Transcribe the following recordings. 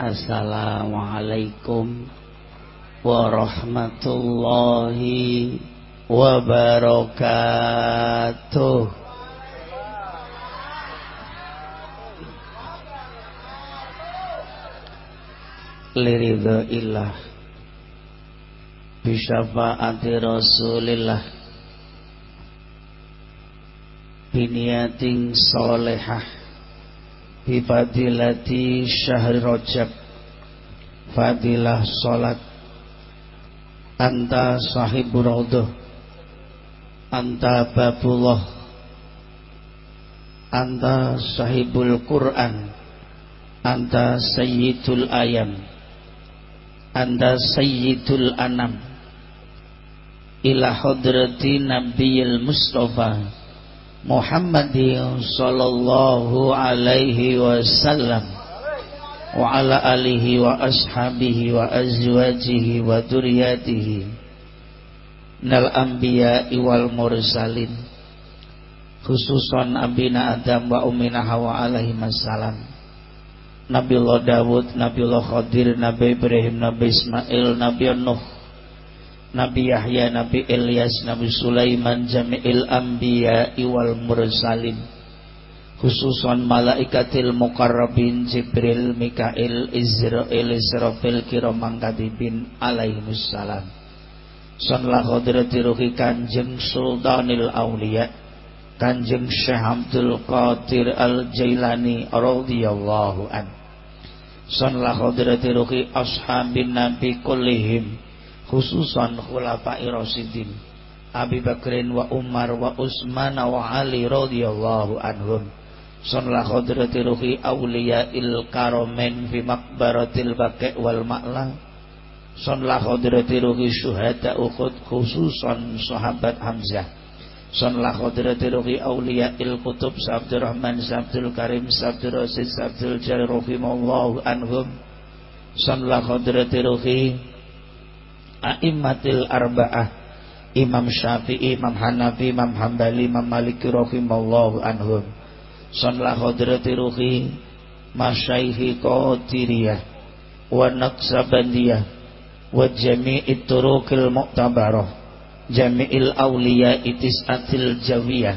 Assalamualaikum warahmatullahi wabarakatuh. Liridha ilah Bisyafaati Rasulillah. Biniating solehah Bifadilati syahri rojab. Fadilah solat Anta sahibu raudhuh Anta babullah Anta sahibul Quran. Anta sayyidul ayam. Anta sayyidul anam. Ila hadrati nabiyil mustafa Wa ala alihi wa ashabihi wa azwajihi wa duriyatihi nal anbiya wal mursalin. Khususan abina Adam wa umina Hawa alaihi wassalam. Nabiullah Dawud, Nabiullah Khadir, Nabi Ibrahim, Nabi Ismail, Nabi Nuh Nabi Yahya, Nabi Ilyas, Nabi Sulaiman, Jami'il Anbiya wal Mursalin. Khususan malaikatil mukarrabin Jibril, Mikail, Israel, Israfil, Kiramang Katibin alaihimussalam Sanlah khadrati ruhi kanjeng Sultanil Aulia Kanjeng Syekh Abdul Qadir Al-Jailani radhiyallahu an. Sanlah khadrati ruhi ashabin Nabi kullihim khususan khulafa'i rasidin Abi Bakrin wa Umar wa Utsman wa Ali radhiyallahu anhum. Sunlah khadrati ruhi il karomen fi makbaratil baqi wal ma'la. Sunlah khadrati ruhi syuhada Uhud khususan sahabat Hamzah. Sunlah khadrati ruhi il kutub Sabdul Rahman Sabdul Karim Sabdul Rasid Sabdul Jalil rahimallahu anhum. Sunlah khadrati ruhi a'immatil arba'ah Imam Syafi'i, Imam Hanafi, Imam Hambali, Imam Maliki rahimallahu anhum. Sunlah hadrati ruhi masyaihi qadiriyah wa naqsabandiyah wa jami'it turuqil mu'tabarah jami'il awliya itis atil jawiyah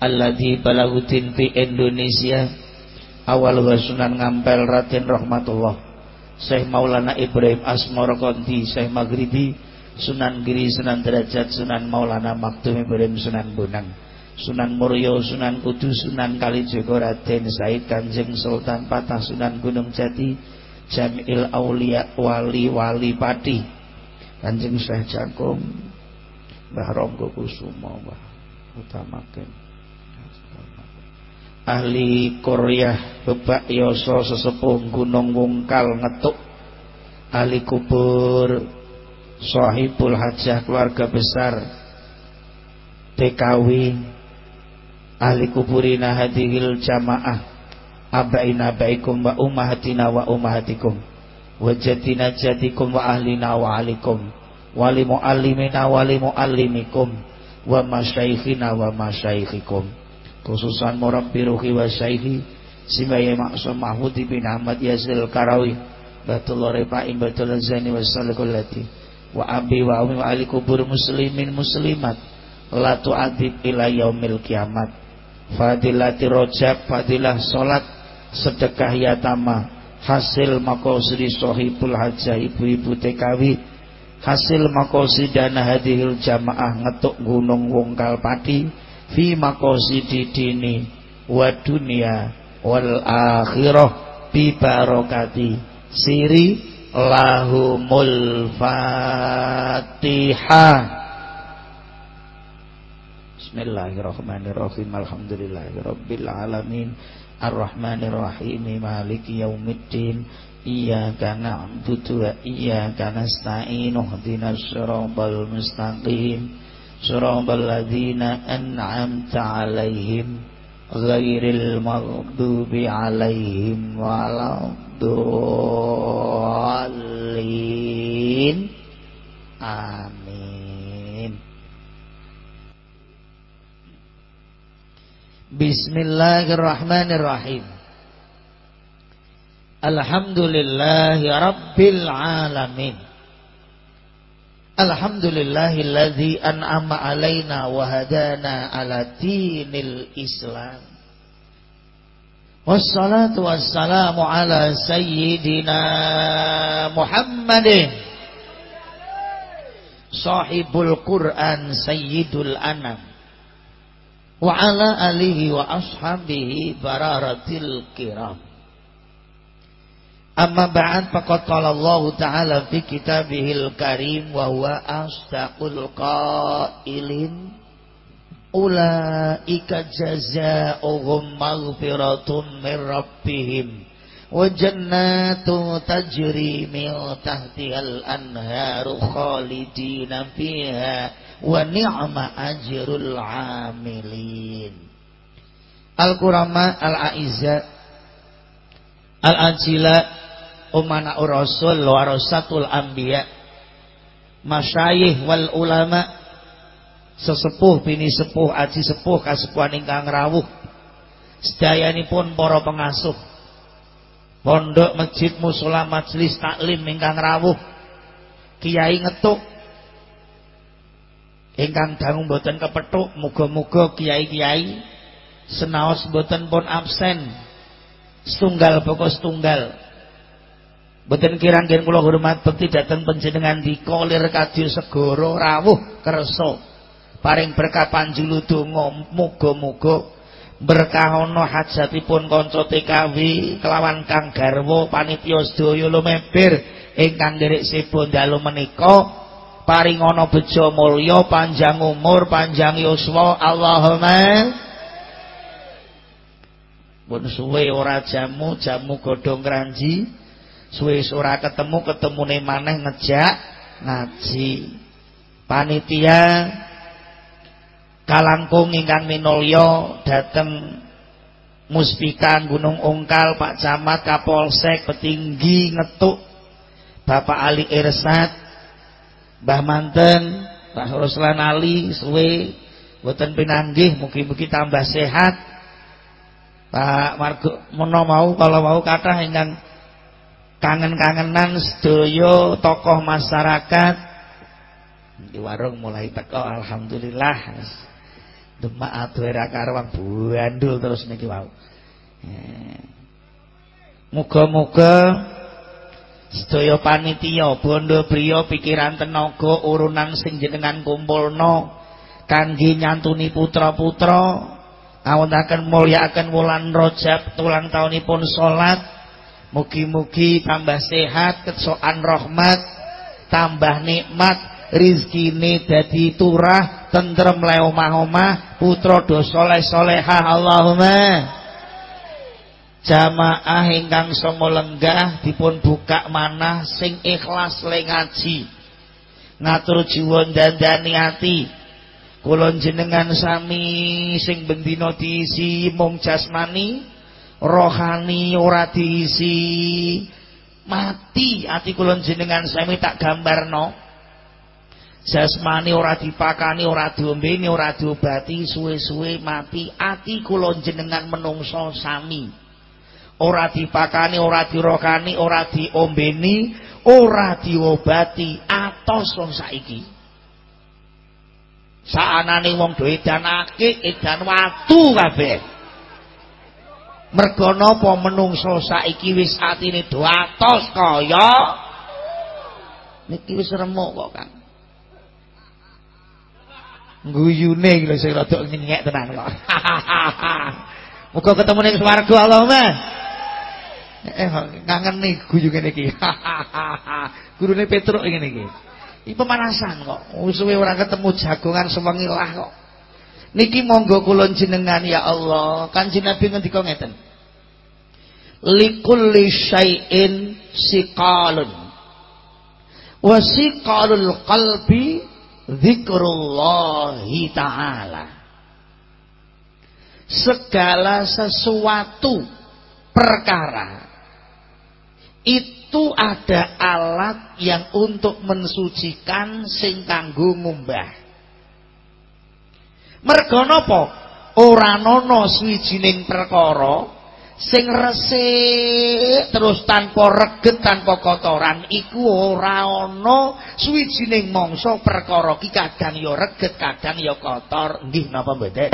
alladhi balagutin fi Indonesia awal wa sunan ngampel ratin rahmatullah Syekh Maulana Ibrahim Asmoro Konti Syekh Maghribi Sunan Giri Sunan Derajat Sunan Maulana Maktum Ibrahim Sunan Bonang Sunan Muryo Sunan Kudus Sunan Kalijogo Raden Said Kanjeng Sultan Patah Sunan Gunung Jati Jamil Aulia Wali Wali Pati Kanjeng Syekh Jagung Mbah Ronggo Kusumo Mbah Utamaken ahli Korea bebak yoso sesepuh gunung wungkal ngetuk. Ahli kubur sahibul hajah keluarga besar TKW ahli kuburina hadihil jamaah. Abaina baikum wa umahatina wa umahatikum. Wajatina jadikum wa ahlina wa alikum. Wali muallimina wali muallimikum. Wa masyaikhina wa masyaikhikum khususan murabbi ruhi wa syaihi Simbaya Maksum Mahmud bin Ahmad Yazil Karawi Batul Repaim Batul Zani wa Salikullati Wa abi wa umi wa ali kubur muslimin muslimat La tu'adib ila yaumil kiamat. Fadilati rojab Fadilah solat Sedekah yatama Hasil makosri sohibul hajah Ibu-ibu TKW Hasil dana hadihil jamaah Ngetuk gunung wongkal padi fi maqasidi dini wa dunya wal akhirah bi barakati. Siri lahumul fatihah Bismillahirrahmanirrahim. Alhamdulillahirabbil alamin Arrahmanirrahim. Maliki yaumiddin. Iyyaka na'budu wa iyyaka nasta'in. Ihdinas siratal mustaqim صراط الذين أنعمت عليهم غير المغضوب عليهم ولا الضالين. آمين. بسم الله الرحمن الرحيم. Alhamdulillahi rabbil alamin Alhamdulillahilladzi an'ama alaina wa hadana ala dinil Islam. Wassalatu wassalamu ala sayyidina Muhammadin. Sahibul Quran Sayyidul Anam. Wa ala alihi wa ashabihi bararatil kiram Amma ba'd faqad qala Allah Ta'ala fi kitabihil karim wa huwa astaqul qailin. Ulaika jazaohum maghfiratun min rabbihim wa jannatu tajri min tahtihal anharu khalidina fiha wa ni'ma ajrul amilin. Al-Qurama Al-Aiza Al-Ajila umana rasul warasatul anbiya. Masyayikh wal ulama. Sesepuh bini sepuh aji sepuh kasepuhan ingkang rawuh. Sedayanipun para pengasuh. Pondok masjid musala majelis taklim ingkang rawuh. Kiai ngetuk. Ingkang dangu mboten kepethuk muga-muga kiai-kiai senaos mboten pun absen. Setunggal pokok setunggal Mboten kirang-kirang kula hormat bekti dhateng panjenengan dikolir kadya segara rawuh kersa. Paring berkah panjulu donga muga-muga berkah ana hajatipun kanca TKW kelawan Kang Garwa panitia sedaya lumeber ingkang nderek sebo dalu menika. Paring ana bejo mulya panjang umur panjang yuswa Allahumma. Pun suwe ora jamu jamu godhong kranji suwe ora ketemu ketemune maneh ngejak ngaji. Panitia kalangkung ingkang minulya dateng Muspika Gunung Ungkal Pak Camat Kapolsek petinggi ngetuk Bapak Ali Irsat Mbah Manten Pak Ruslan Ali suwe boten pinanggih mugi-mugi tambah sehat. Pak Margo mau kalau mau kathah ingkang kangen-kangenan sedaya tokoh masyarakat. Di warung mulai teko alhamdulillah. Demak adwera karwang buandul terus niki wau eh. muga-muga sedaya panitia bondo priya pikiran tenaga urunan sing jenengan kumpulno kangge nyantuni putra-putra awontaken mulyakaken wulan Rajab tulang taunipun salat Mugi-mugi tambah sehat, ketsoan rahmat, tambah nikmat, rizkine dadi turah, tentrem le omah-omah, putra do soleh-solehah Allahumma. Jamaah ingkang sama lenggah dipun buka manah sing ikhlas le ngaji. Ngatur jiwa dandani ati. Kula jenengan sami sing bendina diisi mung jasmani rohani ora diisi. Mati. Ati kula jenengan sami tak gambarno. Jasmani ora dipakani ora diombeni ora diobati suwe-suwe mati. Ati kula jenengan menungso sami. Ora dipakani ora dirokani ora diombeni ora diobati. Atos wong saiki. Saanane wong do edanake edan watu kabeh Mergo napa menungso saiki wis atine do atos kaya niki wis remuk kok Kang. Guyune iki lho sing rada nyengek tenan kok. Muga ketemu ning swarga Allahumma. Eh kangen nih guyu ngene iki. Gurune Petruk ngene iki. Iki pemanasan kok. Suwe ora ketemu jagongan sewengi lah kok. Niki monggo kula jenengan ya Allah. Kanjeng Nabi ngendika ngeten. Likulli syai'in siqalun. Wa siqalul qalbi zikrullahi ta'ala. Segala sesuatu perkara itu ada alat yang untuk mensucikan sing kanggo ngumbah. Merga napa? Ora ana swijining perkara sing resik terus tanpa reget tanpa kotoran iku ora ana suwijining mangsa perkara. Ki kadang ya reget kadang ya kotor. Nggih napa mboten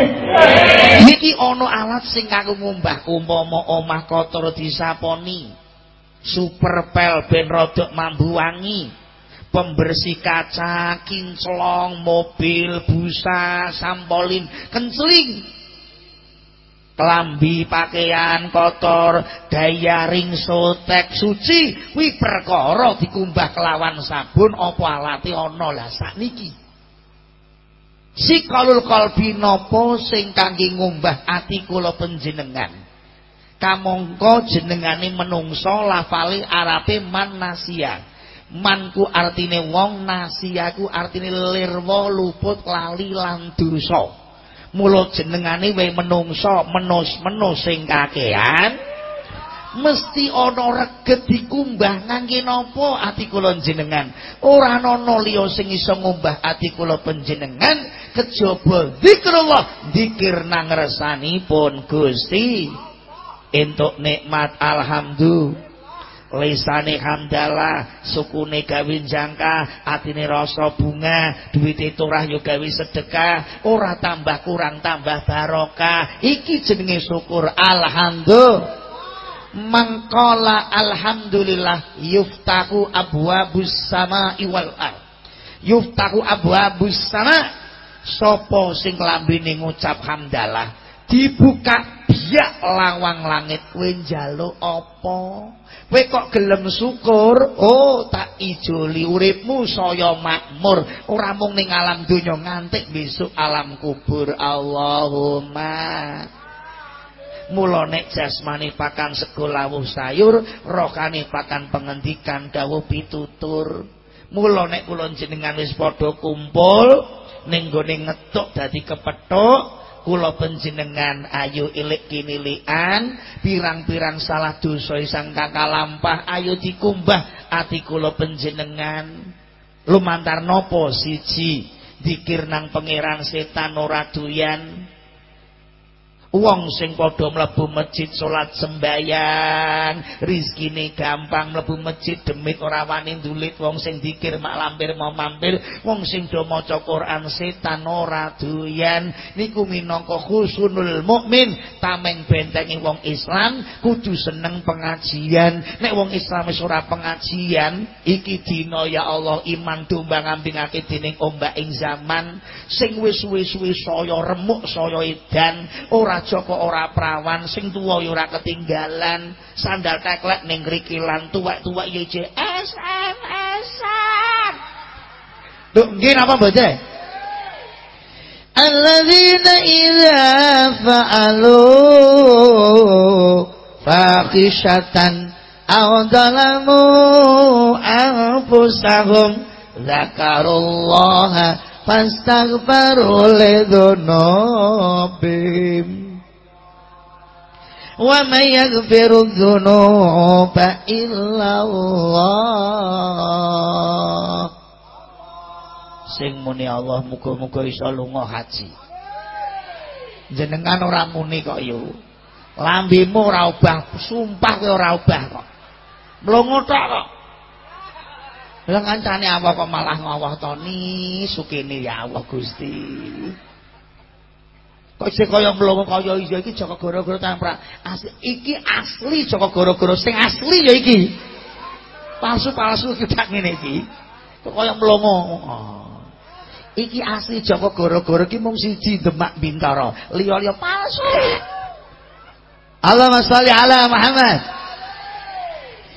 iki ana alat sing kanggo ngumbah umpama omah kotor disaponi. Super pel ben rodok mambu wangi pembersih kaca kinclong mobil busa sampolin kenceling. Kelambi pakaian kotor daya ring sotek suci. Kuwi perkara dikumbah kelawan sabun apa alate ana? Lah sakniki. Sikalul kalbi napa sing kangge ngumbah ati kula panjenengan? Kamangka jenengane menungso lafale arape man nasia manku artine wong nasiaku artine lirwa luput lali lan dosa. Mula jenengane wae menungso menus-menus sing kakean mesti ana reget dikumbah ngangge napa ati kula jenengan ora ana liya sing iso ngumbah ati kula panjenengan. Kejaba zikrullah zikir nang resanipun Gusti. Entuk nikmat alhamdulillah lisane hamdalah sukune gawe jangka atine rasa bunga duwite turah yo gawe sedekah ora tambah kurang tambah barokah. Iki jenenge syukur. Alhamdulillah. Mangkola alhamdulillah yuftahu abwabus sama iwal ard. Yuftahu abwabus sama sapa sing lambene ngucap hamdalah dibuka biak lawang langit. Kowe njaluk apa? Kowe kok gelem syukur? Oh tak ijoli uripmu saya makmur. Ora mung ning alam donya ngantik besok alam kubur. Allahumma. Mula nek jasmani pakan sego sayur rohani pakan pengendikan dawuh pitutur. Mula nek kula jenengan wis padha kumpul ning gone ngetuk dadi kepethuk kula panjenengan ayo ilik kinilian pirang-pirang salah dosa isang kakalampah ayo dikumbah ati kula panjenengan. Lumantar nopo siji dikir nang pangeran setan ora Wong sing padha mlebu masjid salat sembayang, rezekine gampang mlebu masjid demit ora wani ndulit wong sing dikir mak lampir mau mampir, wong sing do maca Quran setan ora doyan. Niku minangka khusnul mukmin, tameng bentengi wong Islam kudu seneng pengajian. Nek wong Islam wis ora pengajian, iki dina ya Allah iman tumbang ambingake dening ombak ing zaman sing wis saya remuk saya edan ora Joko ora prawan sing tuwa ya ora ketinggalan. Sandal teklek ning rikilan tuwek-tuwek ya SMS-an Lho nggih napa mboten Alladzina idza fa'alu fakhishatan aw zalamu anfusahum dzakarullaha fastaghfiru lidhunubihim wa may yaghfiru dzunuba illallah. Sing muni Allah muga-muga iso lunga haji. Jenengan ora muni kok yo. Lambemu ora obah sumpah kowe ora obah kok. Mlongo tok kok. Lah kancane apa kok malah ngawah toni sukene ya Allah Gusti Kok isih kaya mlongo kaya iya iki Joko Goro-goro tamprak. Asli iki asli Joko Goro-goro sing asli ya iki. Palsu-palsu iki tak ngene iki. Kok kaya mlongo. Oh. Iki asli Joko Goro-goro iki mung siji Demak Bintara. Liya-liya palsu. Allahumma sholli ala Muhammad.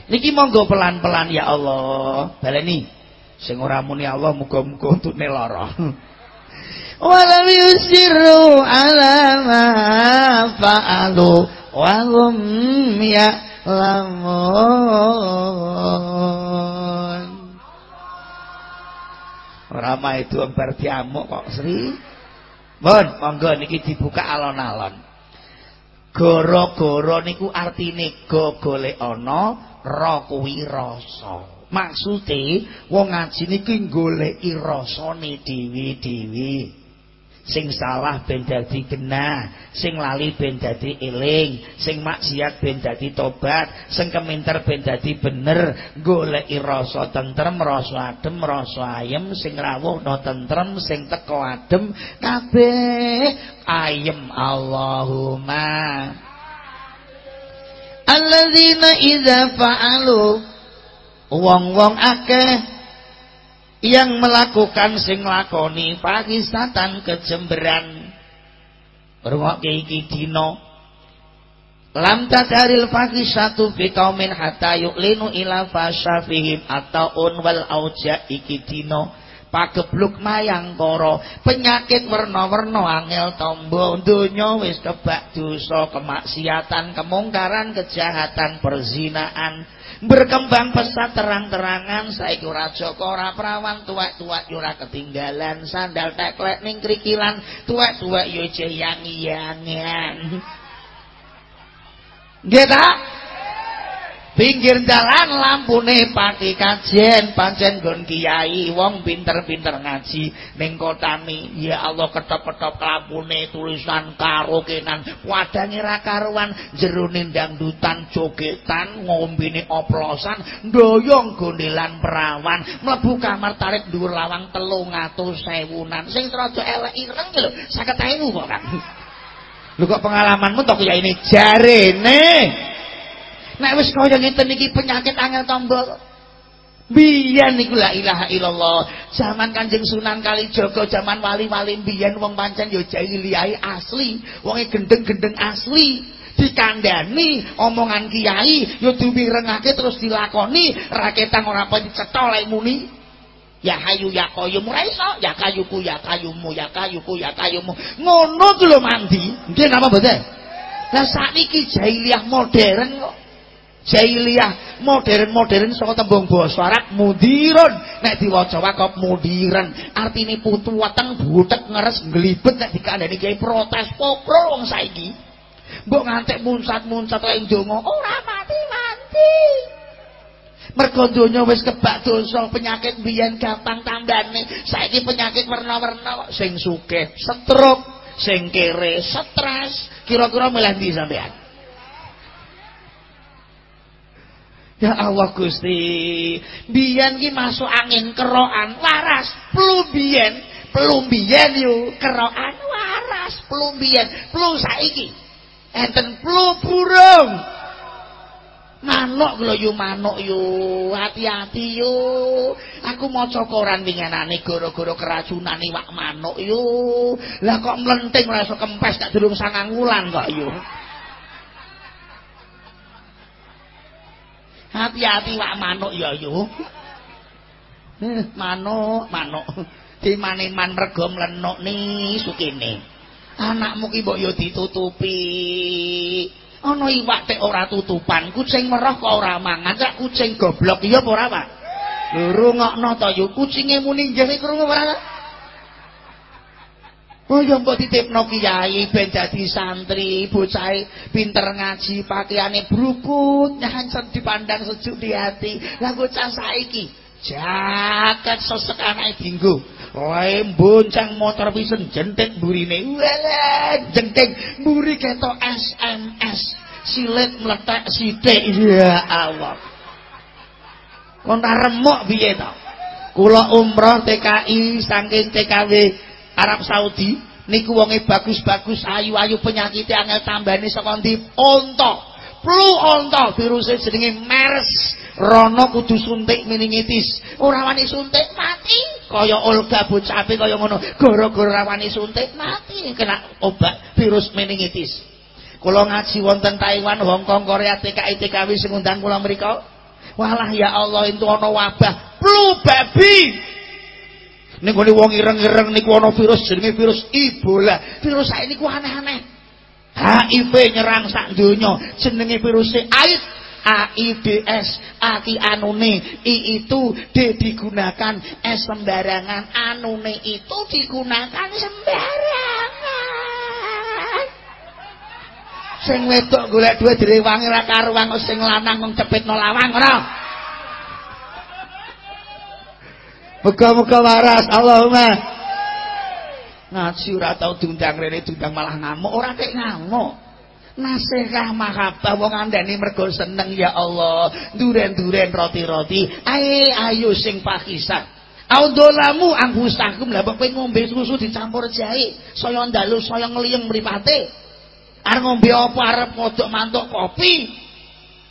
Niki monggo pelan-pelan ya Allah. Baleni sing ora muni Allah muga-muga untune lara. Yusiru ala ma fa'alu wa hum ya'lamun Rama itu embar diamuk kok Sri. Bon, monggo niki dibuka alon-alon. Goro-goro niku artine go golek ana ra kuwi rasa maksude wong ngaji niki goleki rasane dhewe-dhewe. Sing salah ben dadi genah sing lali ben dadi eling sing maksiat ben dadi tobat sing keminter ben dadi bener goleki rasa tentrem rasa adem rasa ayem sing rawuhna tentrem sing teko adem kabeh ayem. Allahumma. Alladzina idza fa'alu wong-wong akeh yang melakukan sing lakoni pakistatan kejemberan. Rungokke iki dina. Lam tadaril fakisatu fi qaumin hatta yu'linu ila fasyafihim atau unwal auja iki dina. Pagebluk mayang koro penyakit warna-warna angel tombo donya wis kebak dosa kemaksiatan kemungkaran kejahatan perzinaan berkembang pesat terang-terangan. Saiki ora Joko ora prawan tuwek-tuwek ora ketinggalan. Sandal teklek ning krikilan. Tuwek-tuwek yo yang-yangan nggih pinggir dalan lampune pati kajen pancen gon kiai wong pinter-pinter ngaji. Ning kotane ya Allah ketop-ketop lampune tulisan karo kenan. Wadange ra karuan jero dangdutan jogetan ngombene oplosan ndoyong gondelan perawan. Mlebu kamar tarik dhuwur lawang 300 sewunan. Sing rada elek ireng lho. 50.000 kok kan lho kok pengalamanmu tok ya ini? Jarene Nek wis kaya ngeten iki penyakit angel tombol. Biyen niku la ilaha illallah. Zaman Kanjeng Sunan Kalijaga, zaman wali-wali biyen wong pancen ya jahiliyah asli, wonge gendeng-gendeng asli. dikandani omongan kiai ya diwirengake terus dilakoni. Raketang ora apa dicetha lek muni. Ya hayu ya qayyum ora iso. Ya kayuku ya kayumu ya kayuku ya kayumu. Ngono ku lho mandi. Nggih napa mboten? Lah sakniki jahiliyah modern kok jahiliyah modern-modern saka tembung basa Arab mudirun. Nek diwaca wakop mudiran. Artine putu weteng butek ngeres nglibet nek dikandani kiai protes. Popro wong saiki. Mbok ngantek munsat-munsat lek ndonga ora mati-mati mergo donya wis kebak dosa penyakit biyen gampang tambane saiki penyakit warna-warna sing sugih stroke sing kere stres. Kira-kira milih ndi sampean Ya Allah Gusti. Biyen ki masuk angin kerokan waras, plumbiyen, plumbiyen yo kerokan waras, plumbiyen, plu saiki. Enten plu burung. Manuk lho yo manuk yo, hati-hati yo. Aku maca koran winginane gara-gara keracunan iwak manuk yo. Lah kok mlenting ora iso kempes tak durung sangang wulan kok yo. Hati-hati wak manuk ya yo. Eh, manuk, manuk. Dimane-man mergo mlenuk ni sukene. Anakmu ki mbok yo ditutupi. Ana iwak tek ora tutupan, kucing merah kok ora mangan, cak kucing goblok iya apa ora, Pak? Lho rungokno to yo kucinge muni nggih krungu ora? Oh ya mbok titipno kiai ben dadi santri, bocahe pinter ngaji, pakaiane brukut, nyancen dipandang sejuk di hati. Lah bocah saiki jaket sesek anake dinggo. Wae bonceng motor pisen jentik burine. Wala, jentik mburi ketok SMS. Silet meletak sithik. Ya Allah. Kon remuk piye to? Kula umroh TKI saking TKW Arab Saudi niku wonge bagus-bagus ayu-ayu penyakit angel tambane saka ndi? Onta. Flu onta virus jenenge MERS. Rono kudu suntik meningitis ora wani suntik mati. Kaya Olga bocah kaya ngono. Gara-gara wani suntik mati. Kena obat virus meningitis kula ngaji wonten Taiwan Hong Kong Korea TKI TKW sing ngundang kula mriku. Walah ya Allah itu ana wabah. Flu babi Ning gone wong ireng-ireng niku ana virus jenenge virus Ebola. Virus saiki niku aneh-aneh. HIV nyerang sak donya. Jenenge virus AIDS. AIDS aki anune. I itu D digunakan S sembarangan. Anune itu digunakan sembarangan. Sing wedok golek duit direwangi ra karuan sing lanang mung cepitno lawang ngono Muka-muka waras Allahumma ngaji ora tau diundang rene diundang malah ngamuk ora kek ngamuk Nasihah mahabbah wong andani mergo seneng ya Allah. Duren-duren roti-roti. Ae ayo sing pakisah. Audolamu anggustakum lah kowe ngombe susu dicampur jahe, saya ndalu saya ngliyeng mripate. Arep ngombe apa arep modok mantuk kopi.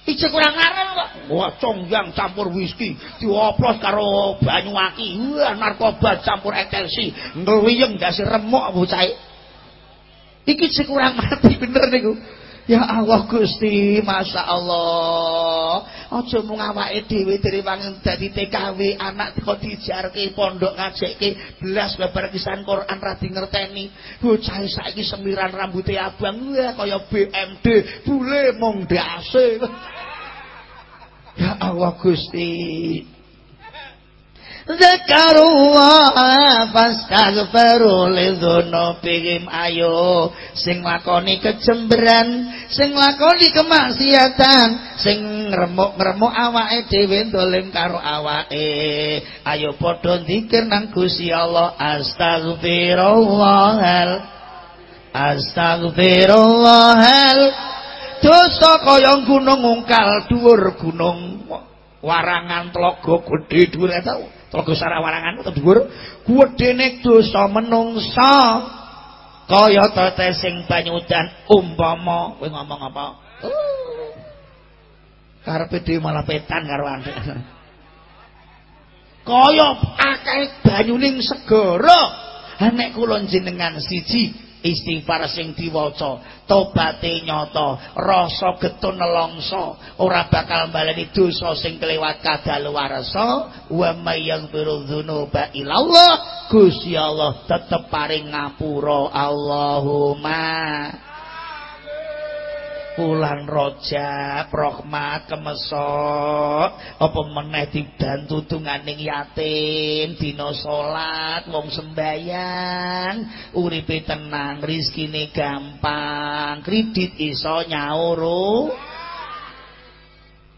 Iki kurang arep kok. Wah, congyang campur whisky, dioplos karo banyu aki. Wah, narkoba campur ecstasy. Ngliyeng dasi remuk bocah. Iki sing kurang mati bener niku. Ya Allah Gusti, Masya Allah. Aja mung awake dhewe diriwangi dadi TKW, anak kok dijarke pondok ngajekke belas babar kisan Quran ra ngerteni. Bocah saiki semiran rambutnya abang, wah kaya BMD, bule mung dase. Ya Allah Gusti. Zakarullah fastaghfiru lidzunubihim ayo. Sing lakoni kecemberan sing lakoni kemaksiatan sing ngremuk-ngremuk awake dhewe dolim karo awake. Ayo padha zikir nang Gusti Allah astaghfirullahal astaghfirullahal. Dosa kaya gunung ungkal dhuwur gunung warangan tlaga gedhe dhuwur tau Tlaga Sarawarangan to dhuwur, gedene dosa menungsa kaya tetesing banyudan umpama kowe ngomong apa? Uh. Karepe dhewe malah petan karo antek. Kaya akeh banyuning segara. Nek kula jenengan siji istighfar sing diwaca tobaté nyata rasa getun nelongso ora bakal baleni dosa sing kelewat kadaluwarsa wa mayaghfiru dzunuba ilallah Gusti Allah tetep paring ngapura. Allahumma Bulan Rajab, rahmat kemesok, apa meneh dibantu tunganing yatim, dina salat, wong sembayang, uripe tenang, rezekine gampang, kredit iso nyaur.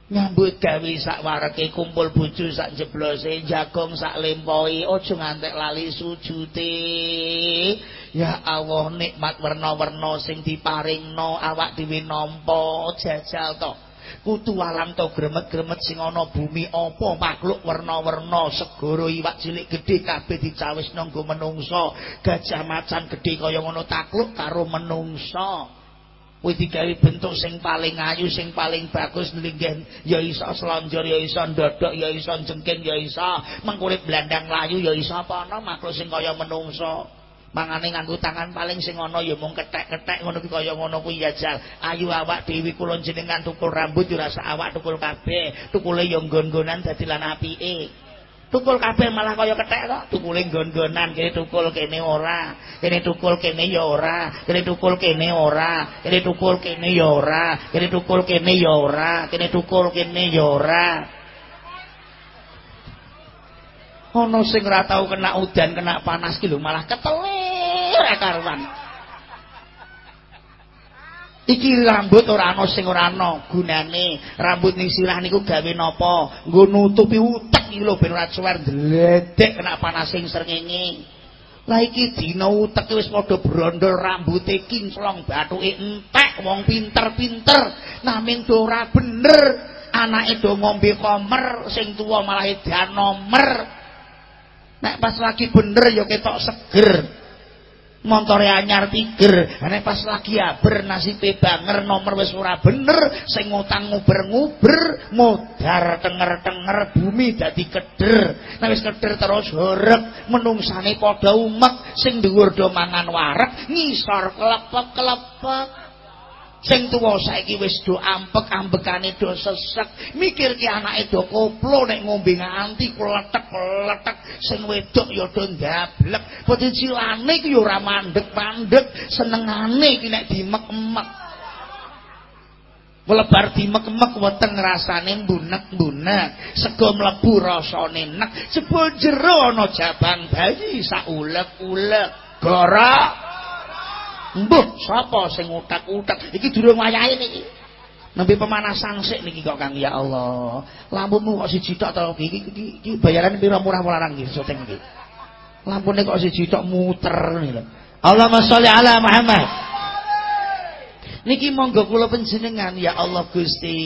Nyambut gawe sak wareke kumpul bojo sak jeblose, jagong sak lempoi, aja ngantek lali sujute. Ya Allah nikmat warna-warna sing diparingno awak dhewe nampa jajal to. Kutu alam to gremet-gremet sing ana bumi apa makhluk warna-warna segara iwak cilik gedhe kabeh dicawis nanggo menungsa. Gajah macan gedhe kaya ngono takluk karo menungsa. Kuwi digawe bentuk sing paling ayu, sing paling bagus nlinggen ya iso slonjor, ya iso ndodok, ya iso jengking, ya iso mengkulit blandang layu, ya iso apa ana makhluk sing kaya menungsa. mangane nganggo tangan paling sing ana ya mung kethek-kethek ngono ki kaya ngono kuwi ya jal. Ayu awak dewi kula jenengan tukul rambut yo rasa awak tukul kabeh. Tukule yo nggon-nggonan dadi lan apike tukul kabeh malah kaya kethek kok. Tukule nggon-nggonan kene tukul kene ora. Kene tukul kene ya ora. Kene tukul kene ora. Kene tukul kene ya ora. Kene tukul kene ya ora. Kene tukul kene ya ora. Ana sing ora tau kena udan kena panas ki malah ketelir karuan iki rambut ora ana sing ora ana gunane. Rambut ning sirah niku gawe napa? Nggo nutupi utek iki lho ben ora cuwer dledek kena panas sing srengenge. Lah iki dina utek wis padha brondol rambuté kinclong bathuke entek wong pinter-pinter. Naming do ora bener anake do ngombe komer sing tuwa malah edan nomer Nek pas lagi bener ya ketok seger. Montore anyar tiger. Nek pas lagi aber nasibe banger nomor wis ora bener, sing ngutang nguber-nguber, modar tenger-tenger bumi dadi keder. Nek wis keder terus horeg, menungsane padha umek, sing dhuwur do mangan wareg, ngisor kelepek-kelepek. Sing tuwa saiki wis do ampek ambekane do sesek. Mikirke anake do koplo nek ngombe nganti kletek-kletek sing wedok ya do ndablek. Padha cilane iki ya ora mandek-mandek. Senengane iki nek dimek-mek. Melebar dimek-mek weteng rasane mbunek-mbunek. Sego mlebu rasane nek. Jebul jero ana jabang bayi sak ulek-ulek gorok Mbuh, sapa sing utak-utak? Iki durung wayahe niki. Nembe pemanasan sik niki kok Kang ya Allah. Lampumu kok siji tok to iki iki bayaran pira murah larang iki syuting iki. Lampune kok siji tok muter lho. Allahumma sholli ala Muhammad. Niki monggo kula panjenengan ya Allah Gusti.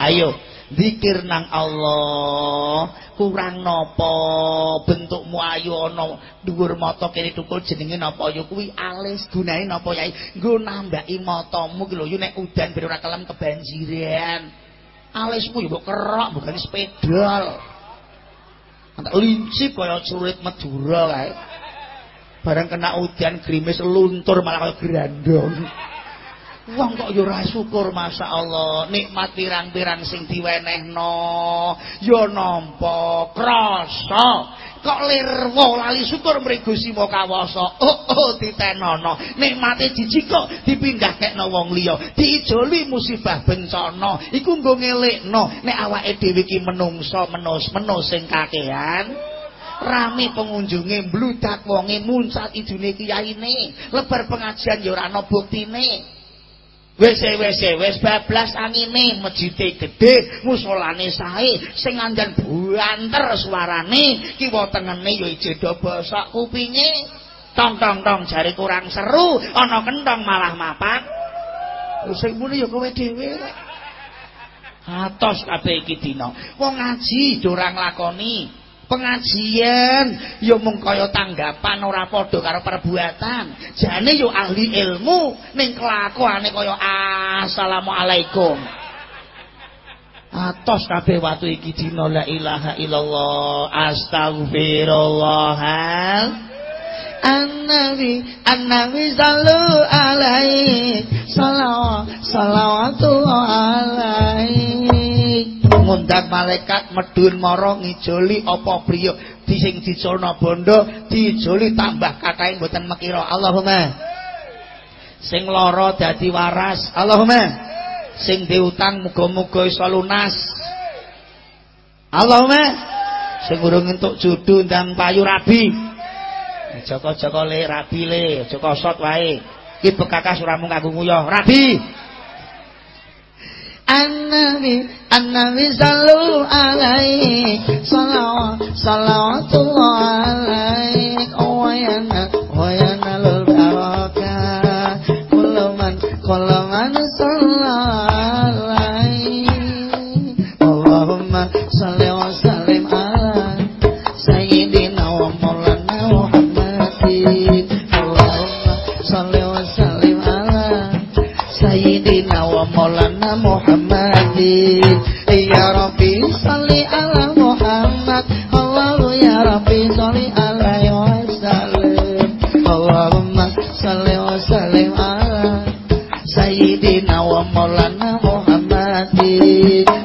Ayo zikir nang Allah kurang nopo bentukmu ayu ana dhuwur mata kene tukul jenenge napa ya kuwi alis gunane napa yai nggo nambaki matamu ki lho nek udan ben ora kelem kebanjiran. Alismu ya mbok kerok bukan sepedal tak lincip kaya surit Madura kae. Bareng kena udan grimis luntur malah kaya grandong Wong kok yo syukur masyaallah. Nikmat pirang-pirang sing diwenehno. Yo nampa krasa. Kok lirwa lali syukur mrigo simo kawasa? Oh oh ditenono nikmate jijik kok wong liya. Diijoli musibah bencana. Iku nggo ngelekno. Nek awake dhewe iki menungso menus-menus sing kakehan rame pengunjunge mbludak wonge muncat idune kiyaine. Lebar pengajian ya ora ana buktine Wis wis wis bablas angine mejite gedhe musolane sae sing andan buanter suarane kiwa tengene ya ijedo bosok kupinge. Tong tong tong jari kurang seru ana kentong malah mapan. Sing muni ya kowe dhewe. Atos kabeh iki dina. Wong ngaji dorang lakoni pengajian. Ya mung kaya tanggapan ora padha karo perbuatan. Jane yo ahli ilmu. Ning kelakuane kaya assalamualaikum. Atos kabeh watu iki dina la ilaha illallah astagfirullah An-Nabi An-Nabi sallu alaihi salawat salawatullah alaihi ngundang malaikat medun mara ngijoli apa priya di sing diculna bondo dijoli tambah kakae mboten mekira. Allahumma. Sing lara dadi waras. Allahumma. Sing diutang muga-muga iso lunas. Allahumma. Sing urung entuk judu ndang payu rabi. Joko-joko le rabi le aja kosot wae. Iki bekakas ora mung kanggo nguyah rabi An-Nabi An-Nabi sallu alaihi salawat salawatullah alaihi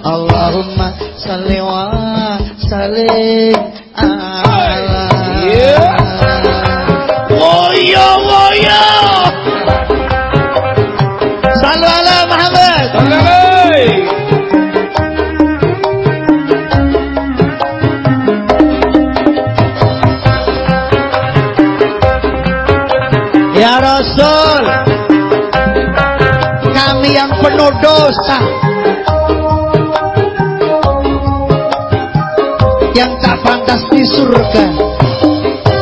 Allahumma salli wa sallim ala Woyo woyo. Sallu ala Muhammad. Sallu Ya Rasul Kami yang penuh dosa pantas di surga.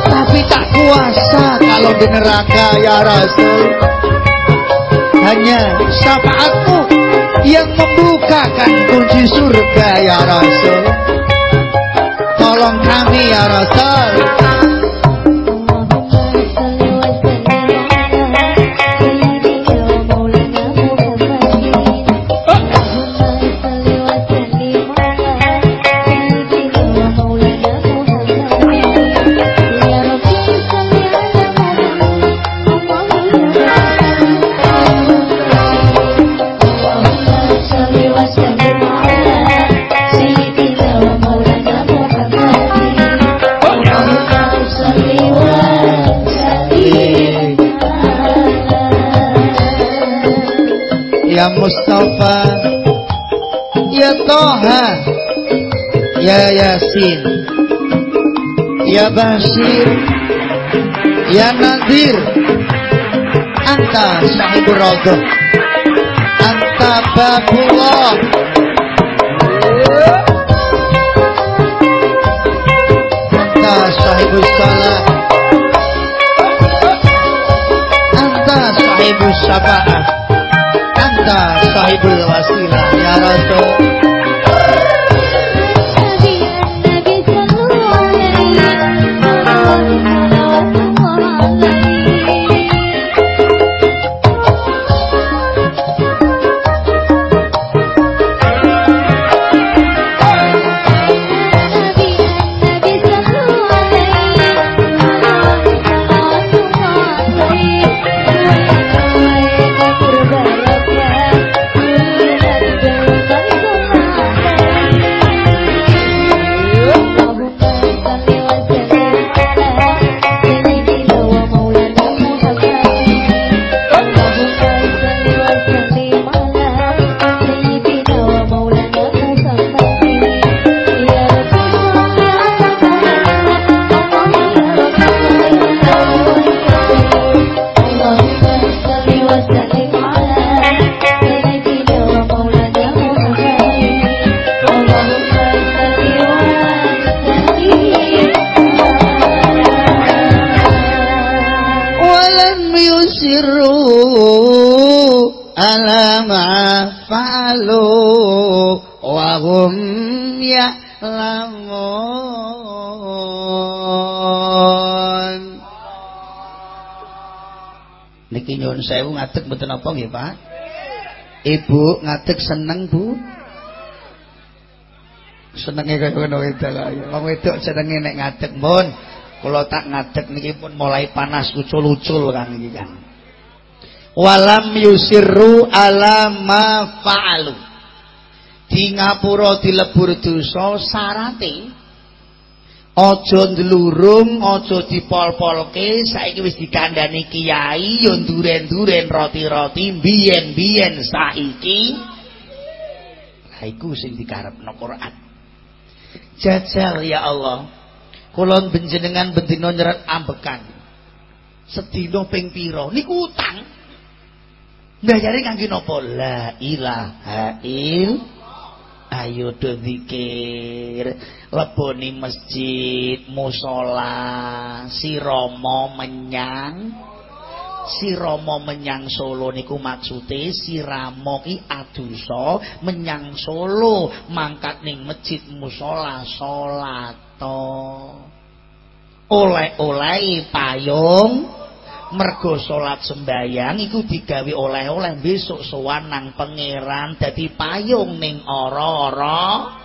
Tapi tak kuasa kalau di neraka Ya Rasul. Hanya syafaatmu Yang membukakan kunci surga Ya Rasul. Tolong kami Ya Rasul Ya Mustafa. Ya Toha Ya Yasin. Ya Bashir. Ya Nadir Anta Sahibur Rodoh Anta Babullah. Anta sahibus salah. Anta sahibus syafa'ah Anta sahibul wasilah Ya Rasul sewu ngadeg mboten apa nggih Pak? Ibu ngadeg seneng Bu. Senenge kaya ngono wedok kaya wong wedok senenge nek ngadeg mun. Kula tak ngadeg niki pun mulai panas ucul-ucul kan iki kan walam yusirru ala ma fa'alu. Di ngapura dilebur dosa sarate Aja ndlurung, aja dipol-polke, saiki wis dikandani kiai yo nduren-duren roti-roti biyen-biyen saiki. Lah iku sing dikarepno Quran. Jajal ya Allah. Kula benjenengan bendina nyerat ambekan. Sedina ping pira? Niku utang. Mbayare kangge napa? La ilaha illallah. Ayo do zikir leboni masjid musola si romo menyang. Si romo menyang solo niku maksude si ramo ki aduso menyang solo mangkat ning masjid musola solato. Oleh-oleh payung mergo salat sembayang iku digawe oleh-oleh besok sowan nang pangeran dadi payung ning ora-ora.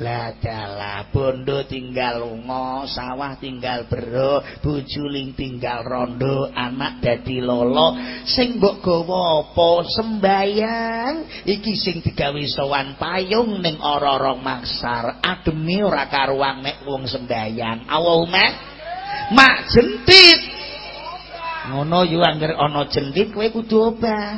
Lah dalah bondo tinggal lunga sawah tinggal bero bojuling tinggal rondo anak dadi lolo. Sing mbok gawa apa? Sembayang iki sing digawe sowan payung ning ora-ora maksar. Ademe ora karuang nek wong sembayang Allahumma mak jentit ngono yo anggere ana jendit kowe kudu obah.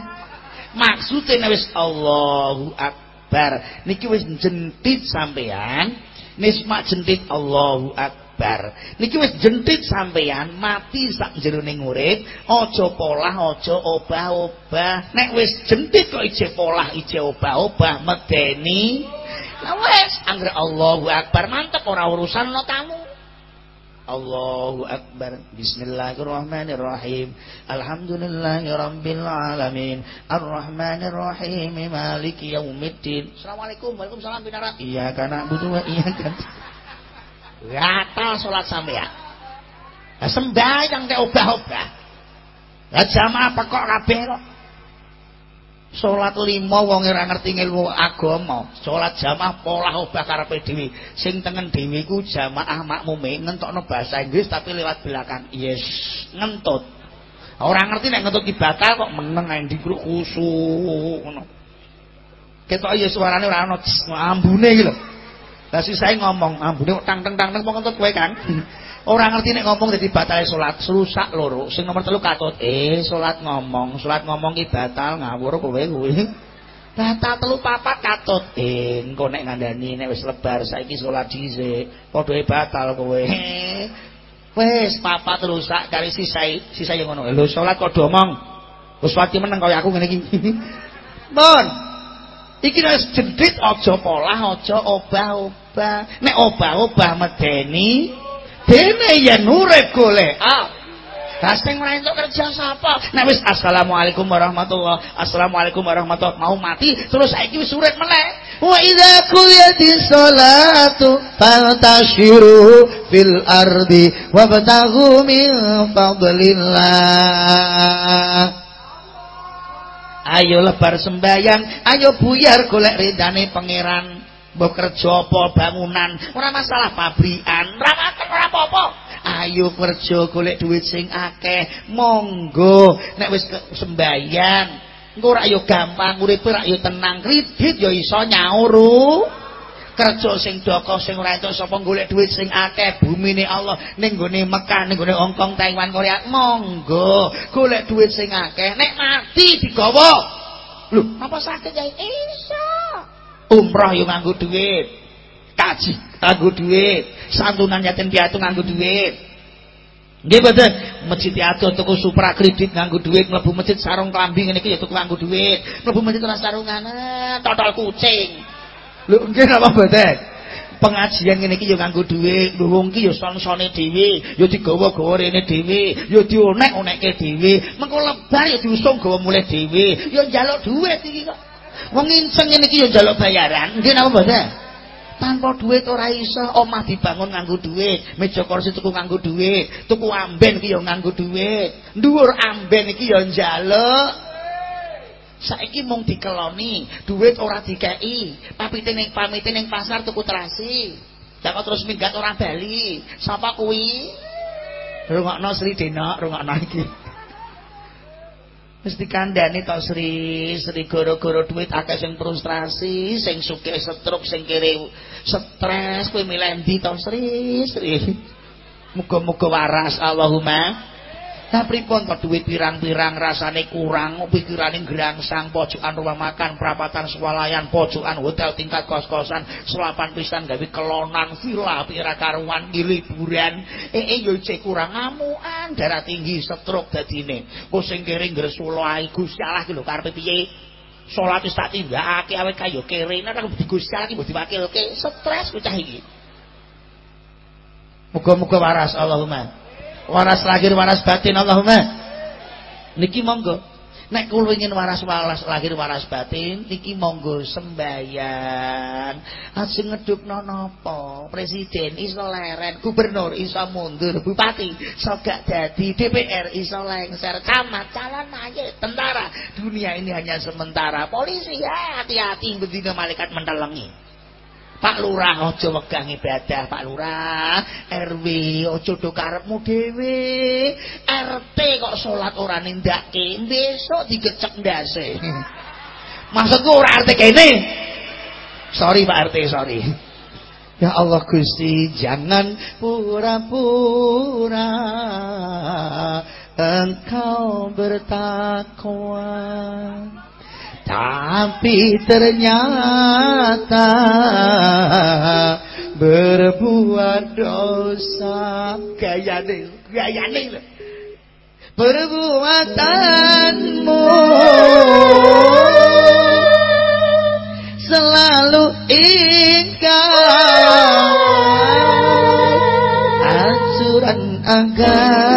Maksude wis Allahu akbar. Niki wis jentit sampean nismak jentit Allahu akbar. Niki wis jentit sampean mati sak jerone urip aja polah aja obah-obah. Nek wis jentit kok ije polah ije obah-obah medeni. Nah wis anggere Allahu akbar. Mantep ora urusan no tamu Allahu Akbar. Bismillahirrahmanirrahim. Alhamdulillahi Rabbil Alamin Ar-Rahmanirrahim. Maliki Yaumiddin. Assalamualaikum. Waalaikumsalam binara. Iya karena butuh iya kan Gatal sholat sampean. Sembahyang teh obah-obah Lah jamaah pekok kabeh kok salat lima wong ora ngerti ilmu agama. Salat jamaah pola obah karepe dhewe. Sing tengen dhewe iku jamaah makmume ngentokno bahasa Inggris tapi lewat belakang. Yes ngentut. Ora ngerti nek ngentut batal kok meneng ae ndi khusuk ngono. Ketok ya suarane ora ono ambune iki lho. Lah sisae ngomong ambune tang tang tang tang ngentut kowe kan Orang ngerti nek ngomong dadi batal salat, rusak loro. Sing nomor telu katut, eh salat ngomong, salat ngomong ki batal ngawur kowe kuwi. Batal telu papat katut, eh engko nek ngandani nek wis lebar saiki salat dhisik, padha batal kowe. Wis papat rusak kali sisai, sisai ngono. Lho salat kok domong. Wis pati meneng kaya aku ngene iki. Mun. Iki wis jendit aja polah, aja obah-obah. Nek obah-obah medeni dene yen urip golek ah Lah sing entuk kerja sapa? Nek wis assalamualaikum warahmatullah, assalamualaikum warahmatullah mau mati terus saiki wis urip meneh. Wa idza quliyatis sholatu fantashiru fil ardi wabtaghu min fadlillah. Ayo lebar sembayang, ayo buyar golek ridane pangeran. Mbok kerja apa bangunan, ora masalah pabrikan, ora ora apa-apa. Ayo kerja golek duit sing akeh, monggo. Nek wis sembayang, engko ora yo gampang uripe ora yo tenang, kredit yo iso nyaur. kerja sing doko sing ora entuk sapa golek duit sing akeh? Bumine Allah. Ning gone Mekah ning gone Hong Kong Taiwan Korea. Monggo. Golek duit sing akeh. Nek mati digawa. Lho apa sakit ya iso umrah yo nganggo duit kaji nganggo duit santunan yatim piatu nganggo duit Nggih mboten, masjid adoh tuku supra kredit nganggo duit, mlebu masjid sarung klambi ngene iki ya tuku nganggo duit. Mlebu masjid ora sarungan, eh, totol kucing. Lho nggih napa mboten? Pengajian ngene iki ya nganggo dhuwit, lho wong iki ya son-sone dhewe, ya digawa-gawa rene dhewe, ya dionek-onekke dhewe. Mengko lebar ya diusung gawa mulih dhewe, ya njaluk dhuwit iki kok. Wong inceng ngene iki ya bayaran, nggih napa mboten? Tanpa duit ora iso, omah dibangun nganggo duit, meja kursi tuku nganggo duit, tuku amben iki ya nganggo duit. Dhuwur amben iki ya njaluk. Saiki mung dikeloni. Duit ora dikei papite ning pamite ning pasar tuku terasi. Kok terus minggat orang bali. Sapa kuwi? Rungokno Sri Dena rungokno iki mesti kandhani tok Sri Sri gara-gara duit akeh sing frustrasi sing sugih setruk sing kere stres kowe milih ndi tok Sri Sri? Muga-muga waras Allahumma Lah pripun kok duit pirang-pirang rasane kurang, pikirane grangsang pojokan rumah makan, perapatan swalayan, pojokan hotel tingkat kos-kosan, selapan pisan gawe kelonan, villa pira karuan liburan. Eh eh yo cek kurang ngamukan, darah tinggi, stroke dadine. Kok sing kere ngresula ae Gusti Allah ki lho karepe piye? Salat wis tak tindakake awake kaya kere, nek Gusti Allah ki mbok diwakilke, stres bocah iki. Muga-muga waras Allahumma. Waras lahir waras batin Allahumma. Niki monggo. Nek kula ingin waras waras lahir waras batin niki monggo sembayan asing ngedukno napa? Presiden iso leren gubernur iso mundur bupati iso gak dadi DPR iso lengser camat calon aja tentara. Dunia ini hanya sementara. Polisi ya hati-hati bendina malaikat mentelengi Pak Lurah aja wegang ibadah Pak Lurah. RW aja do karepmu dhewe. RT kok salat ora nindakake besok digecek ndase. Maksudku ora RT kene. Sorry Pak RT sorry. Ya Allah Gusti jangan pura-pura engkau bertakwa tapi ternyata berbuat dosa. Gayane gayane perbuatanmu selalu ingkar aturan agama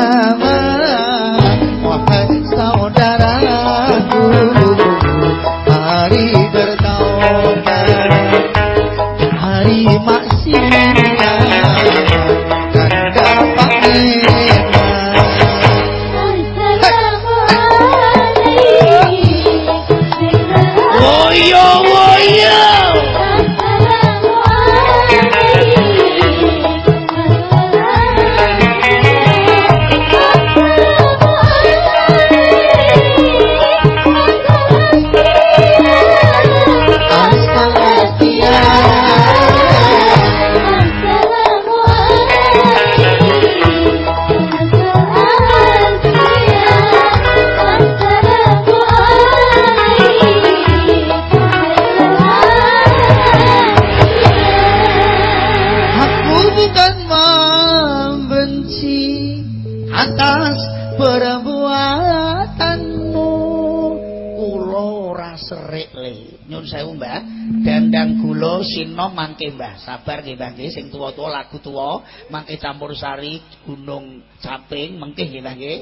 Solo Sino mangke Mbah. Sabar nggih Mbah nggih sing tuwa-tuwa lagu tuwa mangke campur sari Gunung Caping mengke nggih Mbah nggih.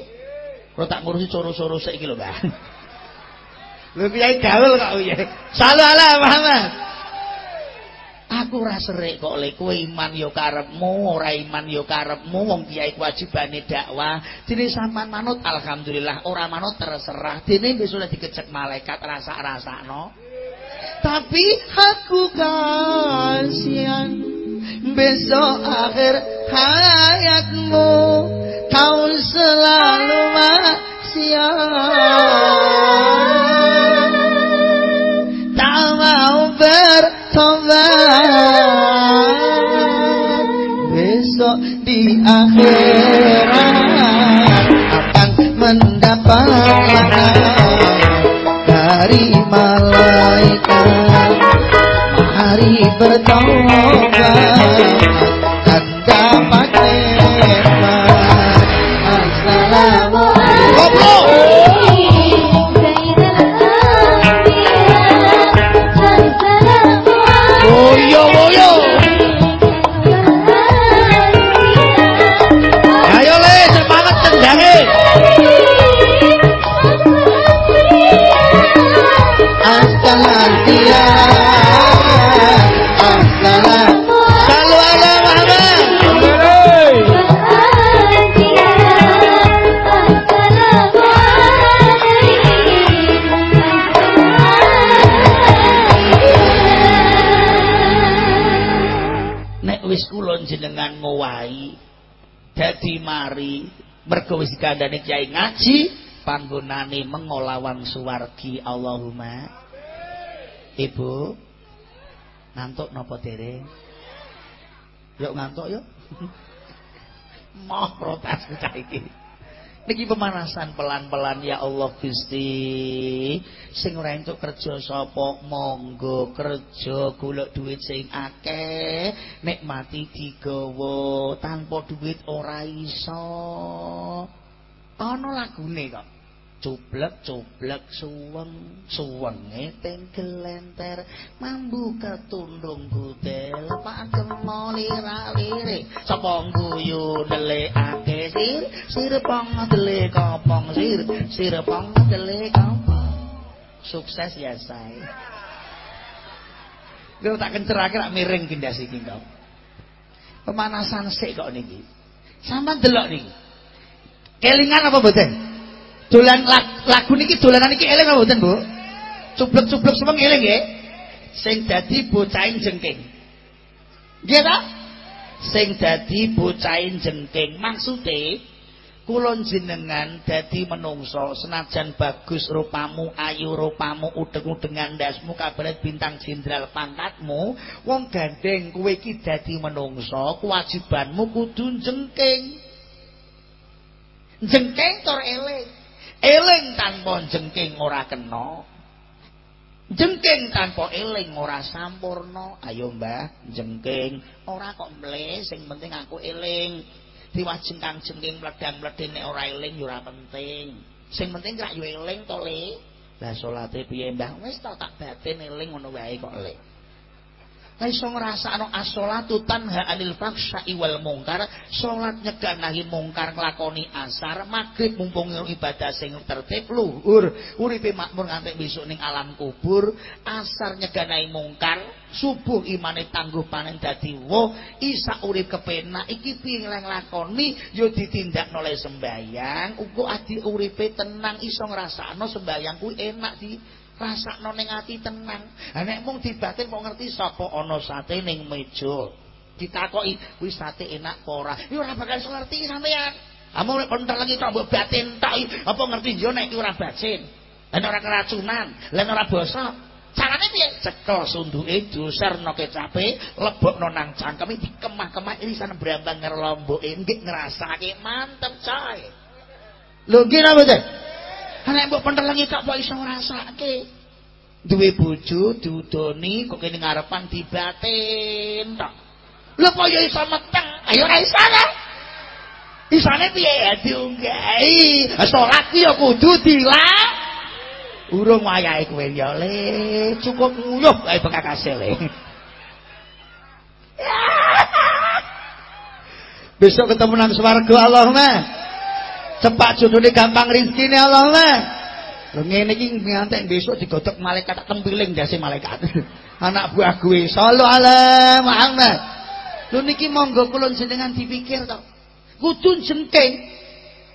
Kula tak ngurusi coro-coro sik iki lho Mbah. Lho piye gaul kok piye. Salu ala Muhammad. Aku ora serik kok le kowe iman ya karepmu, ora iman ya karepmu wong kiai kewajibane dakwah. Dene sampean manut alhamdulillah, ora manut terserah. Dene oleh dikecek malaikat rasa-rasakno. Tapi aku kasihan besok akhir hayatmu kau selalu maksiat. Tak mau bertobat. Besok di akhirat Gracias. Kandhane kiai ngaji panggonane mengolawang suwargi. Allahumma. Ibu. Ngantuk napa dereng Yuk ngantuk yuk. Moh protes cah iki Niki pemanasan pelan-pelan ya Allah Gusti. Sing ora entuk kerja sapa? Monggo kerja golek duit sing akeh, nikmati digawa. Tanpa duit ora iso. Ana lagune kok. Cublek cublek suweng suwenge teng gelenter. Mambu ketundung budel pakemo lira-lire sapa guyu ndelikake sir? Sir pong ndelik kopong sir? Sir pong ndelik kopong. Sukses ya saya Lho tak kencerake rak miring kindas iki kok pemanasan sik kok niki. Sampean delok niki kelingan apa mboten dolan lagu niki dolanan niki eling apa mboten Bu? Cublek-cublek semeng eling nggih. Sing dadi bocahin jengking. Nggih ta? Sing dadi bocahin jengking. Maksude kula jenengan dadi menungso senajan bagus rupamu ayu rupamu udeng-udengan ndasmu kabaret bintang jenderal pangkatmu wong gandeng kowe iki dadi menungso kewajibanmu kudu jengking jengking tur eling. Eling tanpa jengking ora kena. Jengking tanpa eling ora sampurna. Ayo mbah jengking. Ora kok mle sing penting aku eling. Diwajeng kang jengking mledang-mledhe nek ora eling ora penting. Sing penting rak yo eling to le. Lah salate piye mbah? Wis tak batin eling ngono wae kok le Lah iso ngrasakno as-sholatu tanha 'anil fahsya'i wal mungkar, salat nyegah nahi mungkar nglakoni asar, magrib mumpung ibadah sing tertib luhur, uripe makmur nganti besok ning alam kubur, asar nyegah nahi mungkar, subuh imane tangguh panen dadi woh, isa urip kepenak iki piye nglakoni ya ditindakno oleh sembayang, uga adi uripe tenang iso ngrasakno sembayang kuwi enak di rasakno ning ati tenang. Ha nek mung dibatin kok ngerti sapa ana sate ning meja. Ditakoki, kuwi sate enak apa ora? Ya ora bakal iso ngerti sampean. Amun nek bentar lagi tok batin tok apa ngerti yo nek iki ora bacin. Lan ora keracunan, lan ora bosok. Carane piye? Cekel sunduke doserno kecape, lebokno nang cangkeme dikemah-kemah irisan brambang karo lomboke nggih ngrasake mantep coy. Lho nggih napa? Nek mbok pentelengi tak kok iso ngrasake. Duwe bojo diudoni kok kene ngarepan dibatin tok. Lho kok ya iso meteng, ayo ra iso ta? Isane piye ya diunggahi? Salat ki ya kudu dilak. Urung wayahe kowe ya le, cukup nguyuh ae bekakase le. Besok ketemu nang swarga Allah mah. Cepat jodone gampang rezekine Allahumma. Lho ngene iki ngantek besok digodhog malaikat tak tempiling dasi malaikat. Anak buah gue sallallahu alaihi Muhammad. Lho niki monggo kula jenengan dipikir to. Kudu jengking.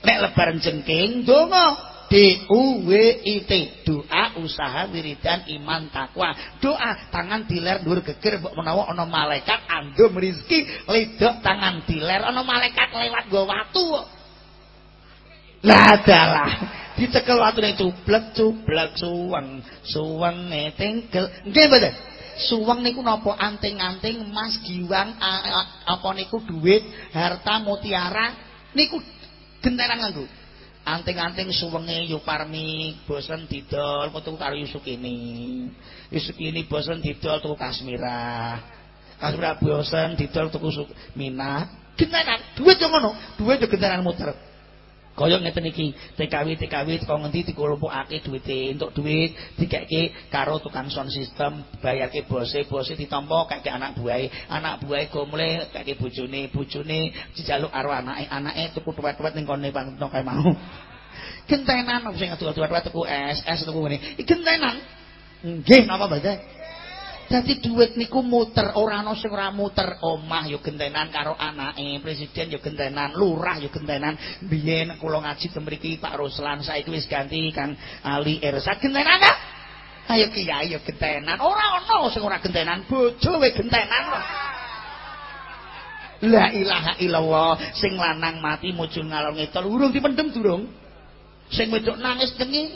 Nek lebaran jengking donga D U W I T doa usaha wiridan iman takwa doa tangan diler dhuwur geger mbok menawa ana malaikat andum rezeki ledok tangan diler ana malaikat lewat nggo watu lah dalah dicekel watune cublek cublek suweng suwenge tingkel nggih mboten? Suweng niku napa? Anting-anting emas giwang apa niku? Duit harta mutiara. Niku gentenan nganggo anting-anting suwenge Yuparmi bosen didol metu karo Yusukini Yusukini bosen didol tuku Kasmira. Kasmira bosen didol tuku Mina. Gentenan. Duit yo ngono. Duit yo gentenan muter kaya ngeten iki TKW TKW kok ngendi dikumpulake duwite entuk duit dikeke karo tukang sound system bayarke bose bose ditampa kake anak buahe anak buahe go mulai kake bojone bojone dijaluk karo anake. Anake tuku tuwet-tuwet ning kene pangno kae mau. Gentenan sing adu-adu tuku es es tuku ngene. Gentenan. Nggih napa mboten Dadi duit niku muter, ora ana sing muter. Omah yo gentenan karo anake, presiden yo gentenan, lurah yo gentenan. Biyen kula ngaji temriki Pak Ruslan, saiki wis ganti Kang Ali Ersat gentenan ta? Ayo kiai yo gentenan. Ora ana sing ora gentenan, bojo we gentenan kok. La ilaha illallah, sing lanang mati mujul ngalor ngidul, urung dipendem durung. Sing wedok nangis denging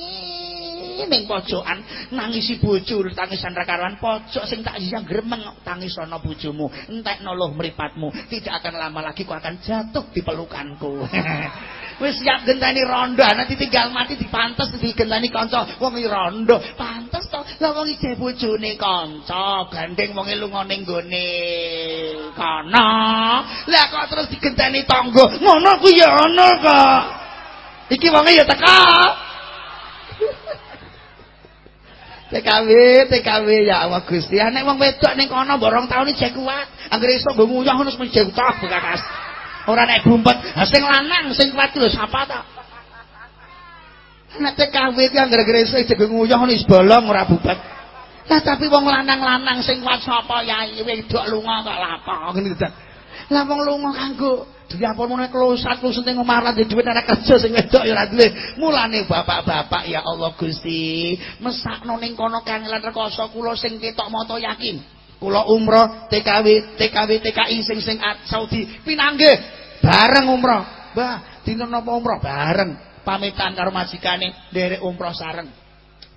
ning pojokan nangisi bojo tangisan rakaran pojok sing tak yang gremeng tangis ana bojomu entekno loh mripatmu. Tidak akan lama lagi kau akan jatuh di pelukanku. Wis siap genteni rondo nanti tinggal mati dipantes digenteni kanca wong rondo. Pantes to lah wong iki bojone kanca gandeng wong lunga ning gone kana. Lah kok terus digenteni tangga? Ngono ku ya ana kok. Iki wong ya teka TKW, TKW ya Allah Gusti. Nek wong wedok ning kono borong taun iki kuat. Anggere iso nggo nguyah ngono mesti utak bekakas. Ora nek bumpet, ha sing lanang sing kuat lho sapa ta? Nek TKW iki anggere iso nggo nguyah ngono bolong ora bumpet. Lah tapi wong lanang-lanang sing kuat sapa yai wedok lunga kok lapo ngene Lah wong lunga kanggo Diapun meneh klosat kusut ning omah lan duwe anak kerja sing wedok ya ora. Mulane bapak-bapak ya Allah Gusti, mesakno ning kono kangelan rekoso kula sing ketok mata yakin. Kula umroh TKW, TKW TKI sing sing Saudi pinanggih bareng umroh. Mbah, dina napa umroh bareng. Pamitan karo majikane nderek umroh sareng.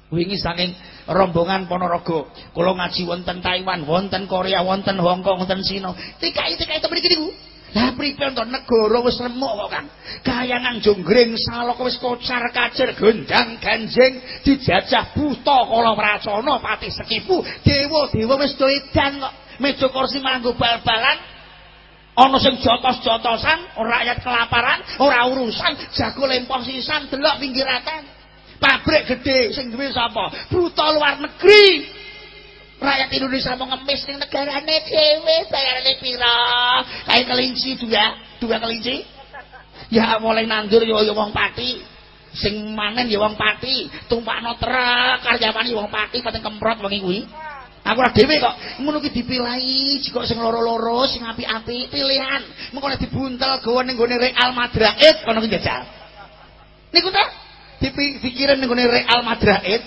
Wingi saking rombongan Ponorogo, kula ngaji wonten Taiwan, wonten Korea, wonten Hong Kong, wonten Cina. TKI TKI temen iki. Lah pripun to negara wis remuk kok Kang. Kayangan jonggring salok wis kocar kacir gendang ganjeng dijajah buta kala pracana pati sekipu dewa-dewa wis do edan kok. Meja kursi manggo bal-balan ana sing jotos-jotosan, rakyat kelaparan, ora urusan, jago lempoh sisan delok pinggiratan. Pabrik gede sing duwe sapa? Buta luar negeri. Rakyat Indonesia mau ngemis ning negarane dhewe bayarane pira? Kae kelinci dua dua kelinci? Ya mulai nandur yo yo wong pati. Sing manen ya wong pati. Tumpakno truk karyawani wong pati pating kemprot wengi kuwi aku ora dhewe kok. Ngono ki dipilahi jika sing loro-loro sing apik-apik pilihan. Mengko nek dibuntel gawa ning gone Real Madrid kono ki jajal. Niku ta? Dipikirin ning gone Real Madrid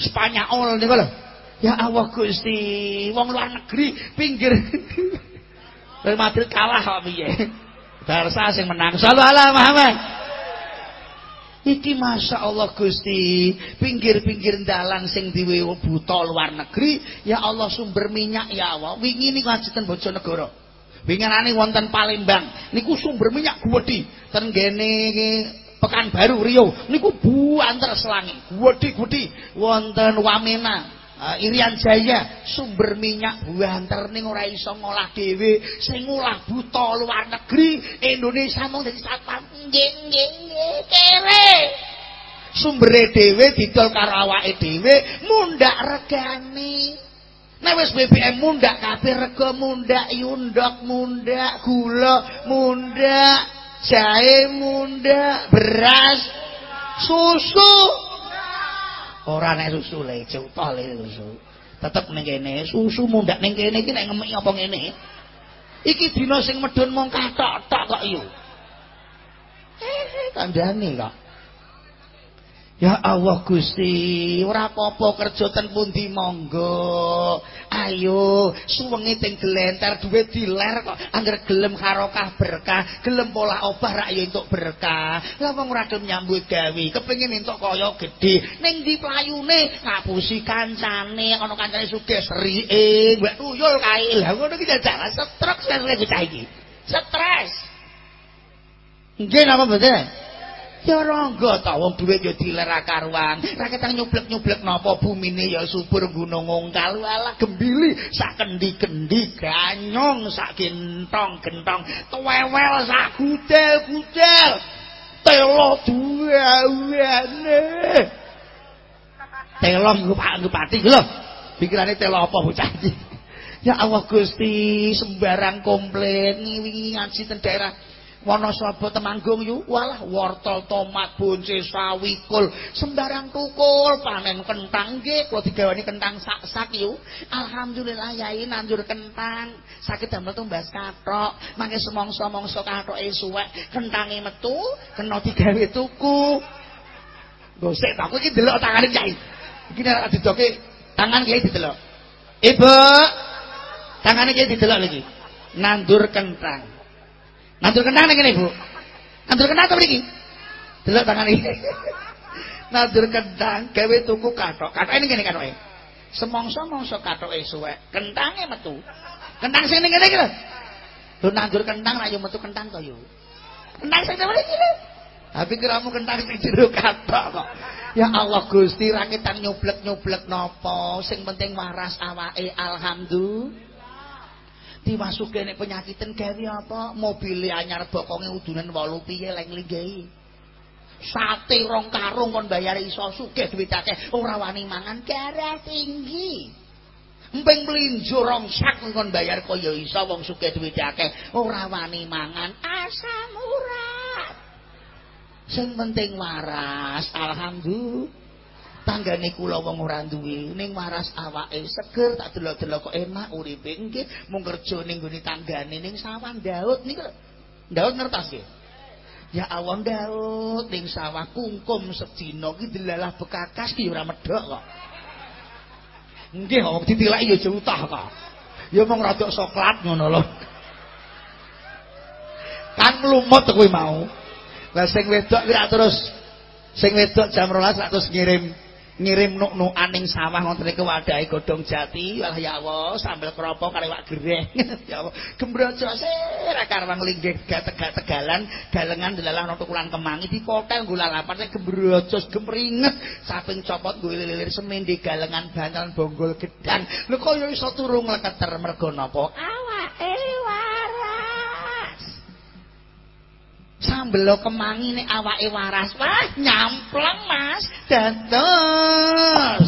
Spanyol niku lho Ya Allah Gusti, wong luar negeri pinggir. Real Madrid kalah kok piye? Barca sing menang. Sallallahu alaihi Muhammad. Iki Masya Allah Gusti Pinggir-pinggir dalan sing diwe buta luar negeri Ya Allah sumber minyak ya Allah Wingi ini ngajitan Bojonegoro Winginane wonten Palembang Niku sumber minyak gede Tenggene Pekan Baru Rio Niku buantar selangi Gede-gede Wonten Wamena uh, Irian Jaya sumber minyak buanter ning ora iso ngolah dhewe sing ngolah buta luar negeri Indonesia mung dadi satpam. Nggih nggih kere. Sumbere dhewe didol karo awake dhewe mundak regane. Nek wis BBM mundak kabeh rego mundak yundok mundak gula mundak jahe mundak beras susu ora nek susu le cutol le susu. Tetep ning kene susu mundak ning kene iki nek ngemeki apa ngene? Iki dina sing medhun mung kathok-tok kok yo eh kandhane kok Ya Allah Gusti, ora apa-apa kerja ten pundi monggo. Ayo, suwengi teng glenter duwe diler kok angger gelem karokah berkah, gelem pola obah rak ya entuk berkah. Lah wong ora gelem nyambut gawe, kepengin entuk kaya gedhe. Ning ndi playune ngapusi kancane, ana kancane sugih serike, mbak tuyul kae. Lah ngono ki jalan stres stres iki. Stres. Nggih napa mboten? Ya ronggo ta wong dhuwit ya diler karuan. Ra ketang nyublek-nyublek napa bumine ya subur gunung ngongkal. Walah gembili sak kendi-kendi ganyong sak gentong-gentong. Tuwewel sak gudel-gudel. Telo duwane. Telo ngupati lho. Pikirane telo apa bocah iki? Ya Allah Gusti, sembarang komplain wingi ngaji daerah Wonosobo Temanggung yu walah wortel tomat buncis sawi kul. Sembarang tukul panen kentang nggih kula digawani kentang sak-sak yu. Alhamdulillah yai nandur kentang. Sakit damel tumbas kathok. Mangke semongso-mongso kathoke suwek. Kentange metu kena digawe tuku. Gosek aku iki delok tangane yai. Iki nek didoke tangan kiai didelok. Ibu tangane kiai didelok lagi. Nandur kentang Nandur kentang ning kene, Bu. Nandur kentang to mriki. Delok tangan iki. Nandur kentang gawe tuku kathok. Kathoke ning kene kathoke. Semongso-mongso kathoke suwek, kentange metu. Kentang sing ning kene iki lho. Lho nandur kentang ra yo metu kentang to yo. Kentang sing mriki lho. Tapi kiramu kentang sing jero kathok kok. Ya Allah Gusti ra ketang nyublek-nyublek napa, sing penting waras awake alhamdulillah. Dimasuke nek penyakiten gawe apa? Mobil anyar bokonge udunan 8 piye leng linggahi. Sate rong karung kon bayar iso sugih duit akeh ora wani mangan darah tinggi. Mpeng mlinjo rong sak kon bayar kaya iso wong sugih duit akeh ora wani mangan asam urat. Sing penting waras, alhamdulillah. Tanggane kula wong ora duwe ning waras awake seger tak delok-delok kok enak uripe. Nggih mung kerja ning gone tanggane ning sawah Daud niku Daud ngertos nggih? Ya awan Daud ning sawah kungkum sedina ki delalah bekakas ki ora medhok kok. Nggih kok ditilaki ya jutah kok. Ya mung rada soklat ngono lho. Kan lumut kuwi mau. Lah sing wedok ki terus sing wedok jam 12 terus ngirim ngirim nuk-nukan ning sawah wonten iki wadahe godhong jati. Walah ya Allah sambel kropo karo wak gereh. Ya Allah gembrojo sira karwang linggih tegak-tegalan galengan delalah ana tukulan kemangi dipotel nggo lalapan gembrojo gemringet saping copot nggo lilir semende galengan bantal bonggol gedang. Lho kaya iso turu ngleketer mergo napa? Awake sambelo kemangi nek awake waras. Wah nyampleng Mas. Dados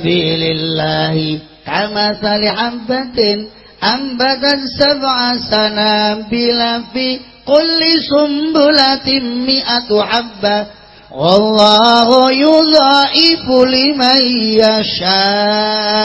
fi sabilillahi kama sali habbatin ambatan sab'a sanabila fi kulli sumbulatin mi'atu habba. Wallahu yudha'ifu liman yasha'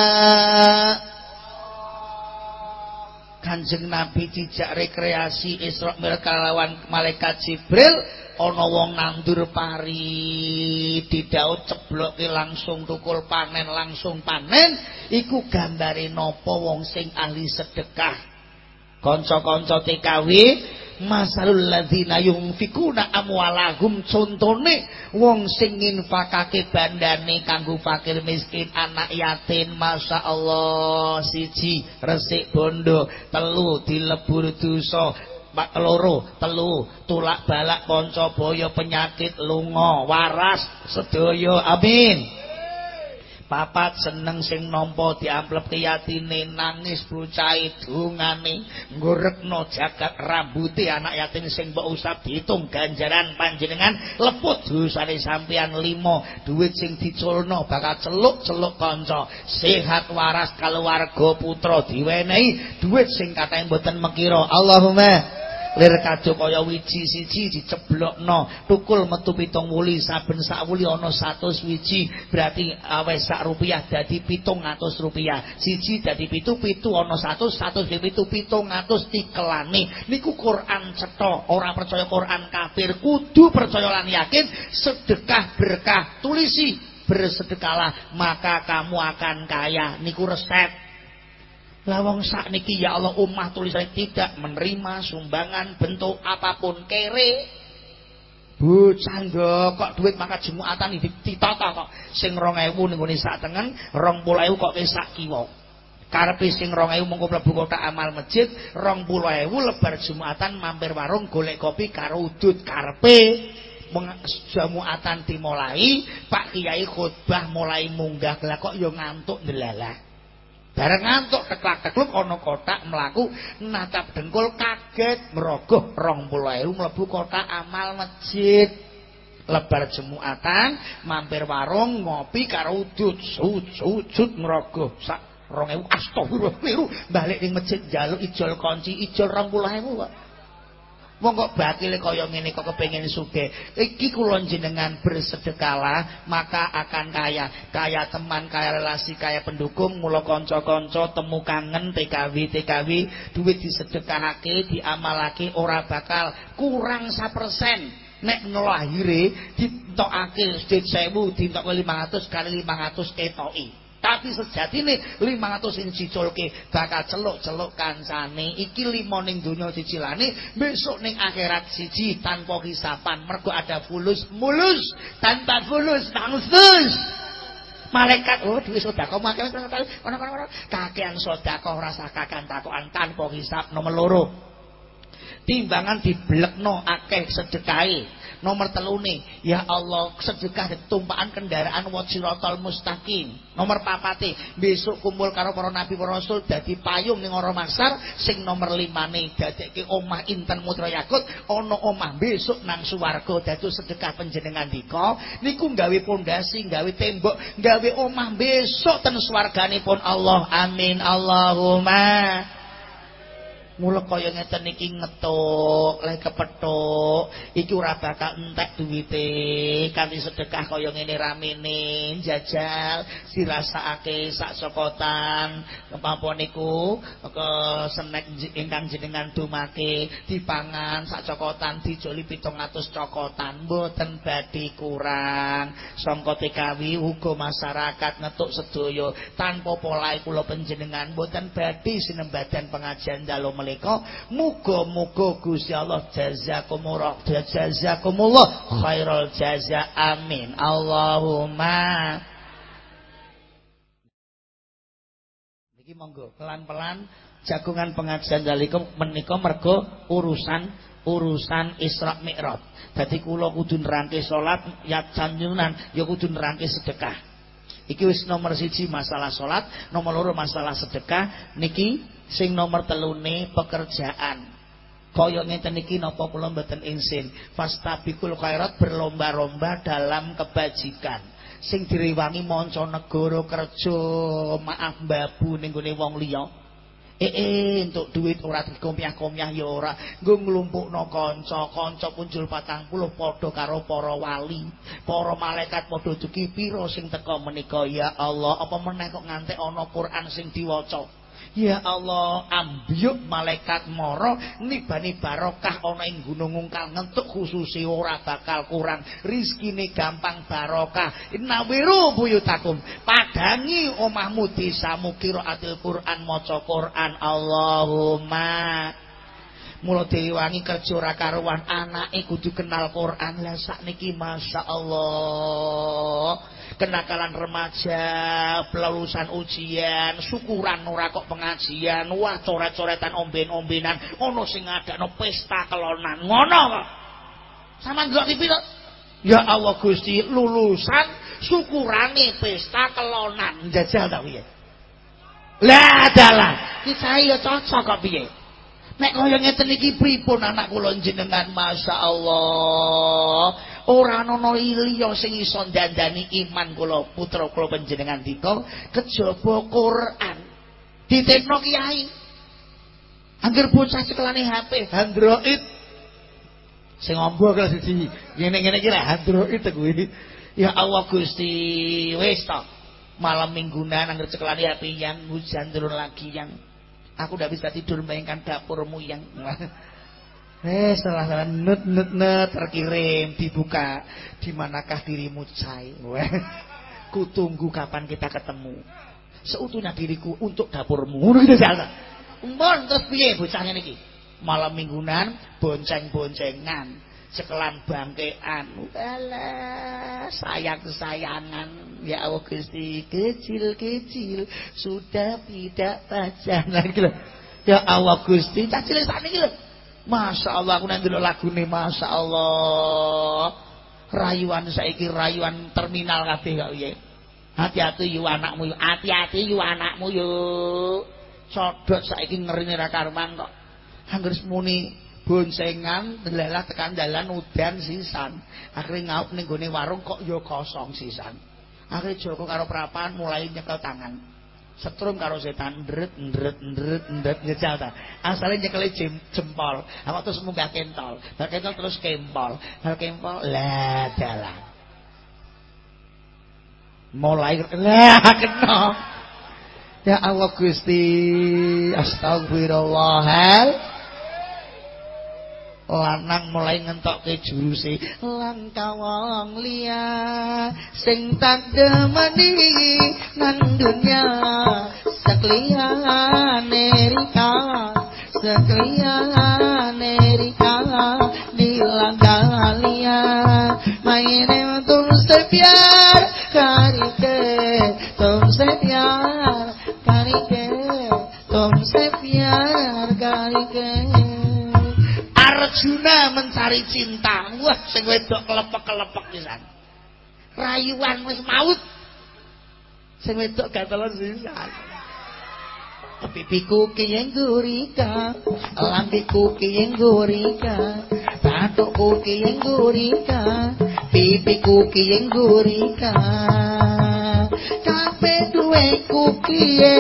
Kanjeng Nabi dijak rekreasi Isra Mi'raj kalawan malaikat Jibril ana wong nandur pari didaut cebloke langsung tukul panen langsung panen iku gambare napa wong sing ahli sedekah. Kanca-kanca TKW masalul ladzina yunfikuna amwalahum contone wong sing nginfakake bandane kanggo fakir miskin anak yatim masyaallah siji resik bondo telu dilebur dosa Pak loro, telu, tulak balak kanca boyo penyakit lunga, waras sedaya. Amin. Papat seneng sing nampa diamplep yatine nangis brucai dungane ngurekno jagat rambuté anak yatim sing mbok usap diitung ganjaran panjenengan leput dosane sampeyan limo duit sing diculno bakal celuk-celuk kanca sehat waras keluarga putra diwenehi duit sing katanya mboten mekira Allahumma lir kado kaya wiji siji diceblokno. Tukul metu pitung wuli saben sak wuli ana 100 wiji. Berarti awes sak rupiah dadi 700 rupiah. Siji dadi pitu pitu ana 100 100 pitu 700 tikelane. Niku Quran cetha. Ora percaya Quran kafir kudu percaya lan yakin. Sedekah berkah tulisi bersedekahlah maka kamu akan kaya. Niku resep Lawang sak niki ya Allah ummah tulisan tidak menerima sumbangan bentuk apa pun kere. Bocah kok duit maka jumuatan ditata kok. Sing 2000 ning ngene sak tengen, 20000 kok wis sak kiwa. Sing 2000 mengko mlebu kota amal masjid, 20000 lebar jumuatan mampir warung golek kopi karo udut karepe dimulai, Pak Kiai khutbah mulai munggah lah kok yo ngantuk ndelalah. Bareng ngantuk teklak-tekluk ana kotak mlaku natap dengkul kaget merogoh 20.000 mlebu kotak amal masjid. Lebar jemuatan, mampir warung ngopi karo udut, sujud merogoh sak 2000 astagfirullah balik ning masjid njaluk ijol kunci ijol 20.000 kok. Wong kok bakile kaya ngene kok kepengin sugih. Iki kula jenengan bersedekahlah maka akan kaya. Kaya teman, kaya relasi, kaya pendukung, mula kanca-kanca temu kangen TKW TKW duit disedekahake, diamalake ora bakal kurang 1%. Nek ngelahire ditokake sedhit 1000 ditok 500 kali 500 etoki. Tapi sejatine 500 sing diculke bakal celuk-celuk kancane. Iki limo ning donya dicilane, besok ning akhirat siji tanpa hisapan. Mergo ada fulus mulus, tanpa fulus tangsus. Malaikat oh duwe sedekah makan ono-ono kakean sedekah ora sakakan takokan tanpa hisap nomor loro. Timbangan diblekno akeh sedekahe. Nomor telune, ya Allah sedekah tumpahan kendaraan wat siratal mustaqim. Nomor papate, besok kumpul karo para nabi para rasul dadi payung ning ora masar sing nomor 5 ne dadekke omah inten mutra yakut ana omah besok nang swarga dadi sedekah panjenengan dika niku gawe pondasi, gawe tembok, gawe omah besok ten swarganipun Allah. Amin Allahumma Mula kaya ngeten iki ngetuk, lek kepethuk, iki ora bakal entek duwite. Kanthi sedekah kaya ngene ramene, jajal dirasakake sak sokotan. Kepapa niku ke senek ingkang jenengan dumake dipangan sak cokotan dijoli 700 cokotan, mboten badhe kurang. Sangka TKW uga masyarakat ngetuk sedaya tanpa polahe kula panjenengan mboten badhe sinembadan pengajian dalu menika muga-muga Gusti Allah jazakumullah jazakumullah khairul jaza amin Allahumma Niki monggo pelan-pelan jagungan pengajian dalikum menika mergo urusan urusan Isra Mi'raj. Dadi kula kudu nerangke salat ya sanjunan ya kudu nerangke sedekah. Iki wis nomor siji masalah salat, nomor loro masalah sedekah. Niki sing nomor telune pekerjaan. Kaya ngeten iki napa kula mboten insin. Fastabiqul khairat berlomba-lomba dalam kebajikan. Sing direwangi manca negara kerja. Maaf mbabu ning gone wong liya. Eh, eh entuk duit ora dikomyah-komyah ya ora. Nggo nglumpukno kanca, kanca punjul 40 padha karo para wali. Para malaikat padha duki pira sing teka menika? Ya Allah, apa meneh kok nganti ana Quran sing diwaca. Ya Allah, ambyuk malaikat moro nibani barokah ana ing gunung ungkal ngentuk khususe ora bakal kurang. Rizkine gampang barokah. Nawiru buyutakum. Padangi omahmu disamu qiraatil Quran maca Quran. Allahumma Mula diwangi kerja ora karuan anake kudu kenal Quran. Lah sakniki masyaallah kenakalan remaja, pelulusan ujian, syukuran ora kok pengajian, wah coret-coretan omben-ombenan, ono sing ngadakno pesta kelonan. Ngono. Sama ndelok TV? Ya Allah Gusti, lulusan syukurane pesta kelonan. Jajal ta piye? Lah dalah, iki saya cocok kok piye? Nek kaya ngeten iki pripun anak kula jenengan masyaallah. Ora ana liya sing iso dandani iman kula putra kula panjenengan dika kejaba Quran. Ditekno kiai. Angger bocah cekelane HP Android. Sing ombo kelas siji ngene-ngene iki Android kuwi ya Allah Gusti wis malam mingguan angger cekelane HP yang hujan turun lagi yang aku ndak bisa tidur bayangkan dapurmu yang Eh setelah salah nut nut nut terkirim dibuka di manakah dirimu cai? Ku tunggu kapan kita ketemu. Seutuhnya diriku untuk dapurmu. Ngono gitu jasa. Umpun terus piye bocahnya niki? Malam mingguan bonceng-boncengan, sekelan bangkean. Alah, sayang-sayangan. Ya Allah Gusti, kecil-kecil sudah tidak pacaran lagi Ya Allah Gusti, cacile sakniki lho. Masya Allah aku nanti lagu nih Masya Allah rayuan saiki rayuan terminal kabeh kok piye? Hati-hati yu anakmu yu hati-hati yu anakmu yu sodot saiki ngeri ra karuan kok. Angger muni boncengan delalah tekan dalan udan sisan. Akhirnya ngaup ning gone warung kok yo kosong sisan. Akhirnya Joko karo prapan mulai nyekel tangan setrum karo setan ndret ndret ndret ndret njejal ta. Asale nyekeli jempol. Apa terus munggah kentol. Bar kentol terus kempol. Bar kempol lah dalan mulai lah kena. Ya Allah Gusti astagfirullahal lanang mulai ngentokke juruse lan kawong liya sing tak demeni nang dunya sakliyane rika sakliyane rika dilanggalia maine tum se pyar Arjuna mencari cinta. Wah, sing wedok kelepek-kelepek pisan. Rayuan wis maut. Sing wedok gatelan pisan. Pipiku kiyeng gurika, lambiku kiyeng gurika, batukku kiyeng gurika, pipiku kiyeng gurika. Kabeh duwe kukiye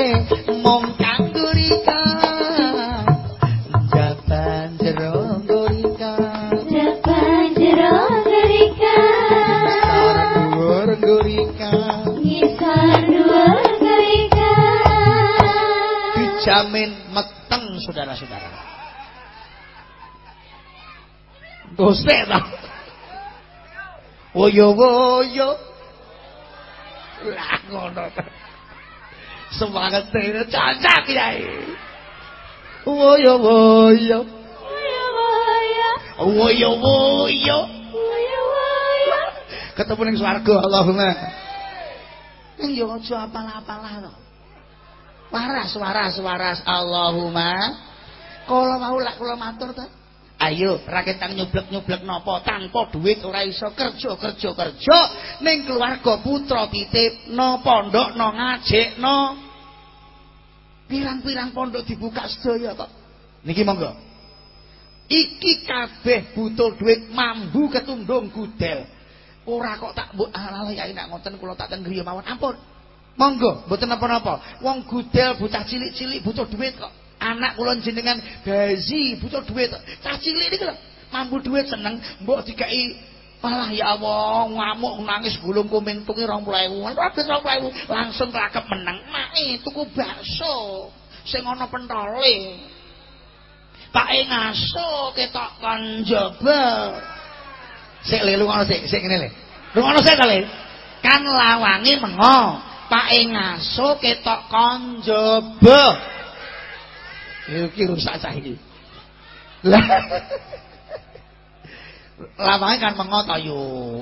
mong kang gurika. Dijamin meteng saudara-saudara. Gusti ta. Woyo woyo. Lah ngono ta. Semangat dene cancak kiai. Woyo woyo. Woyo woyo. Woyo woyo. Woyo woyo. Ketemu ning swarga Allahumma. Ning yo aja apal-apalah to. Waras, waras, waras. Allahumma. Kala mau lak kula matur ta. Ayo raketang nyublek-nyublek napa tanpa duit ora iso kerja kerja kerja ning keluarga putra titip no pondok no ngajek no pirang-pirang pondok dibuka sedaya kok niki monggo Iki kabeh butuh duit mambu ketundung gudel. Ora kok tak mbok alah ya nek ngoten kula tak teng mawon. Ampun. Monggo, mboten napa-napa. Wong gudel bocah cilik-cilik butuh duit kok. Anak kula jenengan gazi butuh duit. Cah cilik iki lho, mambu duit seneng mbok dikai Malah ya Allah, ngamuk nangis gulung kumintungi 20.000. Habis 20.000 langsung kelakep meneng. Mae tuku bakso sing pentole. Pake ngaso ketok kon njaba. Sik le lungono sik, sik ngene le. Lungono sik ta le. Kan lawange mengo. Pake ngaso ketok kon njaba. Iki rusak cah iki. Lah lawange kan mengo to yu.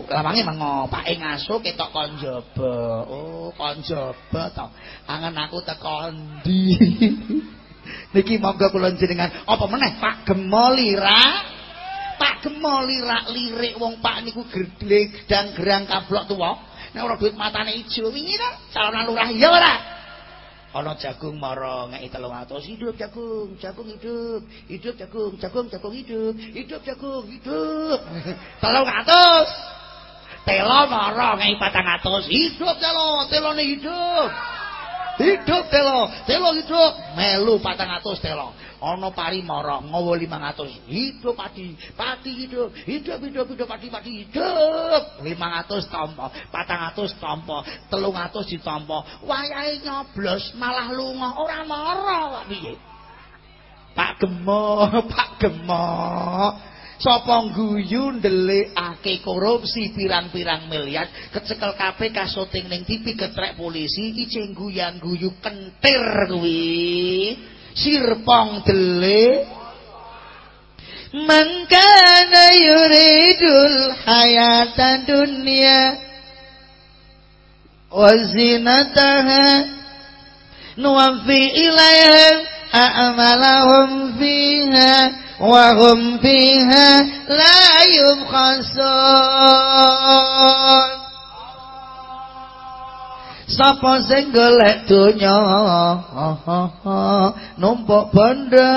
Lawange mengo, pake ngaso ketok kon njaba. Oh, kon njaba to. Angen aku teko ndi. Niki monggo kula jenengan apa meneh Pak Gemolira. Pak Gemolira lirik wong Pak niku gedhe gedang gerang kablok tuwa. Nek ora duit matane ijo wingi to, calon lurah ya ora. Ana jagung mara ngeki 300 hidup jagung, jagung hidup, hidup jagung, jagung jagung hidup, hidup jagung hidup. 300. Telo mara ngeki 400 hidup telo, telone hidup. Hidup telo, telo hidup, melu 400 telo. Ana pari mara ngowo 500. Hidup padi, padi hidup, hidup hidup hidup padi padi hidup. 500 tampa, 400 tampa, 300 ditampa. Wayahe nyoblos malah lunga ora mara kok piye? Pak Gemo, Pak Gemo. sapa guyu ndelikake korupsi pirang-pirang miliar kecekel kabeh kasuting ning TV ketrek polisi iki guyang guyu kentir kuwi sirpong dele. Mangkana yuridul hayatan dunia. Wazinataha nuwafi ilaihim a'malahum fiha wahum fiha la yubkhasun. Sapa sing golek donya? Numpuk bondo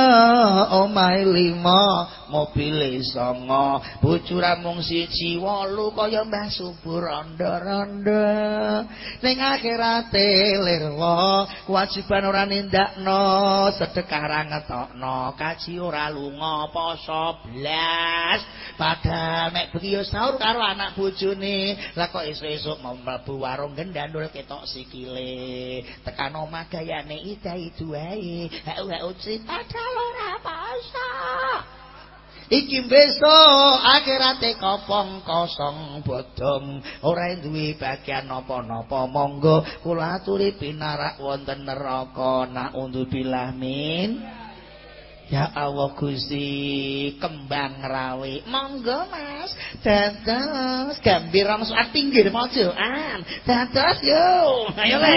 omahe lima mobile songo bojo mung siji wolu kaya Mbah Subur rondo-rondo ning akhirate lirwa kewajiban ora nindakno sedekah ora ngetokno. Kaji ora lunga poso blas. Padahal nek bengi sahur karo anak bojone lah kok esuk-esuk mau warung gendandul ketok sikile. Tekan omah gayane ida itu wae hau-hau cerita ora poso iki besok akhirate kopong kosong bodong. Ora duwe bagian napa-napa. Monggo kula aturi pinarak wonten neraka. Nak undu bilamin Ya Allah Gusti kembang rawe. Monggo Mas. Dados. Gambir langsung pinggir pojokan dados yo. Ayo le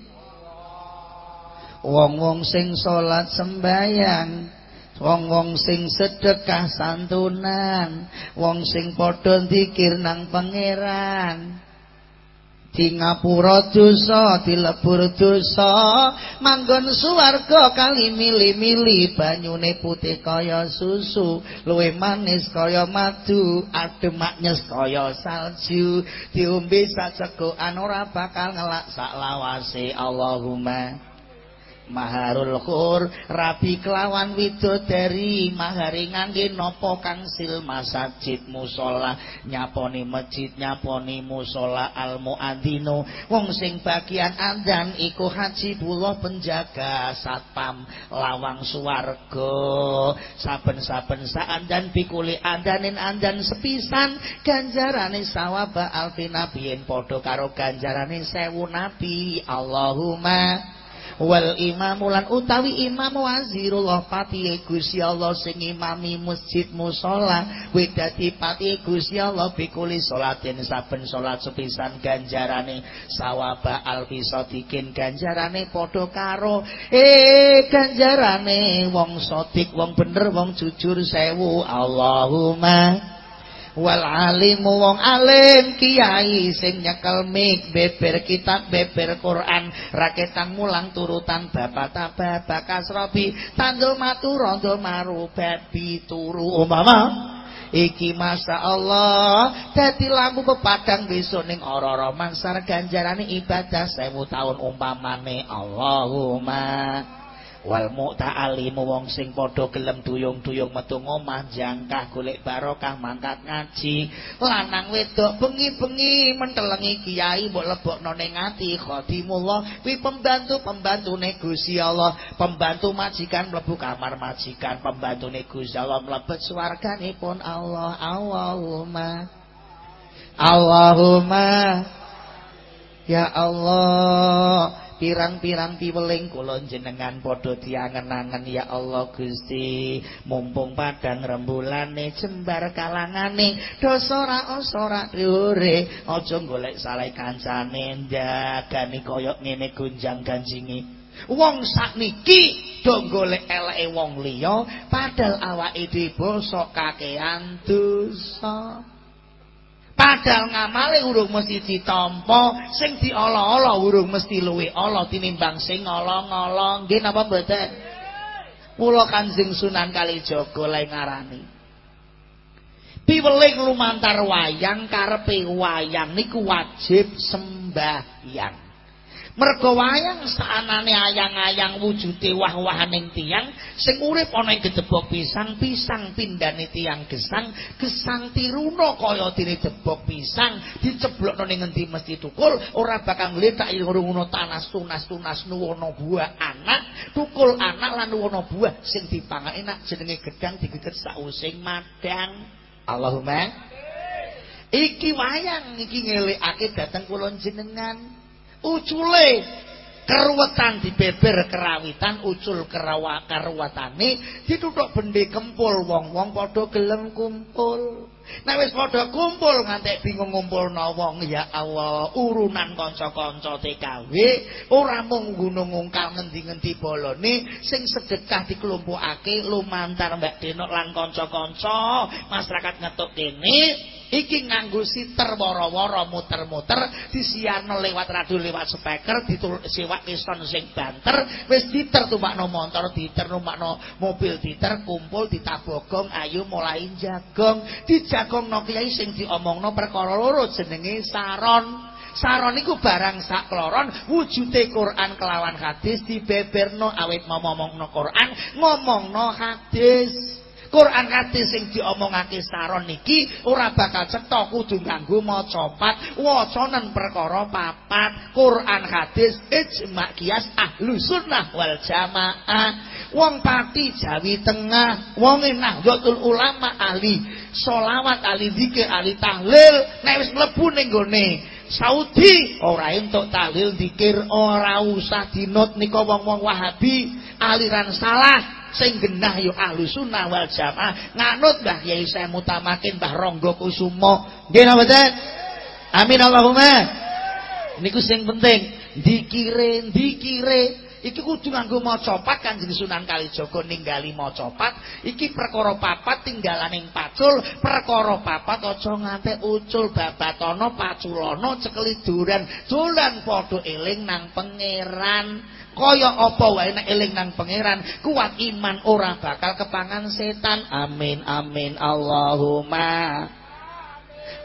Wong-wong sing salat sembayang wong-wong sing sedekah santunan wong sing padha zikir nang pangeran. Di ngapura dosa dilebur dosa manggon suwarga kali mili-mili banyune putih kaya susu luwe manis kaya madu adem maknyes kaya salju. Diombe sacegokan ora bakal ngelak sak lawase Allahumma maharul khur rabi kelawan widodari mahari ngangge napa kang sil musala nyaponi masjid nyaponi musala al muadzinu wong sing bagian andan iku haji buloh penjaga satpam lawang suwarga saben-saben saandan bikuli andanin andan sepisan ganjarane sawaba alfina biyen padha karo ganjarane sewu nabi Allahumma wal imamulan utawi imam wazirullah pati Gusti Allah sing imami masjid musala kuwi dadi pati Gusti Allah bikuli salatin saben salat sepisan ganjarane sawaba alfisadikin ganjarane padha karo eh ganjarane wong sodik wong bener wong jujur sewu. Allahumma wal alimu wong alim kiai sing nyekel mik beber kitab beber Quran. Raketang mulang turutan bapak tabah kasrobi. Tandul matu rondo maru babi turu. Umpama iki masa Allah dadi lampu pepadang besok ning ora-ora mansar ganjarane ibadah sewu tahun umpamane. Allahumma wal mu'ta'alimu wong sing padha gelem duyung-duyung metu ngomah jangkah golek barokah mangkat ngaji. Lanang wedok bengi-bengi mentelengi kiai mbok lebokno ning ati khadimullah. Kuwi pembantu-pembantune Gusti Allah. Pembantu majikan mlebu kamar majikan pembantune Gusti Allah mlebet swarganipun Allah. Allahumma Allahumma Ya Allah pirang-pirang piweling kula jenengan padha diangen-angen ya Allah Gusti. Mumpung padang rembulane jembar kalangane dosa ra ora dhuwure. Aja golek salah kancane ndagani kaya ngene gunjang ganjingi wong sakniki do golek eleke wong liya padahal awake dhewe bosok kakean dosa Padahal ngamale urung mesti ditampa, sing diolo-olo urung mesti luwe ala tinimbang sing ngolo-ngolo. Nggih napa mboten? Mula Kanjeng Sunan Kalijaga lek ngarani. Piweling lumantar wayang karepe wayang niku wajib sembahyang. Mergo wayang saanane ayang-ayang wujude wah-wahaning tiyang sing urip ana ing gedebok pisang, pisang pindane tiyang gesang, gesang tiruna kaya dene debok pisang, diceblokno ning ngendi mesti tukul, ora bakal ngletak ngono tanas tunas tunas nuwana buah anak, tukul anak lan nuwana buah sing dipangan enak jenenge gedang digeget sausing madang. Allahumma Iki wayang iki ngelekake dateng kula jenengan. Ucule keruwetan dibeber kerawitan ucul kerawa karuwatane dituthuk bende kempul wong-wong padha gelem kumpul. Nek wis padha kumpul ngantek bingung ngumpulna wong ya Allah urunan kanca-kanca TKW ora mung gunung ngungkal ngendi-ngendi bolone sing sedekah dikelompokake lumantar Mbak Denok lan kanca-kanca masyarakat ngetuk kene iki nganggo siter wara-wara muter-muter disiarno lewat radio lewat speaker disiwak kiston sing banter wis diter tumakno motor diter numakno mobil diter kumpul ditabogong ayo mulai jagong. Dijagongno kiai sing diomongno perkara loro jenenge saron. Saron iku barang sak kloron wujude Quran kelawan hadis dibeberno awit ngomongno Quran ngomongno hadis Quran hadis sing diomongake saron niki ora bakal cetha kudu nganggo maca pat wacanen perkara papat. Quran hadis ijma kias ahlu sunnah wal jamaah. Wong pati Jawi Tengah wong Nahdlatul Ulama ahli solawat ahli zikir ahli tahlil nek wis mlebu ning Saudi ora entuk tahlil zikir ora usah dinot nika wong-wong Wahabi aliran salah sing genah yo ahlu sunnah wal jamaah. Nganut Mbah Kyai Syekh Mutamakin Mbah Ronggo Kusumo nggih napa amin Allahumma. Niku sing penting. Dikire dikire iki kudu nganggo pat Kanjeng Sunan Kalijaga ninggali maca pat iki perkara papat tinggalaning pacul. Perkara papat aja nganti ucul babatana paculana cekeli duran dolan padha eling nang pangeran. Kaya apa wae nek eling nang pangeran? Kuat iman ora bakal kepangan setan. Amin amin. Allahumma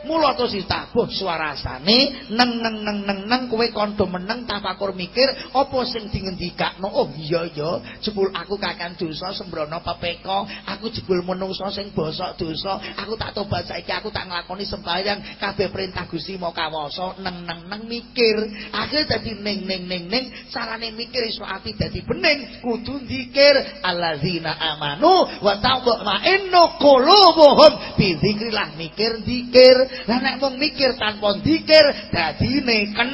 Mula to sitabuh suarasane neng neng neng neng neng kowe kandha meneng tafakur mikir apa sing dingendikakno? Oh iya ya jebul aku kakan dosa sembrono pepeko. Aku jebul menungso sing bosok dosa. Aku tak tobat saiki aku tak nglakoni sembahyang. Kabeh perintah Gusti mau kawasa neng neng neng mikir. Akhir dadi neng neng neng neng. Carane mikir iso ati dadi bening. Kudu zikir allazina amanu wa taqwa qulubuhum. Bi zikrillah mikir zikir Lah nek mung mikir tanpa dikir dadine ken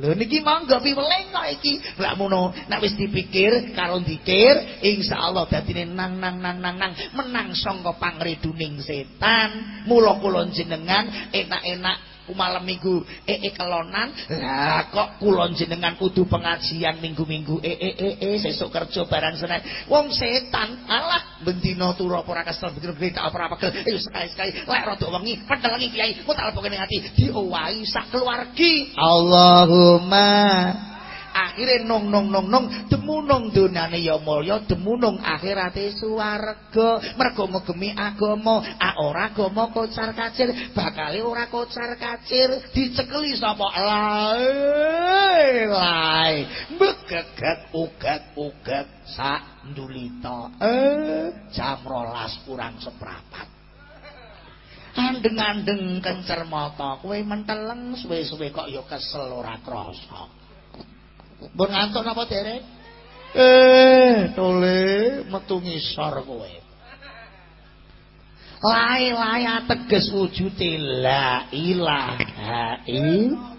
Lho niki monggo piweling kok iki. Lah mono nek wis dipikir karo dikir insyaallah dadine nang nang nang nang nang menang sangka pangriduning setan. Mula kula jenengan enak-enak malam minggu ee -e kelonan. Lah kok kulon jenengan kudu pengajian minggu-minggu? Ee -e -e sesuk kerja barang Senin wong setan alah bendina turu apa ora kesel gerita apa ora pegel. Ayo sekali-sekali lek rada wengi pedhel wengi kiai. Kok tak lepokne ati? Diowahi sak keluargi. Allahumma akhire nong nong nong nong demunung donane ya mulya demunung akhirate swarga mergo ngegemi agama ora agama kocar kacir bakale ora kocar kacir dicekeli sapa? Lae lae. Begeget uget uget sak ndulita. Eh jam rolas kurang seprapat. Andeng-andeng kencer mata kowe menteleng suwe-suwe kok ya kesel ora krasa Mbon ngantuk napa derek? Eh, tole metu ngisor kowe. Lae-lae ateges wujude la ilaha illallah.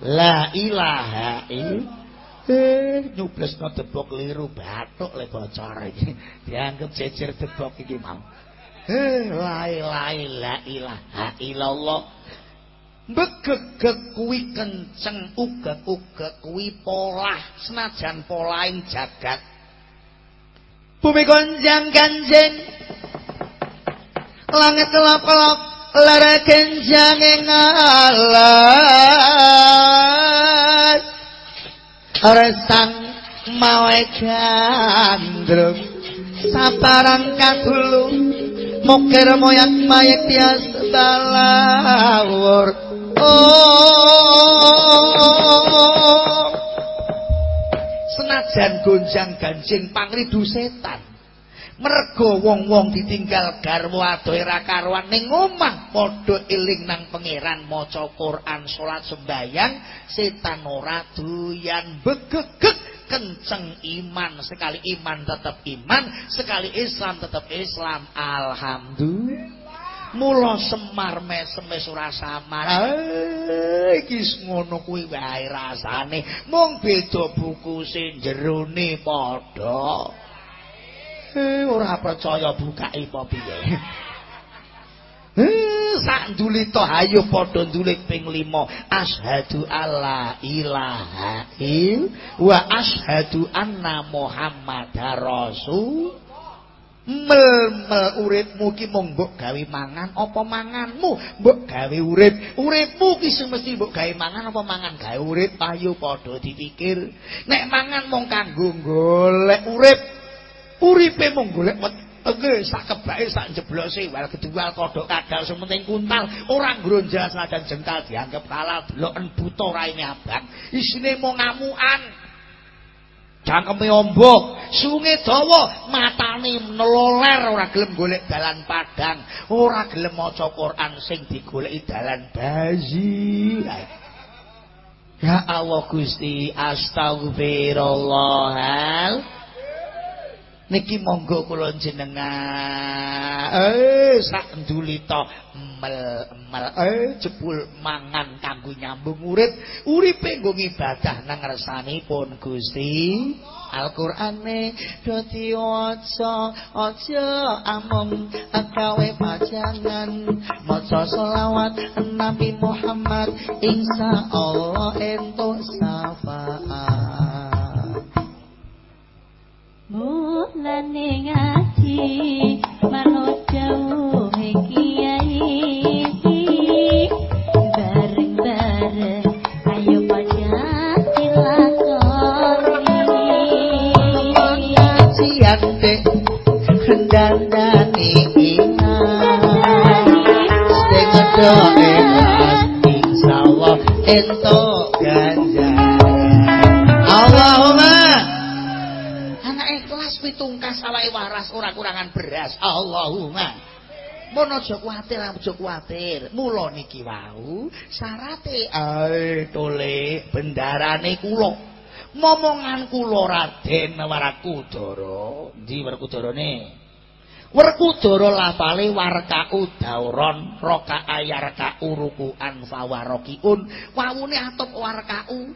La ilaha illallah. Eh, nyublesno debok liru batuk le bocor iki. Dianggep jejer debok iki mau. Eh, la ilaha illallah. Begegek kuwi kenceng ugek-ugek kuwi polah senajan polaing jagat. Bumi gonjang ganjen. Langit kelap-kelap lara kenjang ngalat resang mawe gandrung saparang kadulung mokir moyak mayek tias balawur senajan gonjang ganjing pangridu setan. Mergo wong-wong ditinggal garwa ado era karuan ning omah padha eling nang pangeran maca Quran salat sembayang setan ora doyan. Begegek kenceng iman. Sekali iman tetap iman sekali Islam tetap Islam. Alhamdulillah Mula Semar mesem wis ora samar. Iki ngono kuwi wae rasane. Mung beda buku sing jerone padha. Ora percaya bukake apa piye. Sak ndulita hayo padha ndulik ping 5. Asyhadu alla ilaha il wa asyhadu anna Muhammadar rasul. Mel-mel uripmu ki mung mbok gawe mangan apa manganmu? Mbok gawe urip. Uripmu ki mesti mbok gawe mangan apa mangan? Gawe urip ayo padha dipikir. Nek mangan mung kanggo golek urip uripe mung golek Oke, sak kebake sak jeblose wal kedual kodok kadal sementing kuntal ora ngronjal dan jengkal dianggap halal deloken buta raine abang. Isine mau ngamukan cangkeme ombok. Sunge dawa matane neloler ora gelem golek dalan padang. Ora gelem maca Quran sing digoleki dalan bazi. Ya Allah Gusti astagfirullahal niki monggo kula jenengan eh sak ndulita mel mel eh jebul mangan kanggo nyambung urip. Uripe nggo ibadah nang ngersanipun Gusti. Al-Qur'ane do diwaca aja amung gawe pajangan. Maca selawat Nabi Muhammad insyaallah entuk syafaat. Mulane ngaji manut jauh kiai kendandani iman sing ngedoke insyaallah entuk pitungkas awake waras ora kurangan beras. Allahumma. Mun aja kuwatir, aja kuwatir. Mula niki wau syarate ae tole bendarane kula. Momongan kula Raden Warakudara. Ndi Warakudarane? Werkudara lafale warkau dauron roka ayar ka urukuan fawarokiun. Wawune atop warkau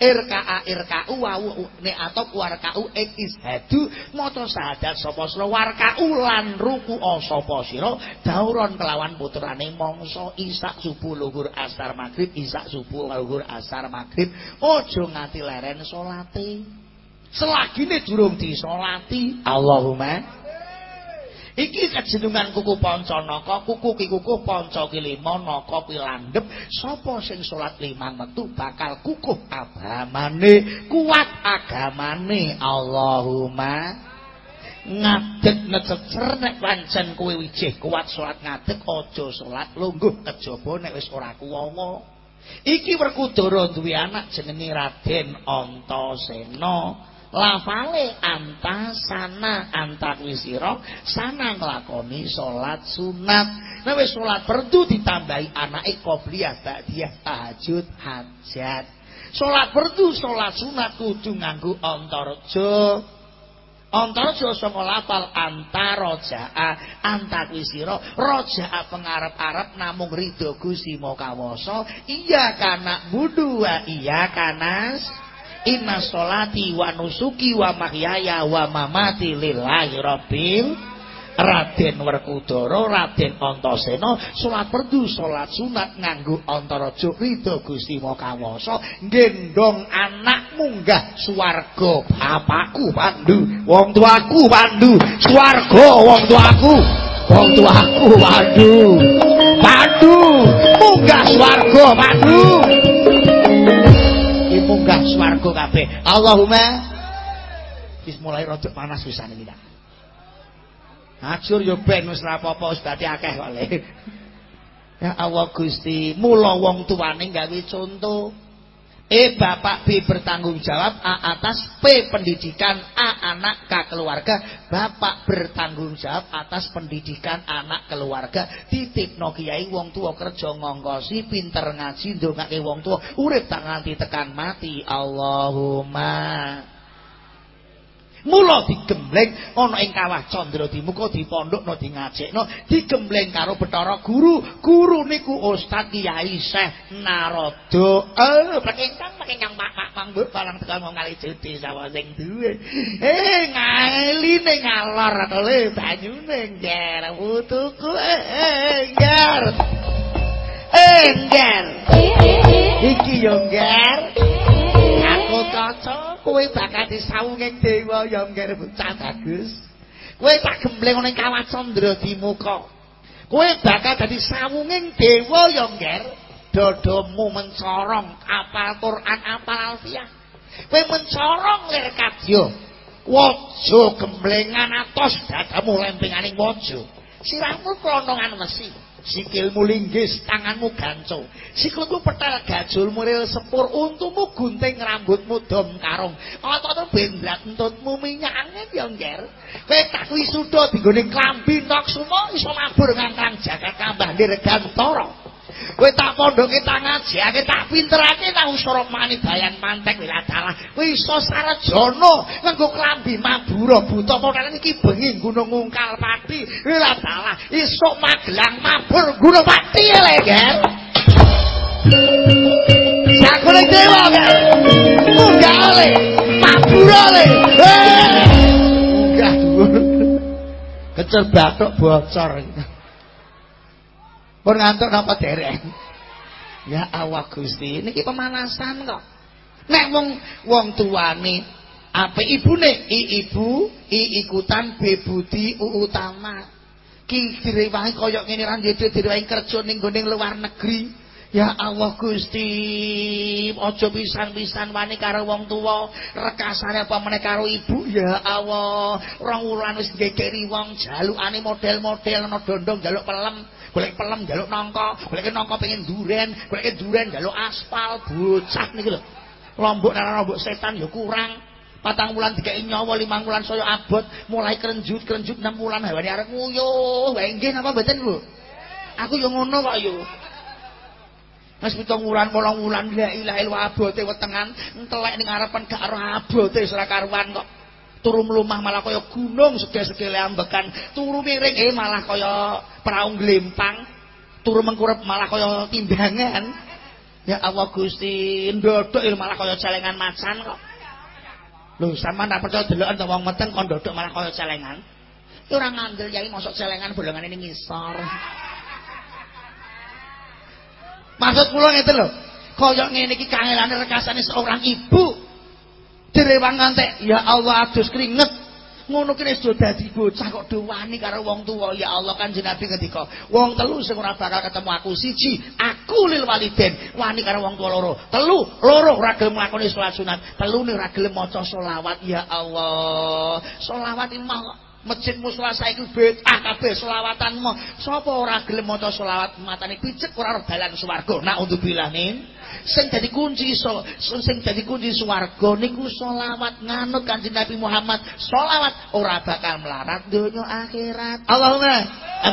RKA RKU wawu ne atop warkau ek ishadu maca syahadat sapa sira warkau lan ruku sapa sira. Dauron kelawan putrane mangsa isak subuh luhur asar magrib isak subuh luhur asar magrib aja ngati leren salate. Selagine durung disolati. Allahumma Iki kejenungan kuku kuku ki kuku Panca kilima naka pilandhep. Sapa sing salat limang metu bakal kukuh agamane, kuat agamane. Allahumma ngadeg nececer nek pancen kowe wijih kuat salat ngadeg aja salat lungguh kejaba nek wis ora kuwongo. Iki Werkudara duwe anak jenenge Raden Antasena. Lafale anta sana anta wisira sana nglakoni salat sunat. Nek wis salat fardu ditambahi anake qobliyah ba'diyah tahajud hajat. Salat fardu salat sunat kudu nganggo antarja. Antarja saka lafal antara jaa anta wisira rajaa pengarep-arep namung ridho Gusti Mokawasa iya kana budu wa iya kanas Inna sholati wa nusuki wa mahyaya wa mamati lillahi rabbil Raden Werkudara, Raden Antasena salat perdu, salat sunat nganggo antaraja Ridha Gusti Makawasa gendong anak munggah swarga bapakku Pandu wong tuaku Pandu swarga wong tuaku wong tuaku Pandu. Pandu munggah swarga Pandu swarga kabeh. Allahumma wis mulai rada panas pisan iki. Ajur yo ben wis ora apa-apa wis dadi akeh kok. Ya Allah Gusti, mula wong tuane gawe contoh. E bapak B bertanggung jawab A atas P pendidikan A anak K keluarga. Bapak bertanggung jawab atas pendidikan anak keluarga. Titip no kiai wong tua kerja ngongkosi Pinter ngaji ndongake wong tua. Urip tak nganti tekan mati. Allahumma Mula digembleng ana ing kawah Candra Dimuka dipondhokno di digembleng karo Bathara Guru. Guru niku Ustaz Kyai Syekh Narada. Eh, pakingkang pakingkang Pak Mangmbur barang tekan wong kali judi sawah sing duwe. Eh, ngaline ngalor tole banyune ngger putuku engger. Engger. Iki yo ngger. Cocok. kowe bakal disawunging dewa ya ngger bocah bagus. Kowe tak gembleng ning kawat Candra di muka. Kowe bakal dadi sawunging dewa ya ngger. Dadamu mencorong apal Quran apal Alfiah. Kowe mencorong lir kadya. Waja gemblengan atos dadamu lempenganing waja. Sirahmu klonongan mesi. Sikilmu linggis, tanganmu ganco. Sikilmu petel gajul muril sepur, untumu gunting rambutmu dom karung. Otot bendrat entutmu minyak angin yang ger. Tak wisuda dinggone klambi nok sumo iso mabur ngangkang jagat kambah dirgantara. Kowe tak pondhoke tak ngajake tak pinterake tak usara bayan mantek wila dalah. Kowe iso sarjana nganggo klambi mabura buta modalen iki bengi gunung ngungkal pati wila dalah. Isuk magelang mabur gunung pati le, Ger. Sakone dewa, Ger. Munggah le, mabura le. Munggah dhuwur. Kecer bathuk bocor. Pun ngantuk napa dereng? Ya Allah Gusti, niki pemanasan kok. Nek wong wong tuane ape ibune i ibu, i ikutan bebudi utama. Ki direwangi kaya ngene ra ndhewe direwangi kerja ning luar negeri. Ya Allah Gusti, aja pisan-pisan wani karo wong tuwa, rekasane apa meneh karo ibu. Ya Allah, rong wulan wis gegeri wong jalukane model-model ana dondong jaluk pelem. Golek pelem jaluk nangka, golek nangka pengen duren, golek duren jaluk aspal, bocah niki lho. Lombok nang lombok setan ya kurang. Patang bulan tiga nyawa, limang bulan saya abot, mulai kerenjut, kerenjut enam bulan, hewan arek nguyuh, wae napa mboten lho. Aku yo ngono kok yo. Mas pitung wulan, wolong wulan, la ilaha illallah abote wetengan, entelek ning ngarepan gak ora abote ora karuan kok. Turu mlumah malah kaya gunung sege-segele ambekan. Turu miring eh malah kaya perahu glempang turu mengkurep malah kaya timbangan. Ya Allah Gusti ndodok malah kaya celengan macan kok. Lho sampean tak percaya deloken to wong meteng kok ndodok malah kaya celengan. Ki ora ngandel yai mosok celengan bolongane ning ngisor. Maksud kula ngeten lho kaya ngene iki kangelane rekasane seorang ibu direwang ngantek. Ya Allah adus keringet. Ngono kene sudah dadi bocah kok dewani karo wong tuwa. Ya Allah kanjeng Nabi ngendika wong telu sing ora bakal ketemu aku siji aku lil waliden. Wani karo wong tuwa loro. Telu loro ora gelem nglakoni salat sunat. Telu ora gelem maca selawat. Ya Allah selawat imah masjid musala saiki bid'ah kabeh selawatanmu. Sapa ora gelem maca selawat? Matane picek ora dalan swarga. Nak untuk bilanin sing dadi kunci so, sing dadi kunci swarga niku selawat nganut kanjeng Nabi Muhammad. Selawat ora bakal melarat donya akhirat. Allahumma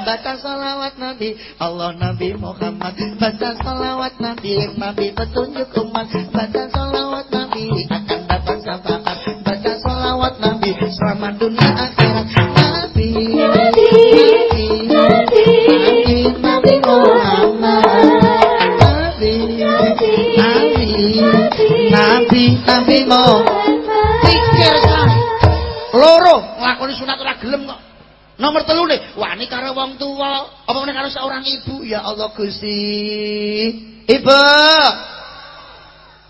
baca selawat Nabi Allah Nabi Muhammad. Baca selawat Nabi Nabi petunjuk umat. Baca selawat Nabi akan dapat syafaat. Baca selawat Nabi selamat dunia akhirat. Nabi mau pikir kan loro nglakoni sunat ora gelem kok. Nomor telu nih wani karo wong tua apa meneh karo seorang ibu? Ya Allah Gusti. Ibu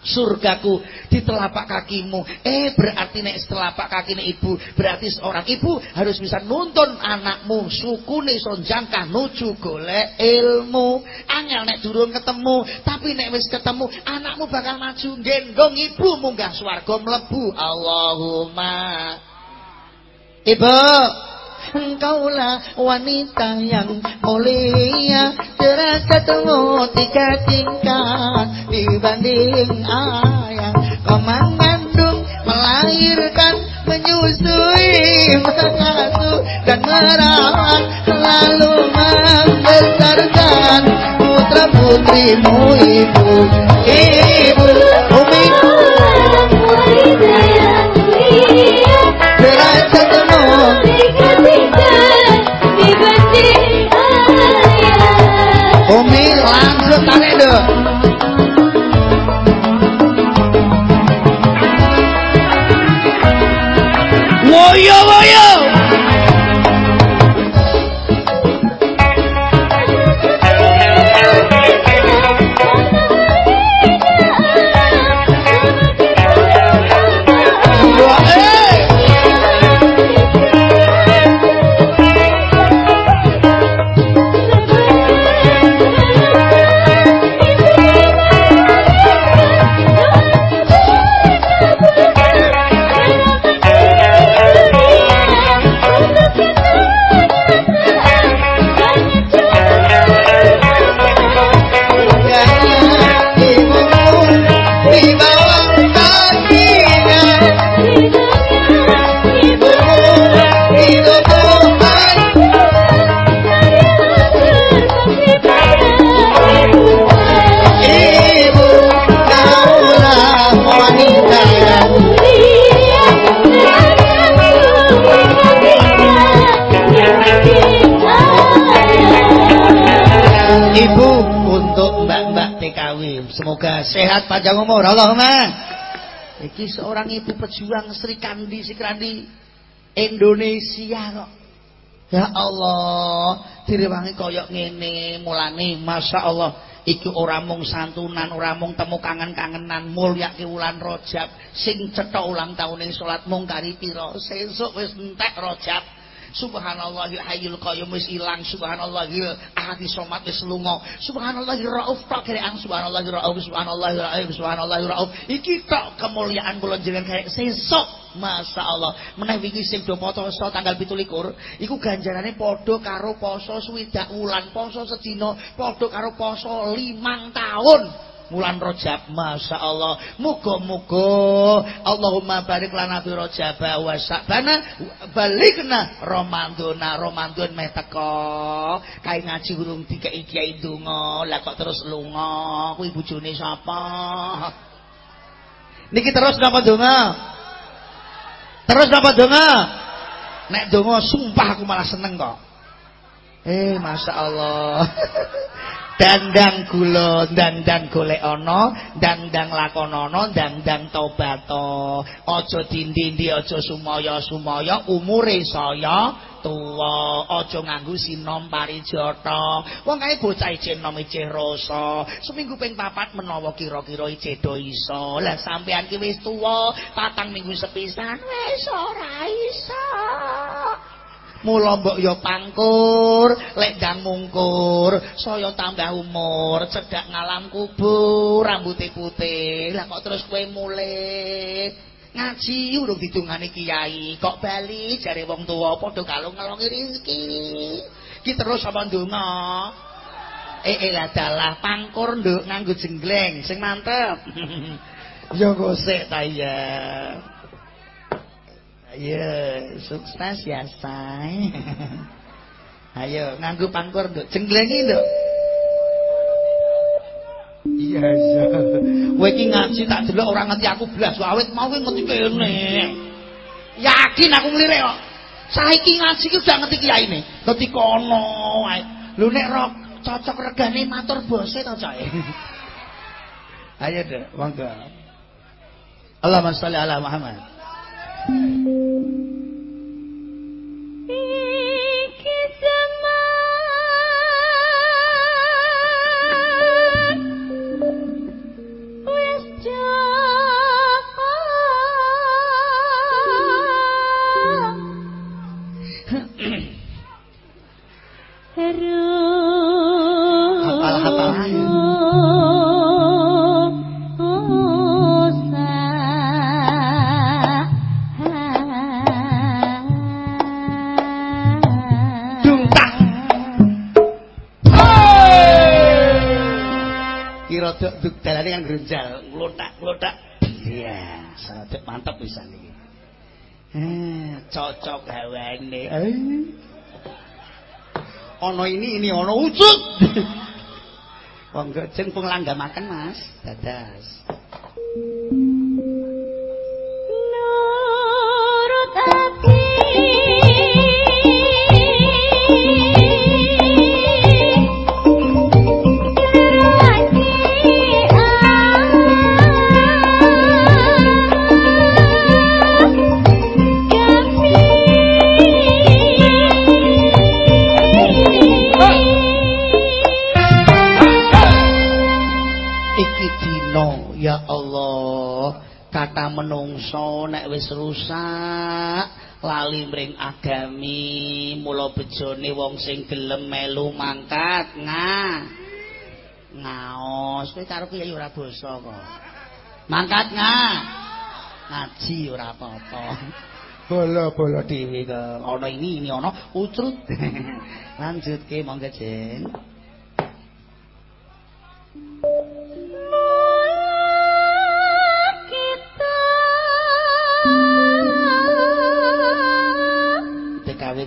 surgaku di telapak kakimu. Eh berarti nek telapak kaki nek ibu, berarti seorang ibu harus bisa nuntun anakmu sukune iso jangkah nuju golek ilmu. Angel nek durung ketemu, tapi nek wis ketemu anakmu bakal maju gendong ibu munggah swarga mlebu. Allahumma. Ibu Engkaulah wanita yang mulia. Derajatmu tiga tingkat. Dibanding ayah Kau mengandung, melahirkan Menyusui, mengasuh Dan merawat Selalu membesarkan Putra putrimu ibu Ibu. Umi Moga sehat panjang umur. Allahumma. Iki seorang ibu pejuang Sri Kandi Sikrandi Indonesia kok. Ya Allah, direwangi koyok ngene mulane Masya Allah. Iki ora mung santunan ora mung temu kangen-kangenan mulyake wulan Rajab. Sing cetha ulang taune salat mung kari pira sesuk wis entek Rajab Subhanallahil hayyul qayyum wis ilang. Subhanallahil ahadi somat wis lunga. Subhanallahir rauf tok kerean subhanallahir rauf. Subhanallahir rauf. Subhanallahir rauf. Iki tok kemuliaan kula jenengan kaya sesuk Masya Allah menawi iki sing do poso tanggal 17 iku ganjarane padha karo poso swidak wulan poso sedina padha karo poso limang tahun Mulan Rajab Masya Allah. Muga-muga Allahumma barik lana fi Rajab wa Sya'bana balikna Romandona Romandon meteko kain ngaji urung dikei kiai donga lah kok terus lunga? Kuwi bojone sapa? Niki terus napa donga Terus napa donga Nek donga sumpah aku malah seneng kok. Eh Masya Allah dandang gula dandang golek ana dandang lakonono dandang tobato. Aja dindi-dindi aja sumaya-sumaya umure saya tuwa aja nganggo sinom parijata. Wong kae bocah ijen nom ijeh rasa. Seminggu ping papat menawa kira-kira ijeh do iso. Lah sampean ki wis tuwa patang minggu sepisan wis ora iso Mula mbok ya pangkur, lek ndang mungkur, saya tambah umur, cedak ngalam kubur, rambuté putih. Lah kok terus kowe mulih ngaji urung didungani kiai, kok bali jare wong tuwa padha kalung ngelongi rezeki. Ki terus apa ndonga? Eh eh lah dalah pangkur nduk nganggo jenggleng sing mantep. ya gosek ta iya. Ayo, sukses ya, say. Ayo, nganggu pangkur, Nduk. Jenglengi, Nduk. Iya, iya. Kowe iki ngaji tak delok ora ngerti aku blas, awit mau ngerti kene. Yakin aku nglirik kok. Saiki ngaji ki udah ngerti kiyaine. Dadi kono ae. Lho nek rok cocok regane matur bose to, Cak. Ayo, Dek, monggo. Allahumma sholli ala Muhammad. Thank you. Grenjal, nglotak-nglotak. Iya, sadek mantep pisan iki. Eh, cocok gawane. Eh. Ana ini ini ana ucut. Wong gejeng pung langgamaken, Mas. Dadas. Kata menungso nek wis rusak lali mring agami mula bejone wong sing gelem melu mangkat nga ngaos kowe karo kiai ora basa kok. Mangkat nga ngaji ora apa-apa. Bola-bola dhewe kok ana ini ini ana. Ucrut. Lanjutke monggo jeng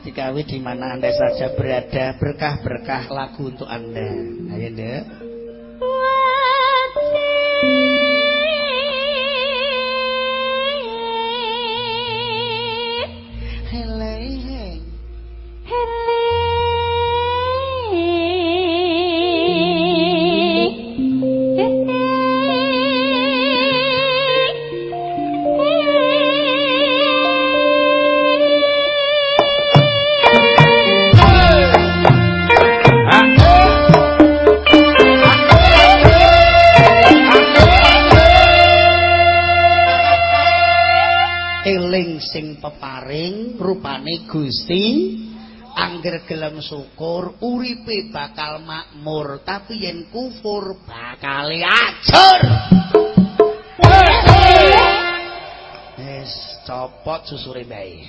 dikawin di mana Anda saja berada berkah-berkah lagu untuk Anda. Ayo, eling sing peparing rupane Gusti angger gelem syukur uripe bakal makmur tapi yen kufur bakal ajur. Wis copot susure bae.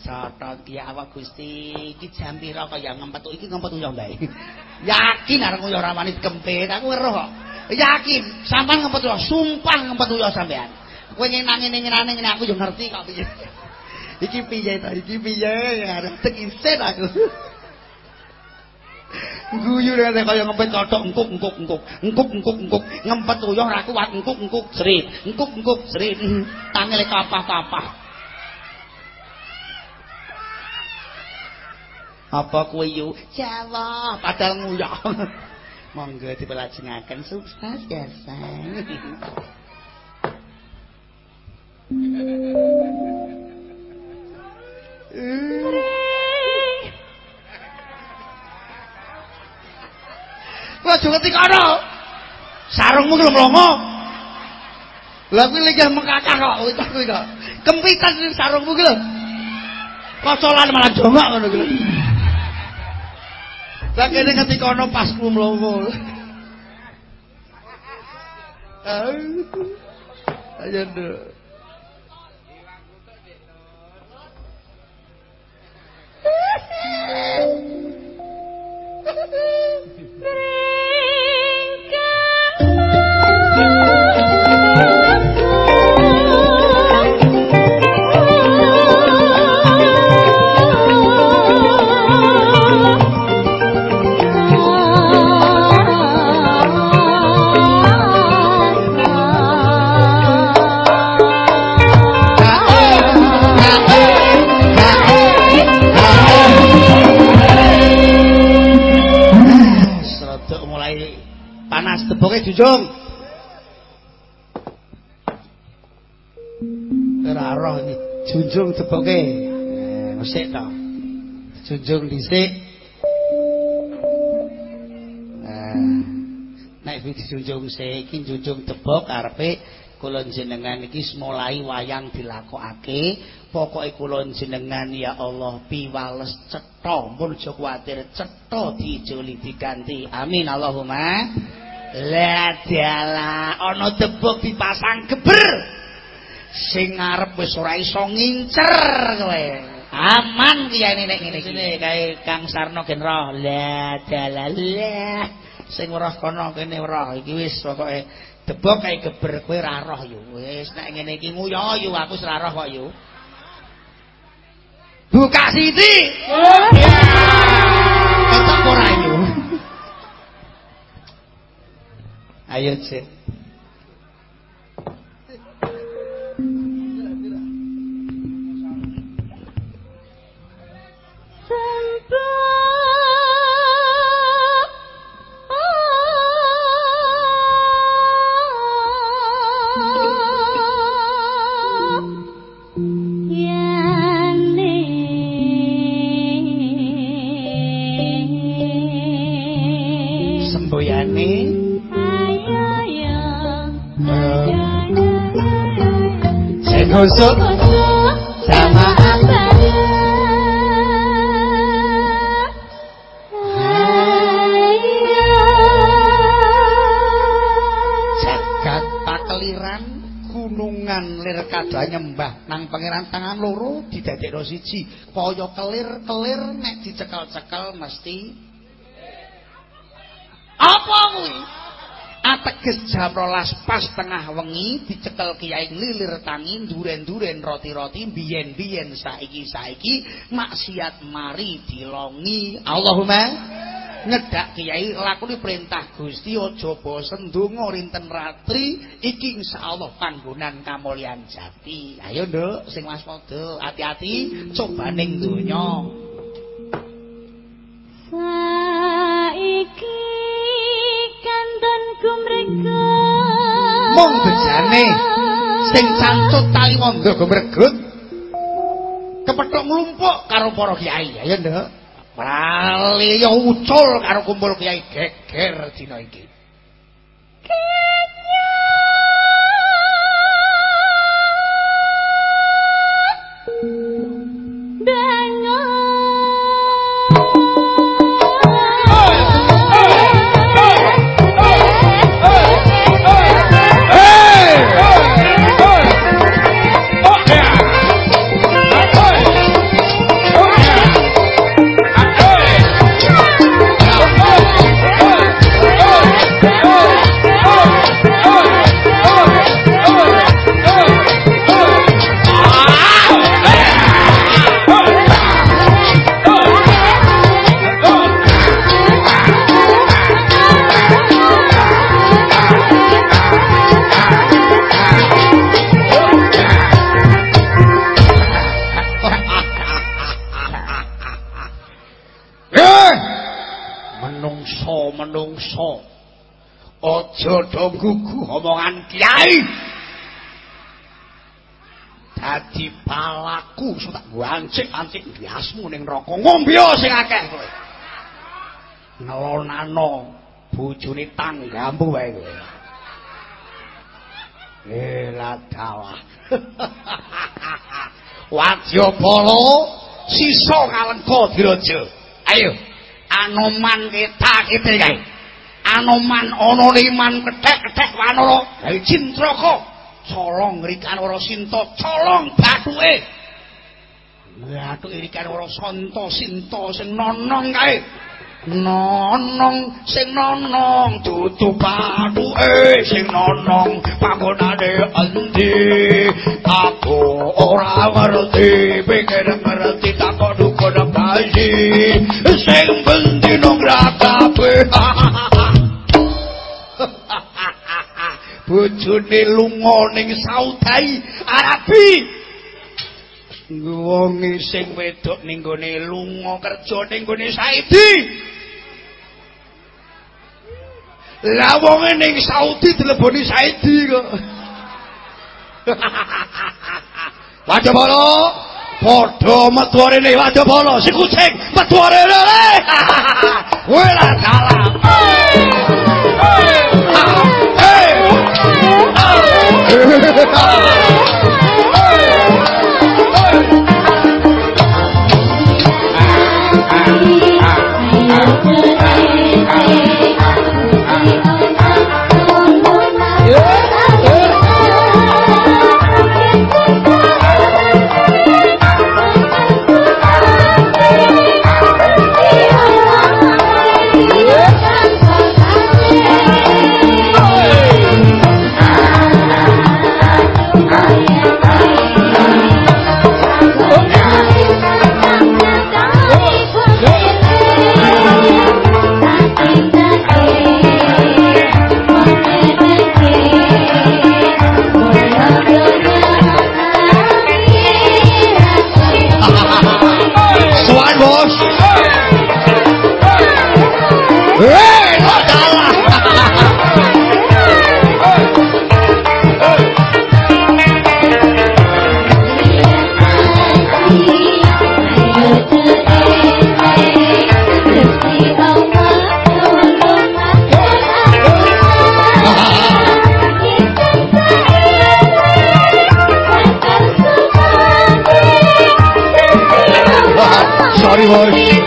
Catat ya awak Gusti iki jam pira kaya ngempet iki ngempet yo bae. Yakin arep yo ora wani kempit aku weruh kok. Yakin sampean ngempet yo sumpah ngempet yo sampean kowe ngene-ngene ngene aku yo ngerti kok piye. Iki piye to? Iki piye? Arep tekisen aku. Guyu nek kaya ngempet cotok engkuk engkuk engkuk engkuk engkuk engkuk ngempet uyuh ra kuat engkuk engkuk srit. Engkuk engkuk srit. Tangele kapah-kapah. Apa kuwi yu? Jawa padahal nguyah monggo dipelajengaken sukses ya sang Wah, juga kono. Sarungmu ki longo. Lah kuwi lek mengkakak kok kuwi kok. Kempitan sarungmu ki lho. Kocolan malah jongok ngono lho. Lah kene ngerti kono pas ku mlongo. Ayo Three. Boke junjung. Ora roh iki junjung deboke. Eh, sik to. Junjung dhisik. Nah, nek wis dijunjung sik iki junjung debok karepe kula jenengan iki mulai wayang dilakokake pokoke kula jenengan ya Allah piwales cetha mun aja kuwatir cetha dijoli diganti amin Allahumma lah dalah ana debok dipasang geber. Sing ngarep wis ora iso ngincer kowe. Aman kiyane nek ngene iki. Kae Kang Sarno gen roh. Lah dalah lah. Sing roh kono kene roh iki wis pokoke debok kae geber kowe ora roh yo. Wis nek ngene iki nguyo yo aku wis ora roh kok yo. Buka siti ya. Tetep ora yo అయ్యొచ్చే Khusuk sama jagat pakeliran gunungan lir kada nyembah nang pangeran tangan loro didadekno siji. Kaya kelir-kelir nek dicekel-cekel mesti apa kuwi ateges jam rolas pas tengah wengi dicekel kiai lilir tangi duren-duren roti-roti biyen-biyen saiki-saiki maksiat mari dilongi. Allahumma ngedak kiai lakoni perintah Gusti aja bosen donga rinten ratri iki insyaallah panggonan kamulyan jati. Ayo nduk sing hati-hati coba ning donya. Saiki mung bejane sing cantut tali wanda gumregut kepethuk nglumpuk karo para kiai. Ya nduk prali ya ucul karo kumpul kiai geger dina iki menungso aja do gugu omongan kiai. Dadi balaku so tak ancik-ancik biasmu ning neraka. Ngombe sing akeh kowe. Ngelonano bojone tanggamu wae kowe. Eh ladawa wadyabala sisa kalengka diraja. Ayo anoman kita kita kae anoman ana liman kethek-kethek wanara. Gawe cintraka colong rikan ora sinta colong bathuke bathuke rikan ora santa sinta sing nonong kae. Nonong sing nonong dudu pathuke sing nonong panggonane endi? Aku ora ngerti pikir ngerti takon dukun bali sing bendino grakape bojone lunga ning Saudi Arabi wong sing wedok ning gone lunga kerja ning gone Saidi. Lah wong ning Saudi dileboni Saidi kok. Waduh padha metu rene waduh bolo, si kucing metu rene. Wela. Hey! 哈哈哈哈 Senhor.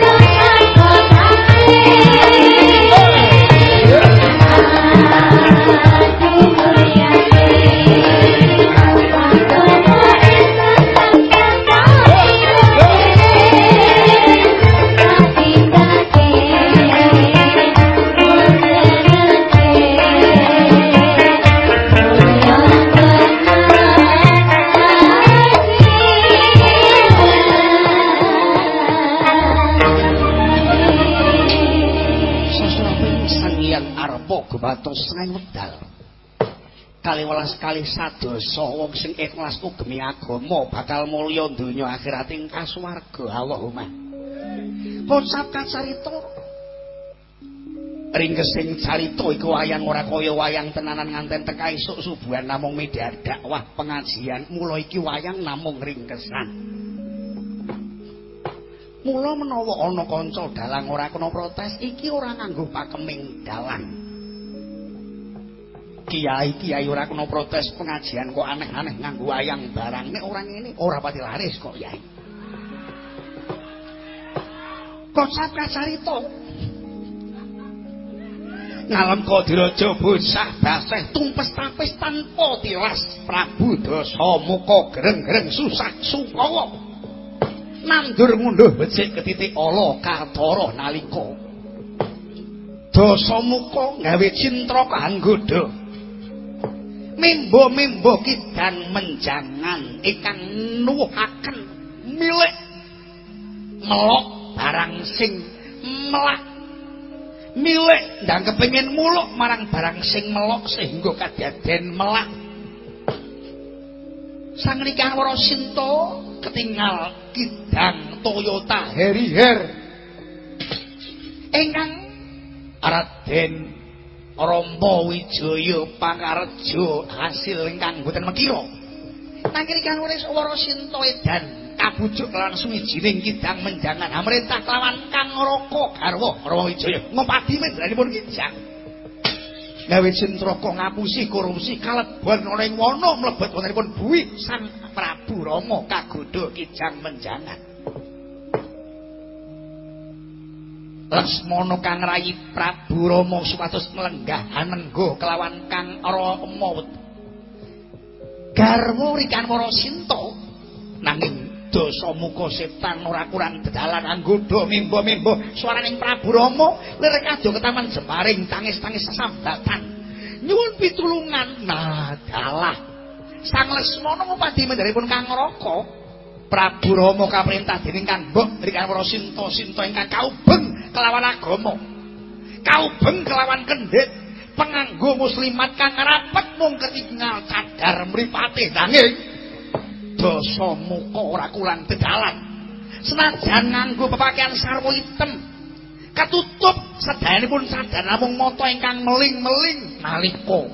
Ikhlas ugemi agama bakal mulya donya akhirat ing kasuwarga. Allahumma. Konsap kacarita ringkesing carita iku wayang ora kaya wayang tenanan nganten teka esuk subuhan namung media dakwah pengajian. Mula iki wayang namung ringkesan. Mula menawa ana kanca dalang ora kena protes iki ora nganggo pakeming dalang kiai-kiai ora kena protes pengajian kok aneh-aneh nganggo wayang barang. Nek orang ini ora pati laris kok yai. Kok sabka carita ngalem kodiraja bocah baseh tumpes tapis tanpa tilas. Prabu dasa muka gereng-gereng susah sukawa nandur ngunduh becik ketitik ala katara nalika. Dasa muka gawe cintra kanggoda mimbo-mimbo kidan menjangan ikan nuwuhaken milik melok barang sing melak. Milik dan kepingin muluk marang barang sing melok sehingga kadaden melak. Sang nikah waro sinto ketinggal kidang Toyota Harrier. Ingkang Raden Rama Wijaya Pangarjo hasil ingkang boten mekira. Nanging kang wis Wara Sinta edan kabujuk lan suwijining kidang menjangan amrentah kelawan Kang Raka garwa Rama Wijaya ngopadi mendranipun kijang. Gawe Cintraka ngapusi korupsi kalebon ora ing wana mlebet wontenipun buwi Sang Prabu Rama kagodha kijang menjangan. Lesmana kang rayi Prabu Rama supados mlenggah anengga kelawan Kang Rama garwa rikan Wara Sinta nanging dosa muka setan ora kurang dedalan anggoda mimba-mimba swaraning Prabu Rama lirik ado ketaman Jembaring tangis-tangis sambatan nyuwun pitulungan. Nah dalah. Sang Lesmana ngupadi mendaripun Kang Raka Prabu Rama kaprintah dening Kang Mbok rikan para sinta-sinta ingkang kaubeng kelawan agama. Kaubeng kelawan kendhit penganggo muslimat kang rapet mung ketingal cadar mripate nanging dosa muka ora kurang dedalan. Senajan nganggo pepakaian sarwa item katutup sedayanipun sadar namung mata ingkang meling-meling nalika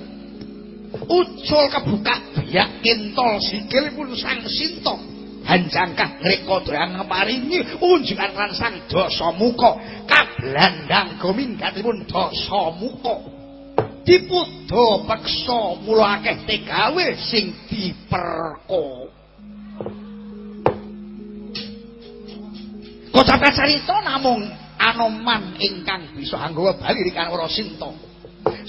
ucul kebuka biak kintol sikilipun sang sinta hanjangkah ngreka doyan ngemaringi unjukan ransang dosa muka. Kablandang gominggatipun dosa muka. Peksa mula akeh tegawe sing diperko. Kocap carita namung anoman ingkang bisa anggawa bali rikan ora sinta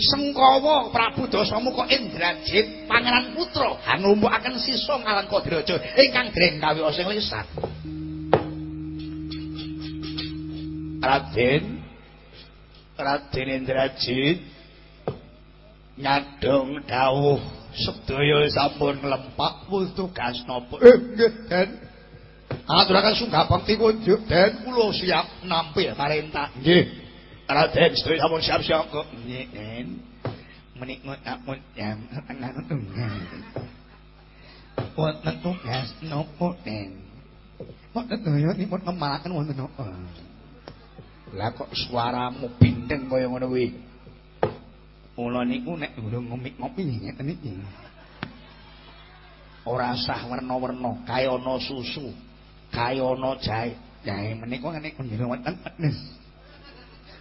Sengkawa Prabu Dasamuka Indrajit Pangeran Putra hanglumpukaken sisa Ngalengka Diraja ingkang dereng kawi sing lisan. Raden Raden Indrajit nyadong dawuh sedaya sampun lempak tugas napa? Eh nggih, Den. Aturaken sunggah pangti kunjuk, Den, kula siap nampi marentah. Nggih. Raden sedaya sampun siap-siap kok. Nyen. Menikmut amun jam nganut tunggal. Wonten tugas nopo den? Wonten daya nipun ngemalaken wonten nopo? Lah kok suaramu bindeng kaya ngono kuwi? Mula niku nek durung ngomik ngopi ngeten iki. Ora sah werna-werna, kaya ana susu, kaya ana jahe. Jahe menika ngene wonten pedes.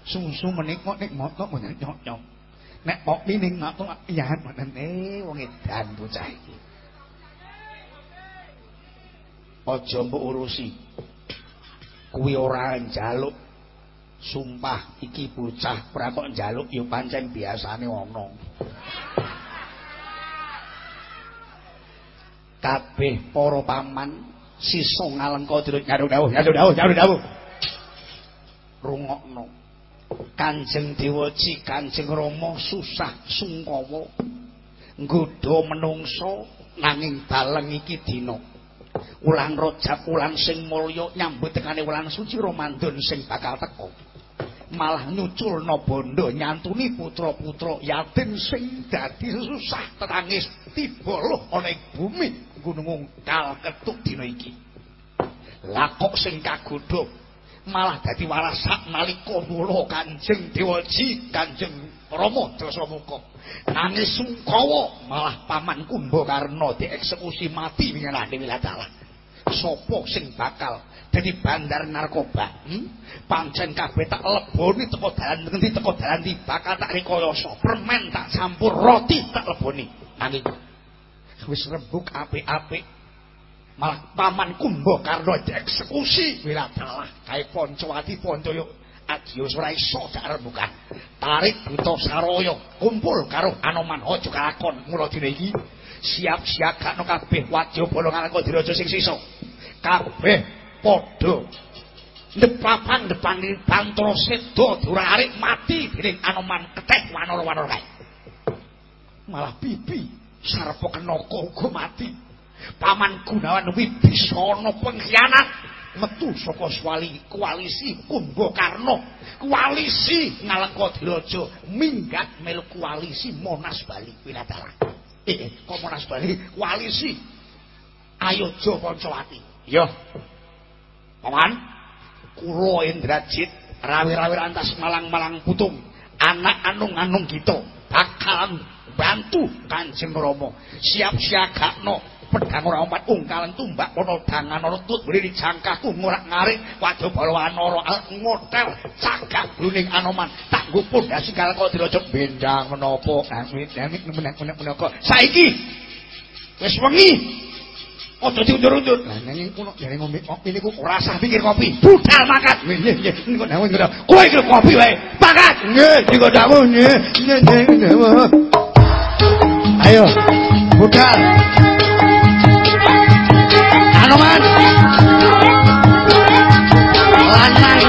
Susu menika nek moto cocok. Nek kopi ning moto ya mboten eh wong edan bocah iki. Aja mbok urusi. Kuwi ora njaluk sumpah iki bocah ora kok njaluk ya pancen biasane ana. Kabeh para paman sisa ngalengka dirut nyaru dawuh, nyaru dawuh, nyaru dawuh. Rungokno. Kanjeng Dewaji Kanjeng Rama susah sungkawa nggodha menungso nanging baleng iki dina. Wulan Rajab wulan sing mulya nyambut tekane wulan suci Ramadan sing bakal teko malah nyuculna bondo nyantuni putra-putra yatim sing dadi susah terangis tiba loh ana ing bumi gunung kal ketuk dina iki. Lakok sing kagodhok malah dadi warasak nalika mula Kanjeng Dewaji Kanjeng Rama Dasamuka nangis sungkawa malah paman Kumbakarna dieksekusi mati winginane wiladala sapa sing bakal dadi bandar narkoba hmm? pancen kabeh tak leboni teko dalan ngendi teko dalan di bakal tak rekayasa permen tak campur roti tak leboni. Nanging wis rembug apik-apik malah paman Kumbakarna dieksekusi. Wiratala kae Pancawati Pandaya adya ora iso karembuka tarik buta saraya kumpul karo Anoman aja kalakon. Mula dina iki siap-siap kabeh wadya bala ngarengga sing sisa. Kabeh padha nepapan depan pantro sedo durarik mati dening Anoman. Ketek wanara-wanara kae. Malah bibi sarpa kenoko uga mati. Paman Gunawan Wibisana pengkhianat metu saka swali koalisi Kumbakarna, koalisi Ngalengka minggat melu koalisi Monas Bali Winatara. Eh, kok Monas Bali koalisi Ayodya Pancawati. Yo. Paman, kula Indrajit rawi-rawi antas malang-malang putung anak anung-anung kita bakalan bantu Kanjeng Rama siap siagakno pedang ora omat ungkalan tumbak ana dangan ana tut beri jangkah tumurah ngarik wadya bala anara ngotel cagak bruning anoman tak nggo pondasi kala kok dirojok bendang menapa menapa saiki wis wengi Ojo diundur-undur. Lah nang kuno jare ngombe kopi niku ora sah pikir kopi. Budal makat. Nggih nggih. Niku dawuh niku. Kowe iki kopi wae. Makat. Nggih, niku dawuh nggih. Nggih nggih. Ayo. Budal. Anoman. Lanang.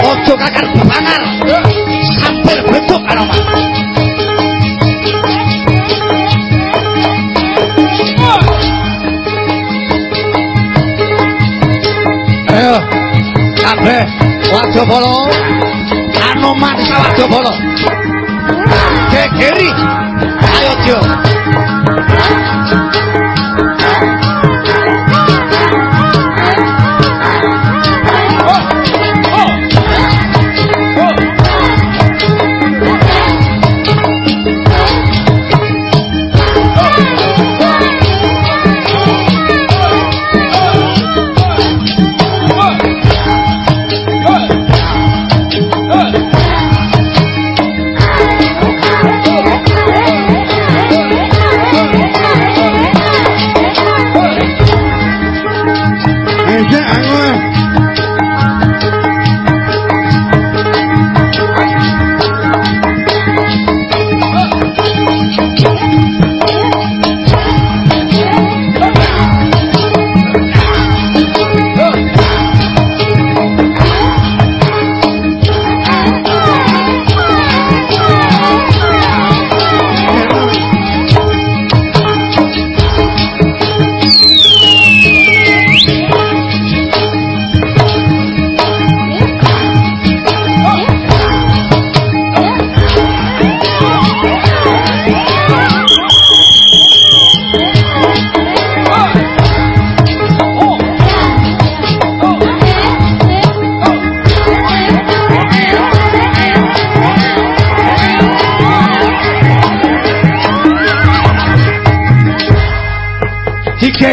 Ojo. Ayo. Kabeh. 啊。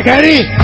querís?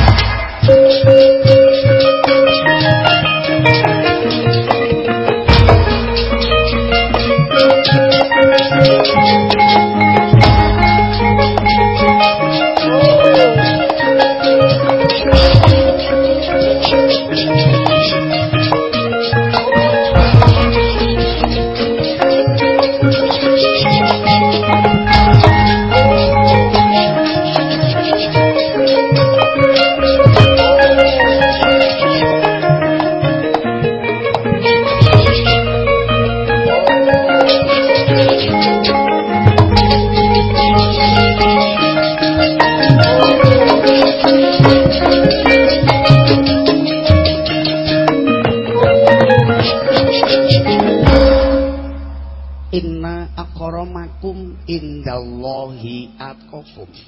Gary.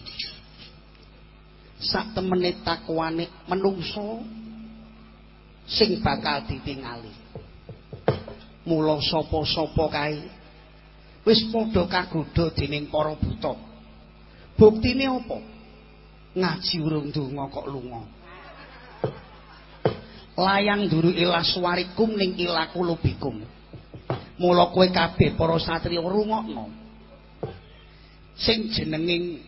takwane menungso sing bakal ditingali. Mula sapa-sapa kae wis padha kagodha dening para buta. Buktine apa? Ngaji urung donga kok lunga. Layang duru ilas warikum ning ilaku lubikum. Mula kowe kabeh para satriya rungokno. Sing jenenging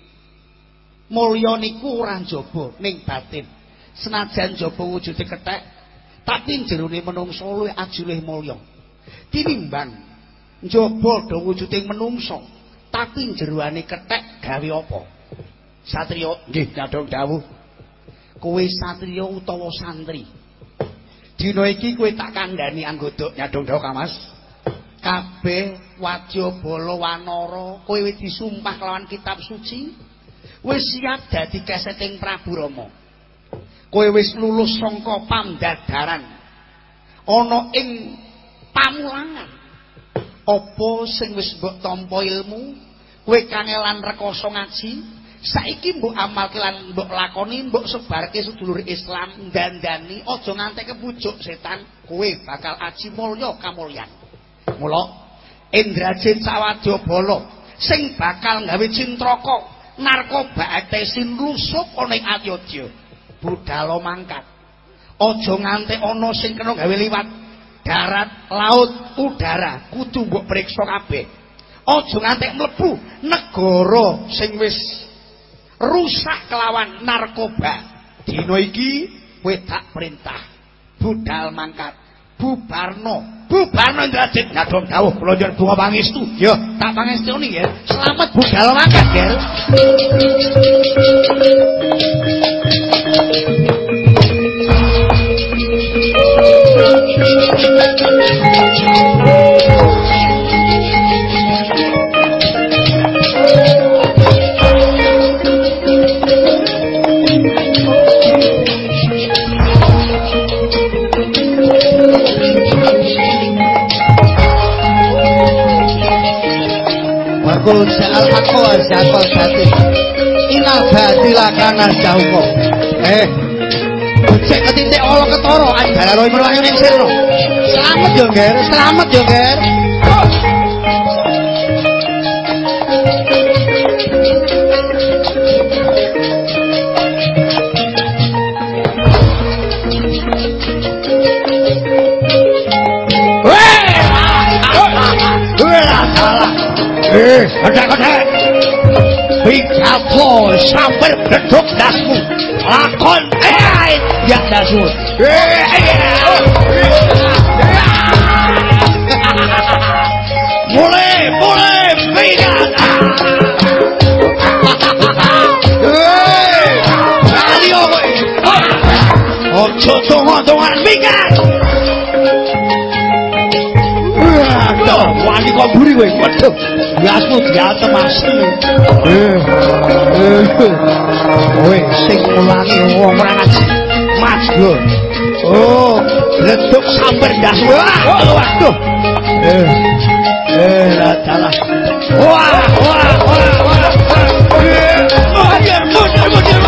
mulya niku ora njaba ning batin. Senajan njaba wujude kethek tapi jerone menungsa luwih ajulih mulya. Tinimbang njaba do wujude menungsa tapi jeroane kethek gawe apa? Satriya nggih nyadong dawuh. Kowe satriya utawa santri. Dina iki kowe tak kandhani anggota nyadong dawuh kamas kabeh wajabala wanara kowe disumpah kelawan kitab suci wis siap dadi keseting Prabu Rama. Kowe wis lulus saka pamdadaran. Ana ing pamulangan. Apa sing wis mbok tampa ilmu, kowe kangelan rekoso ngaji, saiki mbok amal lan mbok lakoni mbok sebarke sedulur Islam dandani aja nganti kepujuk setan kowe bakal aji mulya kamulyan. Mula Indrajit Sawadyabala sing bakal gawe cintraka narkoba atesin rusup ana ing Ayodya. Budhal mangkat. Aja nganti ana sing kena gawe liwat darat laut udara kudu mbok priksa kabeh. Aja nganti mlebu negara sing wis rusak kelawan narkoba. Dina iki kowe tak perintah. Budal mangkat. Bubarno bubarno ndrajit ngadom dawuh kula njur donga pangestu ya tak pangestuni ya. Selamat budal mangkat gel kul aku selal aku jatuh hati ina hati lakana jauh kok eh. Cek ketitik Allah ketoro ayo jalan roi merwahi ini selamat yo ger. Slamet yo ger. oh. Eh, kedek-kedek. Pidato sambar beduk dasmu. Lakon eh ya dasmu. Mulai, mulai. Radio kowe. Ojo donga-dongan pikat. Waduh, wani kok mburi kowe. Waduh. Biasmu diantem asli. Eh. Eh. Kowe sing mulangi wong ora ngaji. Mas lho. Oh, leduk sambar ndas. Wah, waduh. Eh. Eh, dalah. Wah, wah, wah, wah. Eh, mundur, mundur, mundur.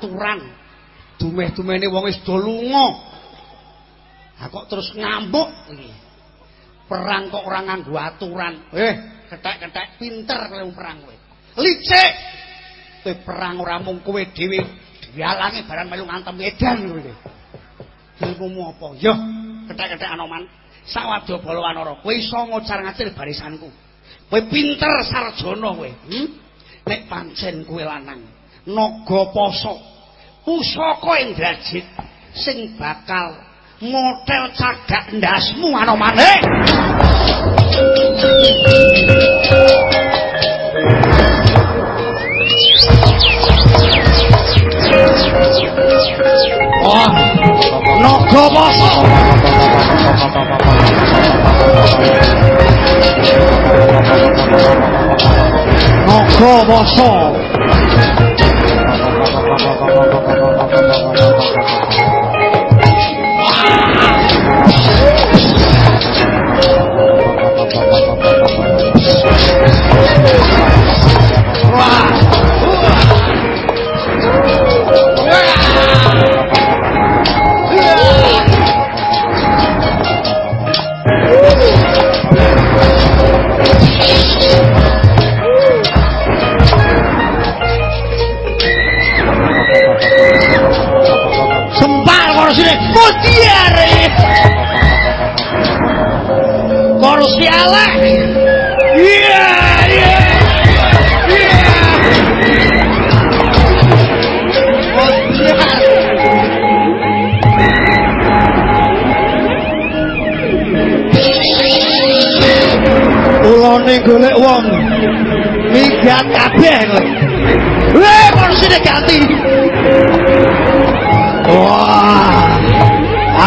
Aturan. Dumeh-dumene wong wis do lunga. Ha kok terus ngambuk? Iki perang kok ora nganggo aturan. Eh. Ketek-ketek pinter kowe perang kowe. Licik! Kowe perang ora mung kowe dhewe. Dialangi barang melu ngantem edan kowe. Ilmumu apa? Yo ketek-ketek anoman sawadya bala wanara kowe iso ngocar ngacir barisanku. Kowe pinter sarjana kowe hmm? nek pancen kowe lanang naga poso pusaka ing drajit sing bakal model cagak ndasmu ana maneh. Oh naga basa Naga basa korosine mutiare. Korosi elek. Iya, iya. Iya. Mutiare. Ulane golek wong minggat kabeh kowe. Weh, korosine ganti. Wah,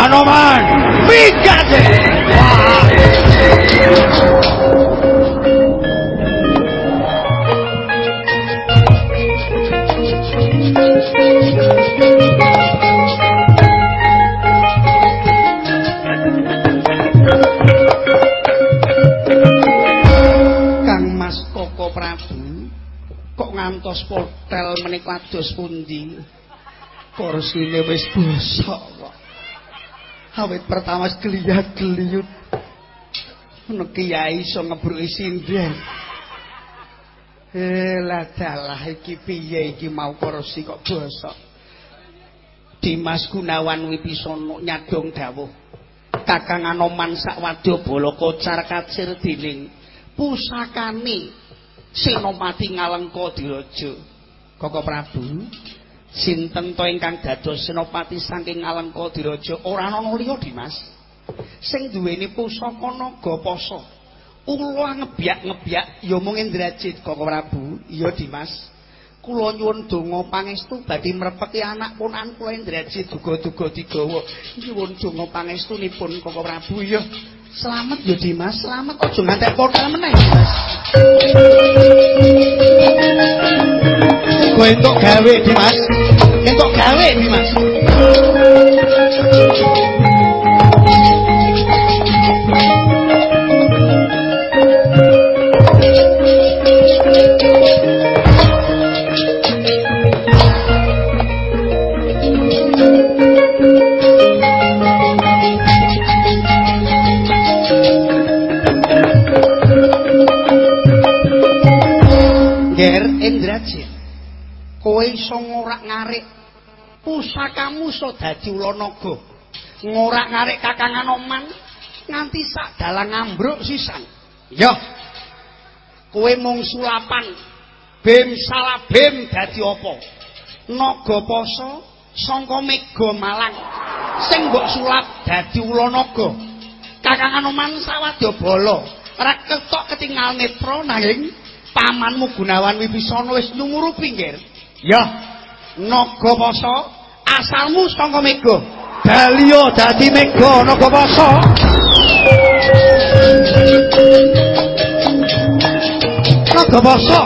Anoman, minggat deh. Wah. Ngantos portel menika kados pundi? Kursine wis bosok kok. Awit pertama gliyat gliyut. Ono kiai iso ngebruki sinden. Eh lah dalah iki piye iki mau kursi kok bosok. Dimas Gunawan Wibisono nyadong dawuh. Kakang Anoman sakwadya bala kocar kacir dening pusakane Senopati Ngalengka Diraja. Koko Prabu, sinten to ingkang dados senopati saking Ngalengka Diraja ora ana liya Dimas. Sing duweni pusaka naga poso. Ula ngebyak-ngebyak ya mung Indrajit Koko Prabu. Iya Dimas. Kula nyuwun donga pangestu badhe mrepeki anak ponakan kula Indrajit duga-duga digawa. Nyuwun donga pangestunipun Koko Prabu ya. Selamat ya Dimas, selamat aja ngantek portal meneh Dimas. Kowe entuk gawe Dimas. Entuk gawe Dimas. Iso ngorak-ngarik pusakamu iso dadi ulanaga. Ngorak-ngarik Kakang Anoman nganti sak dalang ambruk sisan. Ya. Kowe mung sulapan bim salah dadi apa? Naga poso sangka mega malang sing mbok sulap dadi ulanaga. Kakang Anoman sawadya bala ora ketok ketinggal netra nanging pamanmu Gunawan Wibisana wis numuru pinggir. Ya, naga poso asalmu saka mega. Dalio dadi mega naga poso. Naga poso.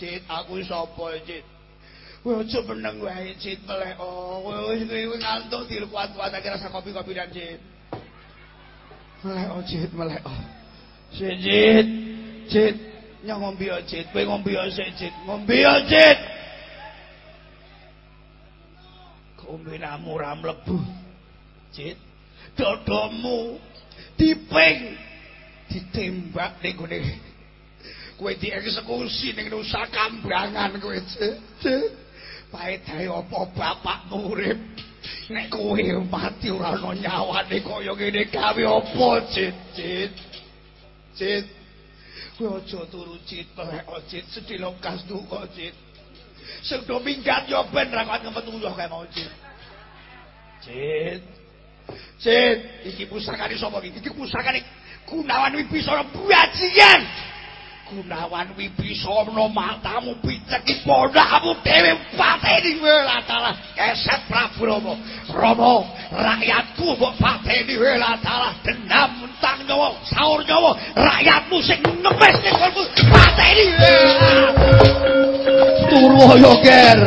Jit, aku sapa Jit? Kowe aja meneng wae cit melek. Oh, Kowe wis kowe ngantuk dilkuat-kuat akhir rasa kopi-kopi dan cit. Melek oh cit melek. Oh. Cit cit cit nyong ngombe yo cit, kowe ngombe oh, yo sik cit, ngombe yo cit. Kowe ra mlebu. Cit dodomu diping ditembak ning gone kowe dieksekusi ning nusa kambangan kowe cit. Paedahe apa bapak urip? Nek kowe mati ora ana nyawane kaya ngene gawe apa cit? Cit? Cit? Kowe aja turu cit pelek cit sedilo kas duka cit. Sing do minggat yo ben ra kuat ngempet uyuh kae mau cit. Cit? Cid, iki pusakane sapa iki? Iki pusakane Gunawan Wibisana Buajian. Gunawan Wibisana matamu picek iki pondakmu dhewe pateni kowe latalah keset Prabu Rama. Rama, rakyatku mbok pateni kowe latalah dendam mentang nyawa, saur nyawa, rakyatmu sing ngemes ning kono pateni. Turu ayo, Ger.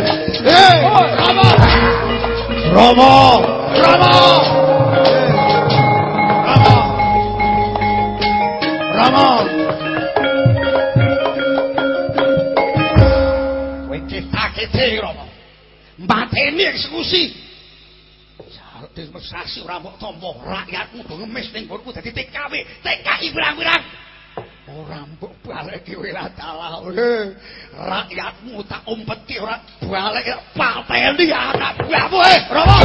Rama. Rama, Rama. Rama. Kowe ketakete Rama. Mateni eksekusi. Sartes mesasi ora mbok tampa rakyatmu do ngemis ning nggonku dadi TKW, TKI pirang-pirang. Ora mbok balik kowe la dalah. Rakyatmu tak umpeti ora balik pateni anak buahmu, eh, Rama.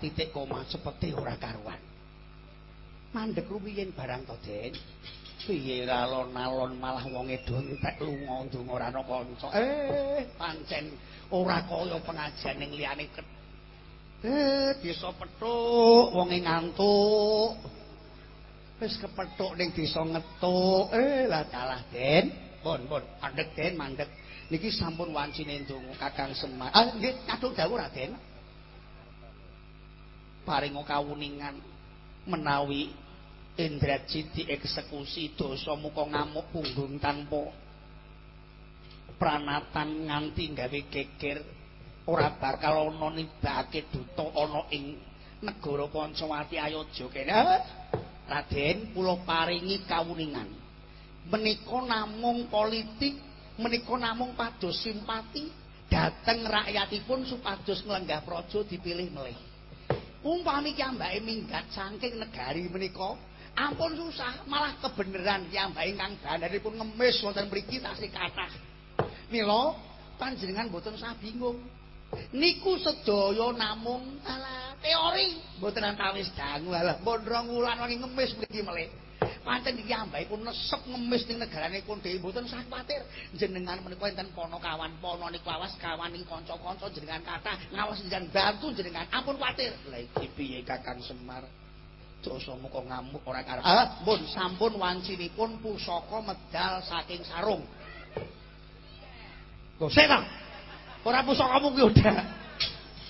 Titik koma seperti ora karuan. Mandek rumiyin barang to Den? Piye alon-alon malah wong edo entek lunga ndonga ora ana kanca? Eh pancen ora kaya pengajian ning liyane eh desa petuk wonge ngantuk. Wis kepethuk ning desa ngetuk. Eh lah dalah Den. Pun, pun, mandek Den, mandek. Niki sampun wancine ndonga Kakang Semar. Ah, nggih, kadung dawuh Raden. Paringa kawuningan menawi Indrajit dieksekusi dosa muka ngamuk punggung tanpa pranatan nganti gawe geger ora bakal ana nibake duta ana ing negara Pancawati Ayodya kene. Raden, kula paringi kawuningan. menika namung politik menika namung pados simpati dateng rakyatipun supados nglenggah praja dipilih melih umpami kiambake minggat saking negari menika ampun susah malah kebenaran kiambake ingkang bandaripun ngemis wonten mriki tasih kathah. Mila panjenengan mboten usah bingung. Niku sedaya namung ala teori. Mboten antawis dangu ala pun rong wulan wangi ngemis mriki melih pancen iki ambekipun nesep ngemis ning negarane pun mboten usah kuwatir jenengan menika enten pono kawan pono niku awas kawan ing kanca-kanca jenengan kathah ngawas jenengan bantu jenengan. Ampun lha iki piye Kakang Semar? Dosa muka ngamuk ora karep? Ah pun sampun wancinipun pusaka medal saking sarung. Lho sena ora pusakamu ki udah.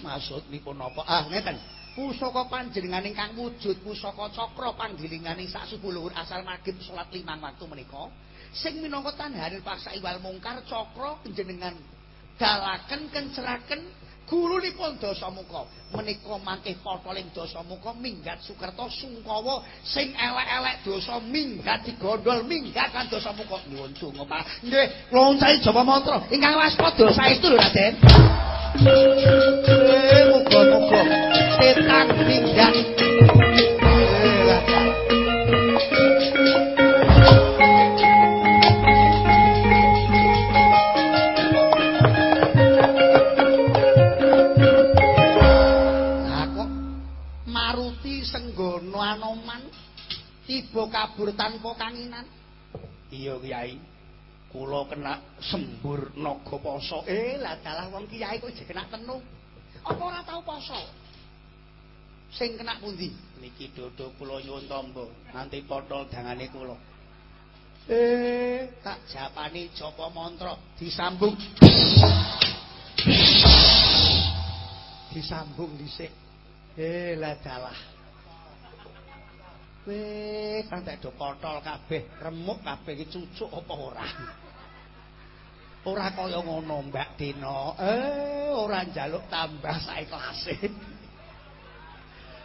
Maksudipun apa? Ah ngeten pusaka panjenengan ingkang wujud pusaka cakra panggilinganing sak luhur asal maghrib salat limang waktu menika sing minangka tandhaning paksa iwal mungkar cakra panjenengan dalaken kenceraken gurunipun Dasamuka menika mangke potholing Dasamuka minggat Sukerta sungkawa sing elek-elek dosa minggat digondol minggat kan Dasamuka nyuwun donga Pak. Nggih loncahe Jawa mantra. Ingkang waspada saestu lho Raden. Eh muga-muga. Setan minggat tiba kabur tanpa kanginan. Iya Kyai. Kula kena sembur naga poso. Eh, lah dalah wong Kyai kok jek kena tenung. Apa ora tau poso? Sing kena pundi? Niki dodo kula nyuwun tamba, nanti potol dangane kula. Eh, tak japani japa mantra disambung. Disambung dhisik. Eh, lah dalah. Kabeh kantek do kontol kabeh remuk kabeh iki cucuk apa ora? Ora kaya ngono Mbak Dina. Eh ora njaluk tambah saiklase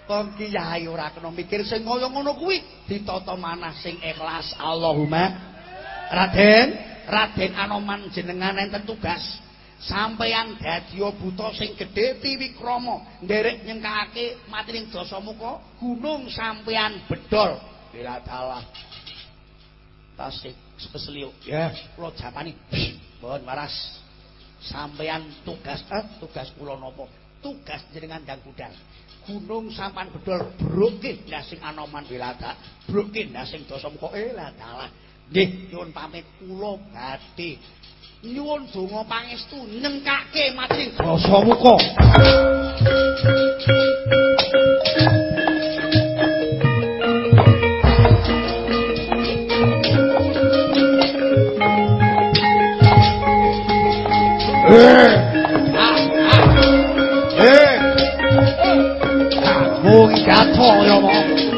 Kong kiai ora kena mikir sing kaya ngono kuwi ditata manah sing ikhlas. Allahumma Raden Raden Anoman jenengan enten tugas sampeyan dadya buta sing gedhe Tiwikrama nderek nyengkake matining Dasamuka gunung sampeyan bedol. Bila dalah. Tasik keseliuk ya. Kula japani. Mohon waras. Sampeyan tugas eh tugas kula napa? Tugas jenengan Dang Budal gunung sampan bedol broke ndasing anoman wilada broke ndasing Dasamuka eh la dalah. Nggih nyuwun pamit. Kula badhe nyuwun donga pangestu nengkake mating rasa muka Eh. Ah. Eh. eh. Ah, mung gatho ya, Bang.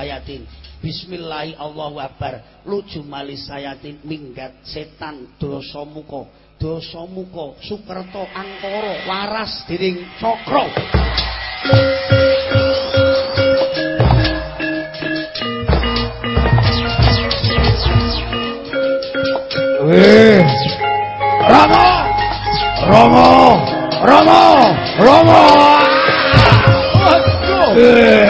Sayatin. Bismillahi Allahu Akbar luju malis sayatin minggat setan dosa muka. Dosa muka sukerto angkoro waras diring cokro. Wih Romo! Romo! Romo! Romo! Romo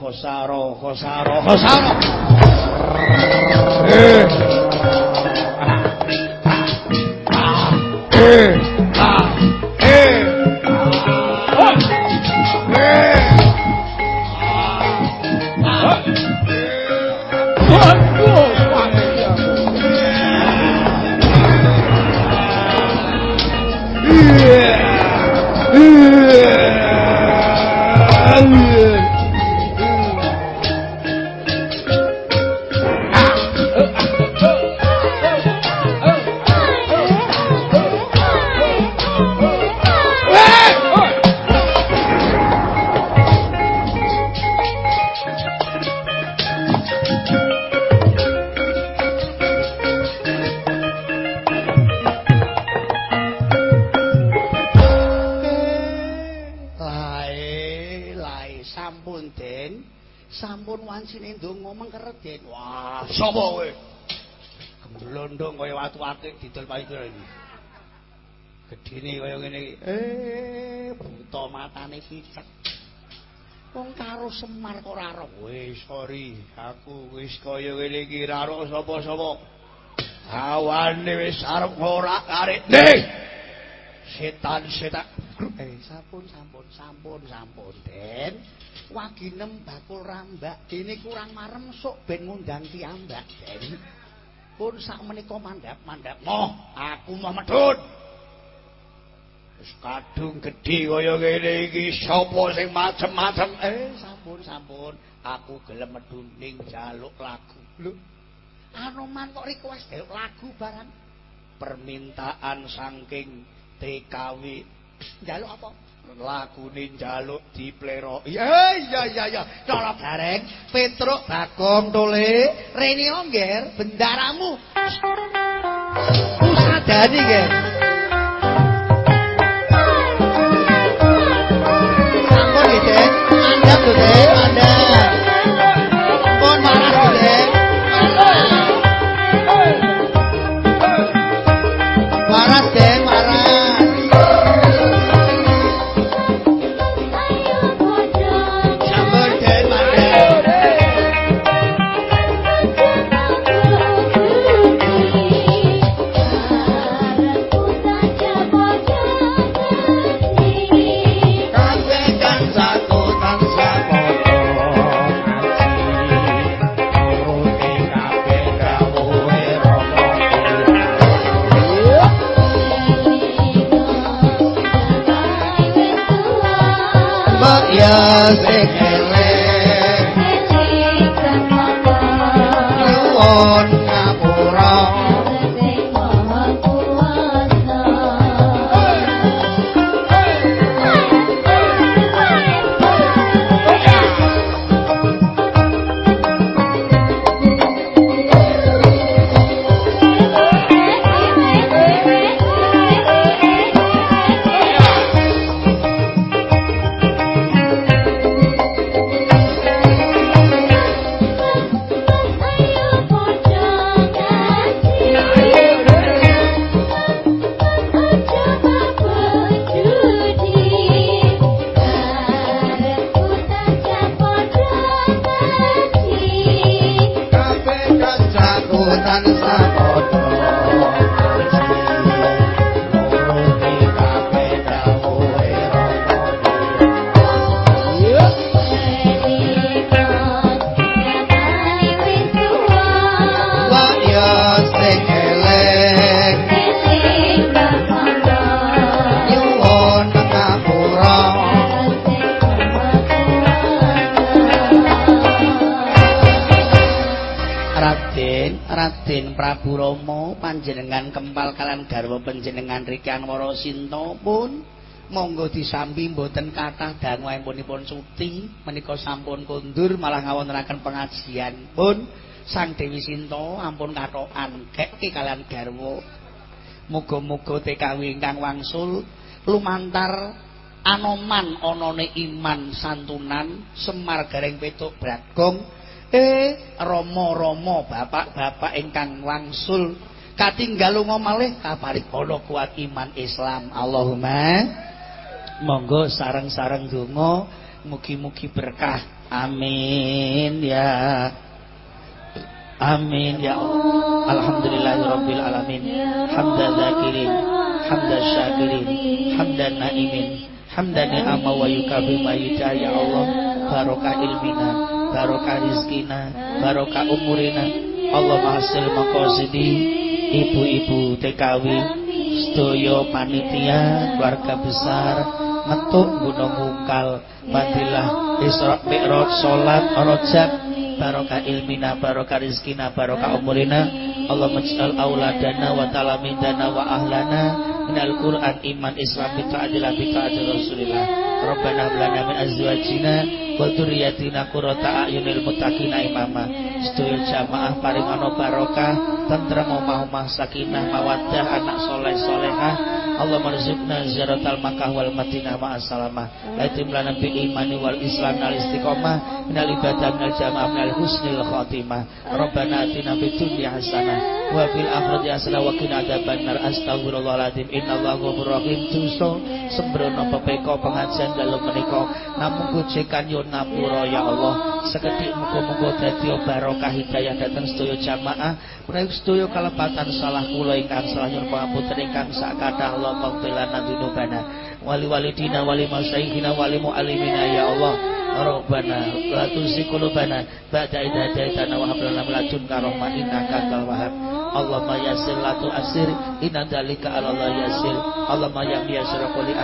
χωσάρο, χωσάρο, χωσάρο. Roh sapa-sapa. Awane wis arep ora karek. Nih. Setan setan. Eh, sampun sampun sampun sampun, Den. Waginem bakul rambak. Dene kurang marem sok ben ngundang kiambak, Den. pun sak menika mandhap-mandhap. Moh, aku mau medhun. Kadung gedhe kaya ngene iki sapa sing macem-macem? Eh, sampun sampun. Aku gelem medhun ning jaluk lagu. Lho. Anoman kok request lagu barang permintaan saking TKW. Jaluk apa? lagune njaluk diplero. Iya iya iya iya. Cara bareng Petruk Bagong Tole Reni Ongger bendaramu. Usadani nggih. Sampun nggih, Andap lho, para a terra. Music monggo disambi mboten kathah dangunipun suti menika sampun kondur malah ngawontenaken pengajian pun. Sang Dewi Sinta ampun kathokan keke kalian garwa. Muga-muga TKW ingkang wangsul lumantar anoman onone iman santunan Semar Gareng Petuk Bragong eh Rama-rama bapak-bapak ingkang wangsul katinggal lunga malih kaparipana kuat iman Islam. Allahumma monggo sareng-sareng donga mugi-mugi berkah. Amin ya. Amin ya Allah. Alhamdulillahirabbil alamin. Hamdan zakirin hamdan syakirin hamdan naimin hamdan ni'ama wa yukabi ma ya Allah. Barokah ilmina barokah rizkina barokah umurina. Allah hasil maqasidi ibu-ibu TKW sedaya panitia keluarga besar metuk gunung mungkal fadilah Isra Mi'raj salat rojak barokah ilmina barokah rizkina barokah umurina. Allah maj'al auladana wa talamidana wa ahlana minal Qur'an iman Islam bi ta'dillah bi ta'dil Rasulillah. Rabbana lana min azwajina wa dzurriyyatina qurrata a'yunil muttaqina imama. Sedaya jamaah paring ana barokah tentrem omah-omah sakinah mawaddah anak soleh solehah Allah marzuqna ziyaratal Makkah wal Madinah ma'as salamah. Laitim lana bil imani wal islam al istiqomah minal ibadah minal jamaah minal husnil khatimah. Rabbana atina fid dunya hasanah wa fil akhirati hasanah wa qina adzabannar astaghfirullahaladzim innallaha ghafurur rahim. Dosa sembrono pepeko pengajian dalu menika. Namung gojekan yo ngapura ya Allah. Sekedhik muga-muga dadi barokah hidayah dhateng sedaya jamaah menawi sedaya kalepatan salah kula ingkang salah nyuwun pangapunten ingkang sak kathah Allah maghfirlana dzunubana wali walidina wali masyayikhina wali muallimina ya Allah. Rabbana la tuzigh qulubana ba'da idh hadaitana wa hab lana min ladunka rahmah innaka antal wahhab. Allahumma yassir la inna 'ala Allah yassir. Allahumma ya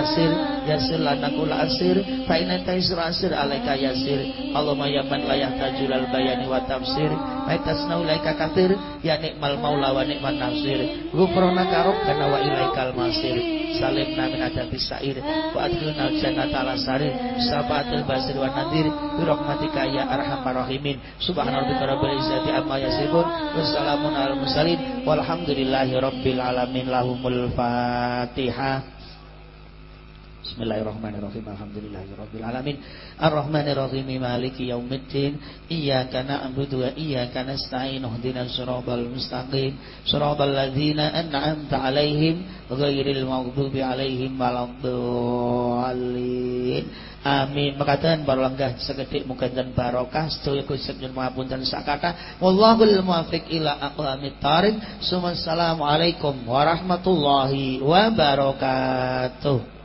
asir. Yassir lana asir. Fa inna taysra asir alaika yassir. Allahumma ya man la yahtajul al bayani wa tafsir fa kathir ya nikmal maula wa nikman nasir. Ghufranaka rabbana wa ilaikal masir. Salimna min adabis sa'ir. Wa adkhilna al-jannata ala sarir. Syafatul basir wa nadir. Bi rahmatika ya arhamar rahimin. Subhana rabbika rabbil izzati amma yasifun. Wassalamun alal mursalin. Walhamdulillahi rabbil alamin. Lahumul fatihah Bismillahirrahmanirrahim. Alhamdulillahirabbil alamin. Arrahmanirrahim. Maliki yaumiddin. Iyyaka na'budu wa iyyaka nasta'in. Ihdinas siratal mustaqim. Siratal ladzina an'amta 'alaihim ghairil maghdubi 'alaihim waladdallin. Amin. Mekaten para lenggah sekedhik muga enten barokah sedaya Gusti nyuwun pangapunten sakata. Wallahul muwaffiq ila aqwamit thariq. Assalamualaikum warahmatullahi wabarakatuh.